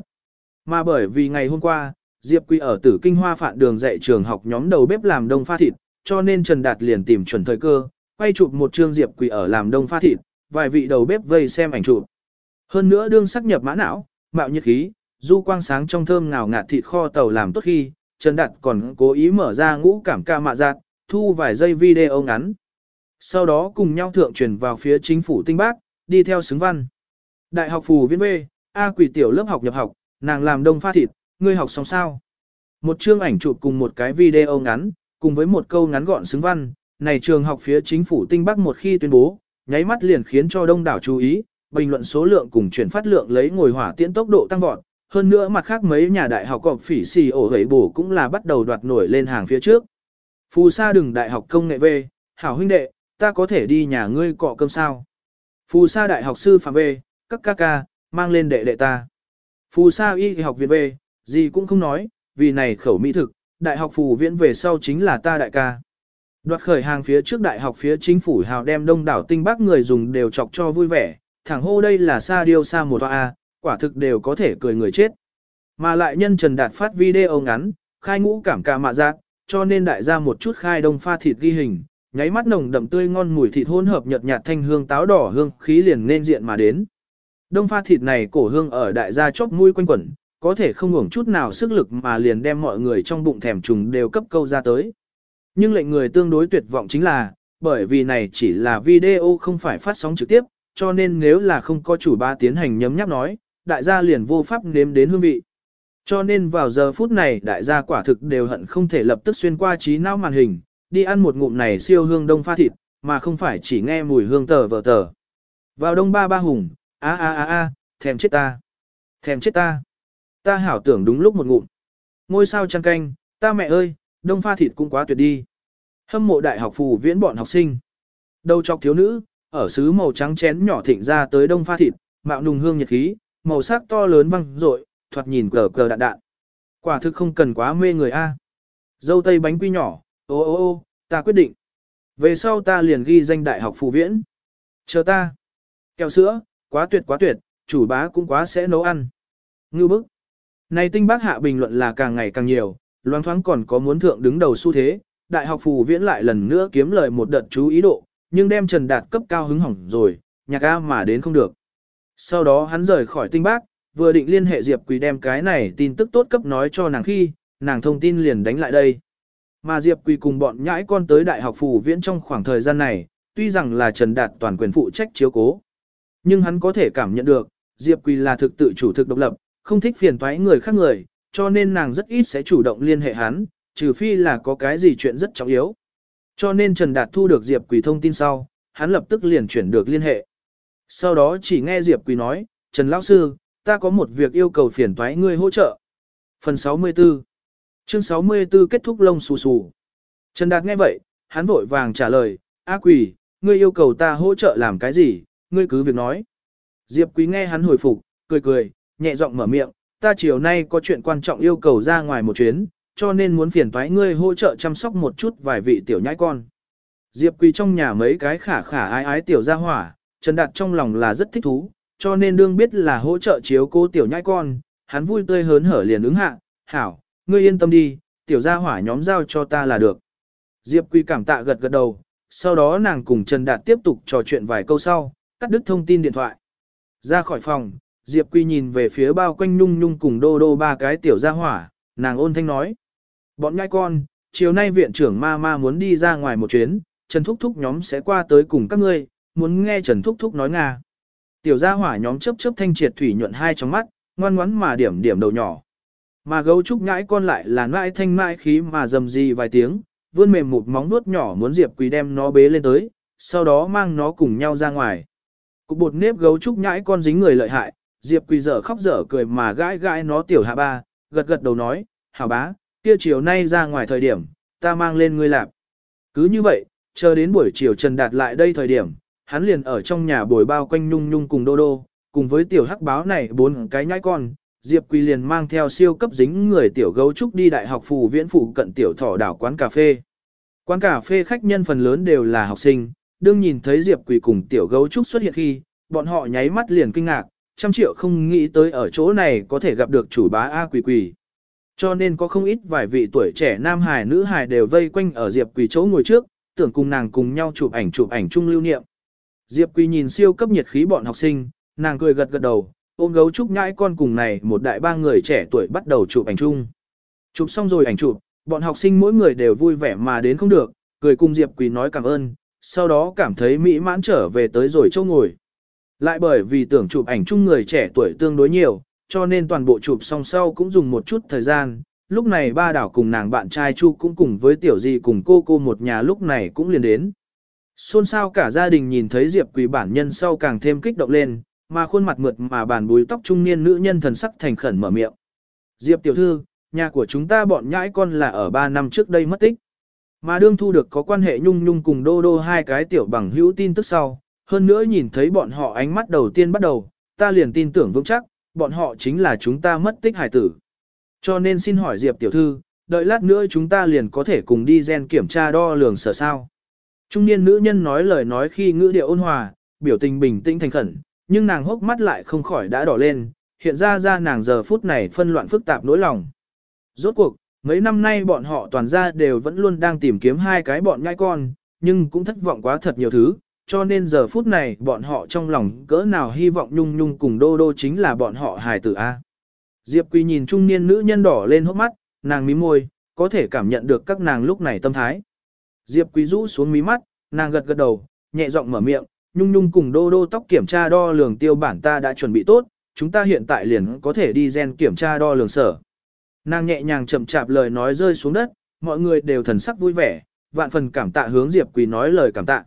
S1: Mà bởi vì ngày hôm qua, Diệp Quy ở tử kinh hoa phạn đường dạy trường học nhóm đầu bếp làm đông pha thịt, cho nên Trần Đạt liền tìm chuẩn thời cơ, quay chụp một chương Diệp Quỳ ở làm đông pha thịt, vài vị đầu bếp vây xem ảnh chụp. Hơn nữa đương sắc nhập mã não, mạo nhiệt khí, du quang sáng trong thơm ngào ngạt thịt kho tàu làm tốt khi, Trần Đạt còn cố ý mở ra ngũ cảm ca mạ giạt, thu vài giây video ngắn. Sau đó cùng nhau thượng truyền vào phía chính phủ tinh bác, đi theo xứng văn. Đại học phù viên B, A quỷ tiểu lớp học nhập học, nàng làm đông pha thịt, ngươi học xong sao? Một chương ảnh chụp cùng một cái video ngắn, cùng với một câu ngắn gọn xứng văn, này trường học phía chính phủ tinh bắc một khi tuyên bố, nháy mắt liền khiến cho đông đảo chú ý, bình luận số lượng cùng chuyển phát lượng lấy ngồi hỏa tiễn tốc độ tăng vọt. Hơn nữa mặt khác mấy nhà đại học cọp phỉ xì ổ hấy bổ cũng là bắt đầu đoạt nổi lên hàng phía trước. Phù sa đừng đại học công nghệ về, hảo huynh đệ, ta có thể đi nhà ngươi cọ cơm sao. Phù sa đại học sư phạm về, các ca ca, mang lên đệ đệ ta. Phù sa y học viện về, gì cũng không nói, vì này khẩu mỹ thực, đại học phù viễn về sau chính là ta đại ca. Đoạt khởi hàng phía trước đại học phía chính phủ hào đem đông đảo tinh bác người dùng đều chọc cho vui vẻ, thẳng hô đây là sa điêu sa một a, quả thực đều có thể cười người chết. Mà lại nhân Trần Đạt phát video ngắn, khai ngũ cảm ca mạ giác, cho nên đại gia một chút khai đông pha thịt ghi hình, nháy mắt nồng đậm tươi ngon mùi thịt hỗn hợp nhợt nhạt thanh hương táo đỏ hương khí liền nên diện mà đến. Đông pha thịt này cổ hương ở đại gia chóp mũi quanh quẩn, có thể không ngủng chút nào sức lực mà liền đem mọi người trong bụng thèm trùng đều cấp câu ra tới. Nhưng lệnh người tương đối tuyệt vọng chính là, bởi vì này chỉ là video không phải phát sóng trực tiếp, cho nên nếu là không có chủ ba tiến hành nhấm nháp nói, đại gia liền vô pháp nếm đến hương vị. Cho nên vào giờ phút này đại gia quả thực đều hận không thể lập tức xuyên qua trí não màn hình, đi ăn một ngụm này siêu hương đông pha thịt, mà không phải chỉ nghe mùi hương tờ vờ tờ. Vào đông ba ba hùng, a a a a, thèm chết ta, thèm chết ta. Ta hảo tưởng đúng lúc một ngụm. Ngôi sao chăn canh, ta mẹ ơi, đông pha thịt cũng quá tuyệt đi. Hâm mộ đại học phù viễn bọn học sinh. Đầu chọc thiếu nữ, ở xứ màu trắng chén nhỏ thịnh ra tới đông pha thịt, mạo nùng hương nhiệt khí, màu sắc to lớn văng rội, thoạt nhìn cờ cờ đạn đạn. Quả thực không cần quá mê người a. Dâu tây bánh quy nhỏ, ô ô ô, ta quyết định. Về sau ta liền ghi danh đại học phù viễn. Chờ ta. Kẹo sữa, quá tuyệt quá tuyệt, chủ bá cũng quá sẽ nấu ăn. Ngưu bức. Này tinh bác hạ bình luận là càng ngày càng nhiều, loáng thoáng còn có muốn thượng đứng đầu xu thế, đại học phù viễn lại lần nữa kiếm lời một đợt chú ý độ, nhưng đem Trần Đạt cấp cao hứng hỏng rồi, nhạc A mà đến không được. Sau đó hắn rời khỏi tinh bác, vừa định liên hệ Diệp Quỳ đem cái này tin tức tốt cấp nói cho nàng khi, nàng thông tin liền đánh lại đây. Mà Diệp Quỳ cùng bọn nhãi con tới đại học phủ viễn trong khoảng thời gian này, tuy rằng là Trần Đạt toàn quyền phụ trách chiếu cố. Nhưng hắn có thể cảm nhận được, Diệp Quỳ là thực tự chủ thực độc lập, không thích phiền toái người khác người, cho nên nàng rất ít sẽ chủ động liên hệ hắn, trừ phi là có cái gì chuyện rất trọng yếu. Cho nên Trần Đạt thu được Diệp Quỳ thông tin sau, hắn lập tức liền chuyển được liên hệ. Sau đó chỉ nghe Diệp Quỳ nói, Trần Lão Sư, ta có một việc yêu cầu phiền toái ngươi hỗ trợ. Phần 64 Chương 64 kết thúc lông xù xù. Trần Đạt nghe vậy, hắn vội vàng trả lời, A Quỳ, ngươi yêu cầu ta hỗ trợ làm cái gì, ngươi cứ việc nói. Diệp Quý nghe hắn hồi phục, cười cười, nhẹ giọng mở miệng, ta chiều nay có chuyện quan trọng yêu cầu ra ngoài một chuyến, cho nên muốn phiền toái ngươi hỗ trợ chăm sóc một chút vài vị tiểu nhãi con. Diệp Quỳ trong nhà mấy cái khả khả ái ái tiểu gia hỏa, Trần Đạt trong lòng là rất thích thú, cho nên đương biết là hỗ trợ chiếu cô tiểu nhãi con, hắn vui tươi hớn hở liền ứng hạ, hảo, ngươi yên tâm đi, tiểu gia hỏa nhóm giao cho ta là được. Diệp Quỳ cảm tạ gật gật đầu, sau đó nàng cùng Trần Đạt tiếp tục trò chuyện vài câu sau, cắt đứt thông tin điện thoại. Ra khỏi phòng, Diệp Quỳ nhìn về phía bao quanh nhung nhung cùng đô đô ba cái tiểu gia hỏa, nàng ôn thanh nói. Bọn nhai con, chiều nay viện trưởng ma ma muốn đi ra ngoài một chuyến, Trần Thúc Thúc nhóm sẽ qua tới cùng các ngươi, muốn nghe Trần Thúc Thúc nói Nga. Tiểu gia hỏa nhóm chớp chớp thanh triệt thủy nhuận hai trong mắt, ngoan ngoắn mà điểm điểm đầu nhỏ. Mà gấu trúc nhãi con lại là nãi thanh mãi khí mà dầm gì vài tiếng, vươn mềm một móng nuốt nhỏ muốn Diệp Quỳ đem nó bế lên tới, sau đó mang nó cùng nhau ra ngoài. Cục bột nếp gấu trúc nhãi con dính người lợi hại, Diệp Quỳ dở khóc dở cười mà gãi gãi nó tiểu hạ ba, gật gật đầu nói, hảo bá, kia chiều nay ra ngoài thời điểm, ta mang lên ngươi lạp. Cứ như vậy, chờ đến buổi chiều Trần Đạt lại đây thời điểm, hắn liền ở trong nhà bồi bao quanh nhung nhung cùng đô đô, cùng với tiểu hắc báo này bốn cái nhãi con, Diệp Quỳ liền mang theo siêu cấp dính người tiểu gấu trúc đi đại học phù viễn phụ cận tiểu thỏ đảo quán cà phê. Quán cà phê khách nhân phần lớn đều là học sinh, đương nhìn thấy Diệp Quỳ cùng tiểu gấu trúc xuất hiện khi, bọn họ nháy mắt liền kinh ngạc, trăm triệu không nghĩ tới ở chỗ này có thể gặp được chủ bá A Quỳ Quỳ. Cho nên có không ít vài vị tuổi trẻ nam hài nữ hài đều vây quanh ở Diệp Quỳ chỗ ngồi trước, tưởng cùng nàng cùng nhau chụp ảnh chụp ảnh chung lưu niệm. Diệp Quỳ nhìn siêu cấp nhiệt khí bọn học sinh, nàng cười gật gật đầu, ôm gấu trúc nhãi con cùng này một đại ba người trẻ tuổi bắt đầu chụp ảnh chung. Chụp xong rồi ảnh chụp, bọn học sinh mỗi người đều vui vẻ mà đến không được, cười cùng Diệp Quỳ nói cảm ơn, sau đó cảm thấy mỹ mãn trở về tới rồi chỗ ngồi. Lại bởi vì tưởng chụp ảnh chung người trẻ tuổi tương đối nhiều, cho nên toàn bộ chụp xong sau cũng dùng một chút thời gian. Lúc này ba đảo cùng nàng bạn trai Chu cũng cùng với tiểu di cùng cô cô một nhà lúc này cũng liền đến. Xôn xao cả gia đình nhìn thấy Diệp Quỳ bản nhân sau càng thêm kích động lên, mà khuôn mặt mượt mà bàn bùi tóc trung niên nữ nhân thần sắc thành khẩn mở miệng. Diệp tiểu thư, nhà của chúng ta bọn nhãi con là ở 3 năm trước đây mất tích. Mà đương thu được có quan hệ nhung nhung cùng đô đô hai cái tiểu bằng hữu tin tức sau, hơn nữa nhìn thấy bọn họ ánh mắt đầu tiên bắt đầu, ta liền tin tưởng vững chắc, bọn họ chính là chúng ta mất tích hải tử. Cho nên xin hỏi Diệp tiểu thư, đợi lát nữa chúng ta liền có thể cùng đi gen kiểm tra đo lường sở sao. Trung niên nữ nhân nói lời nói khi ngữ điệu ôn hòa, biểu tình bình tĩnh thành khẩn, nhưng nàng hốc mắt lại không khỏi đã đỏ lên, hiện ra ra nàng giờ phút này phân loạn phức tạp nỗi lòng. Rốt cuộc, mấy năm nay bọn họ toàn ra đều vẫn luôn đang tìm kiếm hai cái bọn nhai con, nhưng cũng thất vọng quá thật nhiều thứ, cho nên giờ phút này bọn họ trong lòng cỡ nào hy vọng nhung nhung cùng đô đô chính là bọn họ hài tử A. Diệp Quỳ nhìn trung niên nữ nhân đỏ lên hốc mắt, nàng mí môi, có thể cảm nhận được các nàng lúc này tâm thái. Diệp Quý rũ xuống mí mắt, nàng gật gật đầu, nhẹ giọng mở miệng, nhung nhung cùng đô đô tóc kiểm tra đo lường tiêu bản ta đã chuẩn bị tốt, chúng ta hiện tại liền có thể đi gen kiểm tra đo lường sở. Nàng nhẹ nhàng chậm chạp lời nói rơi xuống đất, mọi người đều thần sắc vui vẻ, vạn phần cảm tạ hướng Diệp Quý nói lời cảm tạ.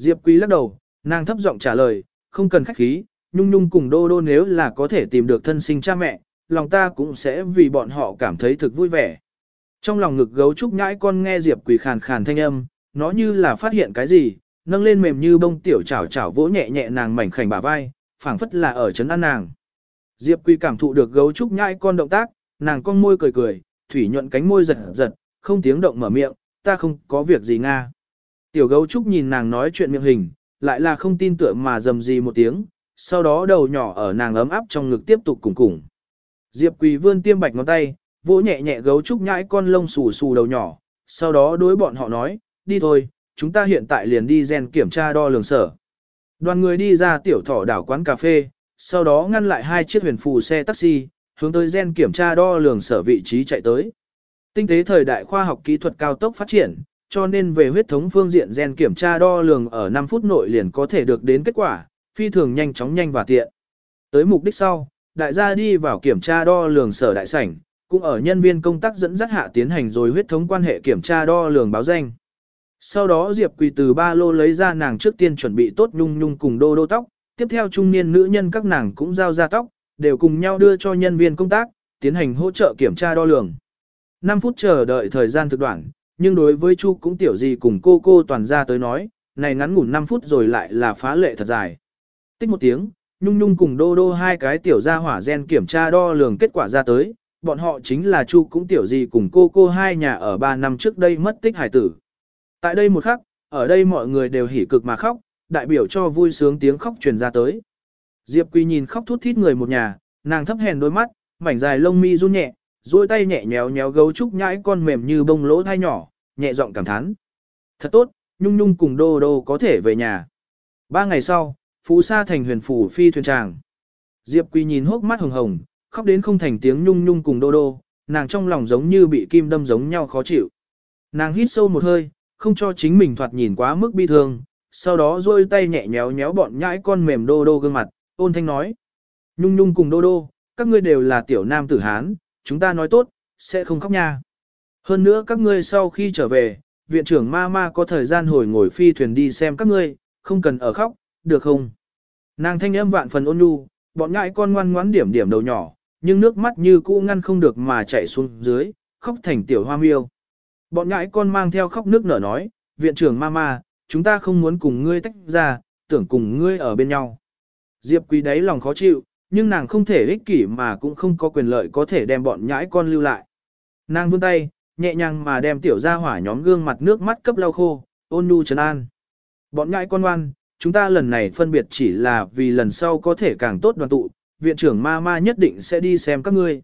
S1: Diệp Quý lắc đầu, nàng thấp giọng trả lời, không cần khách khí, nhung nhung cùng đô đô nếu là có thể tìm được thân sinh cha mẹ, lòng ta cũng sẽ vì bọn họ cảm thấy thực vui vẻ. Trong lòng ngực gấu trúc nhãi con nghe Diệp Quỳ khàn khàn thanh âm, nó như là phát hiện cái gì, nâng lên mềm như bông tiểu chảo chảo vỗ nhẹ nhẹ nàng mảnh khảnh bả vai, phảng phất là ở chấn an nàng. Diệp Quỳ cảm thụ được gấu trúc nhãi con động tác, nàng con môi cười cười, thủy nhuận cánh môi giật giật, không tiếng động mở miệng, ta không có việc gì nga. Tiểu gấu trúc nhìn nàng nói chuyện miệng hình, lại là không tin tưởng mà dầm gì một tiếng, sau đó đầu nhỏ ở nàng ấm áp trong ngực tiếp tục cùng cùng. Diệp Quỳ vươn tiêm bạch ngón tay, vỗ nhẹ nhẹ gấu trúc nhãi con lông xù xù đầu nhỏ, sau đó đối bọn họ nói, đi thôi, chúng ta hiện tại liền đi gen kiểm tra đo lường sở. Đoàn người đi ra tiểu thỏ đảo quán cà phê, sau đó ngăn lại hai chiếc huyền phù xe taxi, hướng tới gen kiểm tra đo lường sở vị trí chạy tới. Tinh tế thời đại khoa học kỹ thuật cao tốc phát triển, cho nên về huyết thống phương diện gen kiểm tra đo lường ở 5 phút nội liền có thể được đến kết quả, phi thường nhanh chóng nhanh và tiện. Tới mục đích sau, đại gia đi vào kiểm tra đo lường sở đại sảnh, cũng ở nhân viên công tác dẫn dắt hạ tiến hành rồi huyết thống quan hệ kiểm tra đo lường báo danh. Sau đó Diệp Quỳ từ ba lô lấy ra nàng trước tiên chuẩn bị tốt nhung nhung cùng đô đô tóc, tiếp theo trung niên nữ nhân các nàng cũng giao ra tóc, đều cùng nhau đưa cho nhân viên công tác, tiến hành hỗ trợ kiểm tra đo lường. 5 phút chờ đợi thời gian thực đoạn, nhưng đối với Chu cũng tiểu gì cùng cô cô toàn ra tới nói, này ngắn ngủn 5 phút rồi lại là phá lệ thật dài. Tích một tiếng, nhung nhung cùng đô đô hai cái tiểu gia hỏa gen kiểm tra đo lường kết quả ra tới, bọn họ chính là Chu cũng tiểu gì cùng cô cô hai nhà ở 3 năm trước đây mất tích hải tử. Tại đây một khắc, ở đây mọi người đều hỉ cực mà khóc, đại biểu cho vui sướng tiếng khóc truyền ra tới. Diệp Quy nhìn khóc thút thít người một nhà, nàng thấp hèn đôi mắt, mảnh dài lông mi run nhẹ, duỗi tay nhẹ nhéo nhéo gấu trúc nhãi con mềm như bông lỗ thai nhỏ, nhẹ giọng cảm thán. Thật tốt, nhung nhung cùng đô đô có thể về nhà. Ba ngày sau, Phú Sa thành huyền phủ phi thuyền tràng. Diệp Quỳ nhìn hốc mắt hồng hồng, khóc đến không thành tiếng nhung nhung cùng đô đô, nàng trong lòng giống như bị kim đâm giống nhau khó chịu. Nàng hít sâu một hơi, không cho chính mình thoạt nhìn quá mức bi thương, sau đó duỗi tay nhẹ nhéo nhéo bọn nhãi con mềm đô đô gương mặt, ôn thanh nói. Nhung nhung cùng đô đô, các ngươi đều là tiểu nam tử Hán, chúng ta nói tốt, sẽ không khóc nha. Hơn nữa các ngươi sau khi trở về, viện trưởng ma ma có thời gian hồi ngồi phi thuyền đi xem các ngươi, không cần ở khóc, được không? Nàng thanh âm vạn phần ôn nhu, bọn ngại con ngoan ngoãn điểm điểm đầu nhỏ, nhưng nước mắt như cũ ngăn không được mà chảy xuống dưới, khóc thành tiểu hoa miêu. Bọn ngại con mang theo khóc nước nở nói, viện trưởng mama, chúng ta không muốn cùng ngươi tách ra, tưởng cùng ngươi ở bên nhau. Diệp quý đáy lòng khó chịu, nhưng nàng không thể ích kỷ mà cũng không có quyền lợi có thể đem bọn nhãi con lưu lại. Nàng vươn tay, nhẹ nhàng mà đem tiểu gia hỏa nhóm gương mặt nước mắt cấp lau khô, ôn nhu trấn an. Bọn nhãi con ngoan, chúng ta lần này phân biệt chỉ là vì lần sau có thể càng tốt đoàn tụ, viện trưởng ma ma nhất định sẽ đi xem các ngươi.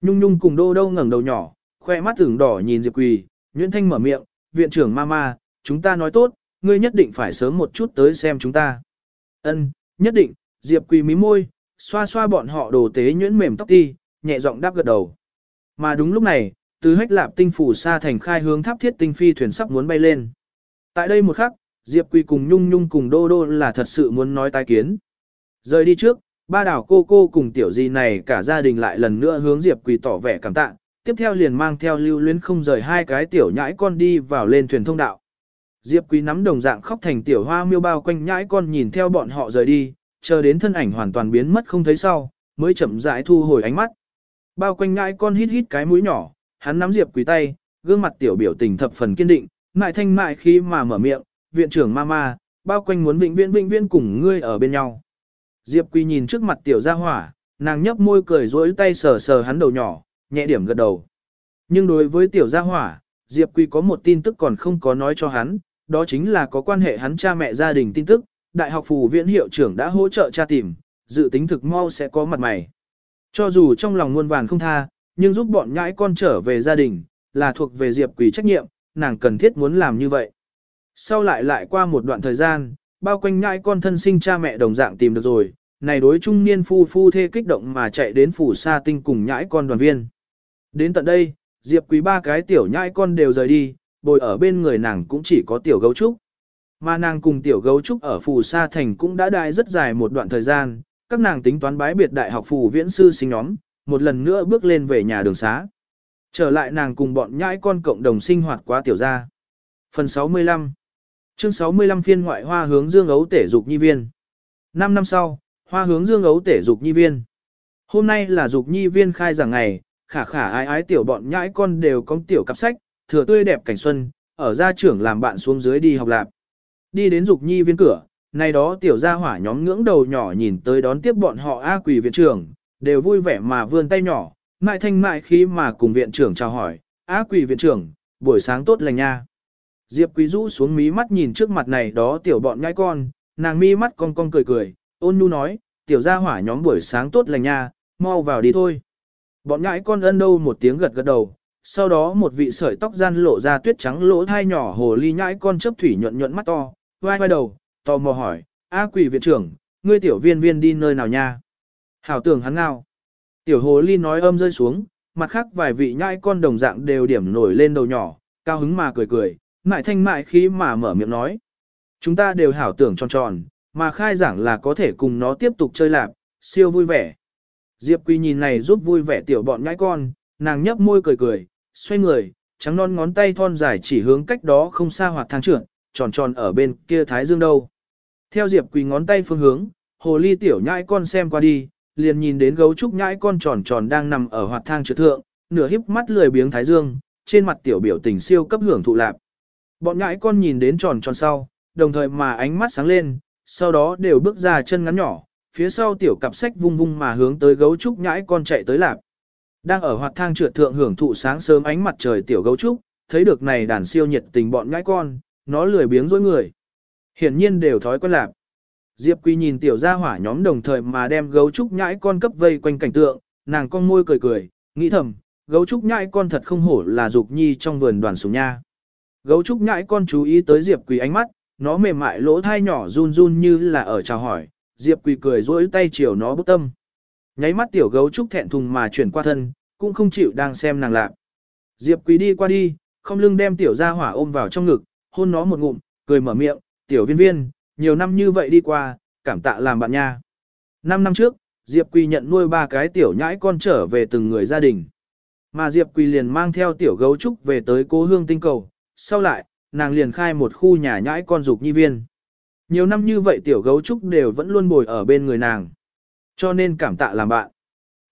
S1: Nhung nhung cùng đô đâu ngẩng đầu nhỏ, khoe mắt tưởng đỏ nhìn Diệp Quỳ, Nguyễn Thanh mở miệng, viện trưởng ma ma, chúng ta nói tốt, ngươi nhất định phải sớm một chút tới xem chúng ta. Ân, nhất định, Diệp Quỳ mí môi, xoa xoa bọn họ đồ tế nhuyễn mềm tóc ti, nhẹ giọng đáp gật đầu. Mà đúng lúc này, từ hách lạp tinh phủ xa thành khai hướng tháp thiết tinh phi thuyền sắp muốn bay lên. Tại đây một khắc, Diệp Quỳ cùng Nhung Nhung cùng Đô Đô là thật sự muốn nói tái kiến. Rời đi trước, ba đảo cô cô cùng tiểu gì này cả gia đình lại lần nữa hướng Diệp Quỳ tỏ vẻ cảm tạ, tiếp theo liền mang theo lưu luyến không rời hai cái tiểu nhãi con đi vào lên thuyền thông đạo. Diệp Quý nắm đồng dạng khóc thành tiểu hoa miêu bao quanh nhãi con nhìn theo bọn họ rời đi, chờ đến thân ảnh hoàn toàn biến mất không thấy sau, mới chậm rãi thu hồi ánh mắt. Bao quanh ngãi con hít hít cái mũi nhỏ, hắn nắm Diệp Quý tay, gương mặt tiểu biểu tình thập phần kiên định, mại thanh mại khi mà mở miệng, viện trưởng mama, bao quanh muốn vĩnh viễn vĩnh viễn cùng ngươi ở bên nhau. Diệp Quý nhìn trước mặt tiểu gia hỏa, nàng nhấp môi cười rỗi tay sờ sờ hắn đầu nhỏ, nhẹ điểm gật đầu. Nhưng đối với tiểu gia hỏa, Diệp Quý có một tin tức còn không có nói cho hắn, đó chính là có quan hệ hắn cha mẹ gia đình tin tức, đại học phù viện hiệu trưởng đã hỗ trợ tra tìm, dự tính thực mau sẽ có mặt mày. Cho dù trong lòng muôn vàn không tha, nhưng giúp bọn nhãi con trở về gia đình, là thuộc về Diệp Quỳ trách nhiệm, nàng cần thiết muốn làm như vậy. Sau lại lại qua một đoạn thời gian, bao quanh nhãi con thân sinh cha mẹ đồng dạng tìm được rồi, này đối trung niên phu phu thê kích động mà chạy đến phủ sa tinh cùng nhãi con đoàn viên. Đến tận đây, Diệp Quý ba cái tiểu nhãi con đều rời đi, bồi ở bên người nàng cũng chỉ có tiểu gấu trúc. Mà nàng cùng tiểu gấu trúc ở phù sa thành cũng đã đại rất dài một đoạn thời gian, các nàng tính toán bái biệt đại học phù viễn sư sinh nhóm, một lần nữa bước lên về nhà đường xá. Trở lại nàng cùng bọn nhãi con cộng đồng sinh hoạt quá tiểu gia. Phần 65 Chương 65 phiên ngoại hoa hướng dương ấu tể dục nhi viên. 5 năm sau, hoa hướng dương ấu tể dục nhi viên. Hôm nay là dục nhi viên khai giảng ngày, khả khả ái ái tiểu bọn nhãi con đều có tiểu cặp sách, thừa tươi đẹp cảnh xuân, ở gia trưởng làm bạn xuống dưới đi học lạp. Đi đến dục nhi viên cửa, này đó tiểu gia hỏa nhóm ngưỡng đầu nhỏ nhìn tới đón tiếp bọn họ A quỷ viện trưởng, đều vui vẻ mà vươn tay nhỏ, mại thanh mại khi mà cùng viện trưởng chào hỏi, A quỷ viện trưởng, buổi sáng tốt lành nha. Diệp quý rũ xuống mí mắt nhìn trước mặt này đó tiểu bọn nhãi con, nàng mi mắt cong cong cười cười, ôn nhu nói, tiểu gia hỏa nhóm buổi sáng tốt lành nha, mau vào đi thôi. Bọn nhãi con ân đâu một tiếng gật gật đầu, sau đó một vị sợi tóc gian lộ ra tuyết trắng lỗ thai nhỏ hồ ly nhãi con chớp thủy nhuận nhuận mắt to, vai vai đầu, tò mò hỏi, A quỷ viện trưởng, ngươi tiểu viên viên đi nơi nào nha? Hảo tưởng hắn ngao. Tiểu hồ ly nói âm rơi xuống, mặt khác vài vị nhãi con đồng dạng đều điểm nổi lên đầu nhỏ, cao hứng mà cười cười, mại thanh mại khí mà mở miệng nói. Chúng ta đều hảo tưởng tròn tròn, mà khai giảng là có thể cùng nó tiếp tục chơi lạp, siêu vui vẻ. Diệp quỳ nhìn này giúp vui vẻ tiểu bọn nhãi con, nàng nhấp môi cười cười, xoay người, trắng non ngón tay thon dài chỉ hướng cách đó không xa hoặc thang trưởng, tròn tròn ở bên kia thái dương đâu. Theo Diệp Quỳ ngón tay phương hướng, hồ ly tiểu nhãi con xem qua đi, liền nhìn đến gấu trúc nhãi con tròn tròn đang nằm ở hoạt thang trượt thượng, nửa híp mắt lười biếng thái dương, trên mặt tiểu biểu tình siêu cấp hưởng thụ lạp. Bọn nhãi con nhìn đến tròn tròn sau, đồng thời mà ánh mắt sáng lên, sau đó đều bước ra chân ngắn nhỏ, phía sau tiểu cặp sách vung vung mà hướng tới gấu trúc nhãi con chạy tới lạp. Đang ở hoạt thang trượt thượng hưởng thụ sáng sớm ánh mặt trời tiểu gấu trúc, thấy được này đàn siêu nhiệt tình bọn ngãi con, nó lười biếng dối người. Hiển nhiên đều thói quen lạc. Diệp Quy nhìn tiểu gia hỏa nhóm đồng thời mà đem gấu trúc nhãi con cấp vây quanh cảnh tượng, nàng con môi cười cười, nghĩ thầm, gấu trúc nhãi con thật không hổ là dục nhi trong vườn đoàn sủng nha. Gấu trúc nhãi con chú ý tới Diệp Quỳ ánh mắt, nó mềm mại lỗ thai nhỏ run run như là ở chào hỏi, Diệp Quỳ cười rỗi tay chiều nó bút tâm. Nháy mắt tiểu gấu trúc thẹn thùng mà chuyển qua thân, cũng không chịu đang xem nàng lạc. Diệp Quý đi qua đi, không lưng đem tiểu gia hỏa ôm vào trong ngực, hôn nó một ngụm, cười mở miệng, tiểu viên viên, nhiều năm như vậy đi qua, cảm tạ làm bạn nha. Năm năm trước, Diệp Quỳ nhận nuôi ba cái tiểu nhãi con trở về từng người gia đình. Mà Diệp Quỳ liền mang theo tiểu gấu trúc về tới cố hương tinh cầu, sau lại, nàng liền khai một khu nhà nhãi con dục nhi viên. Nhiều năm như vậy tiểu gấu trúc đều vẫn luôn bồi ở bên người nàng. Cho nên cảm tạ làm bạn.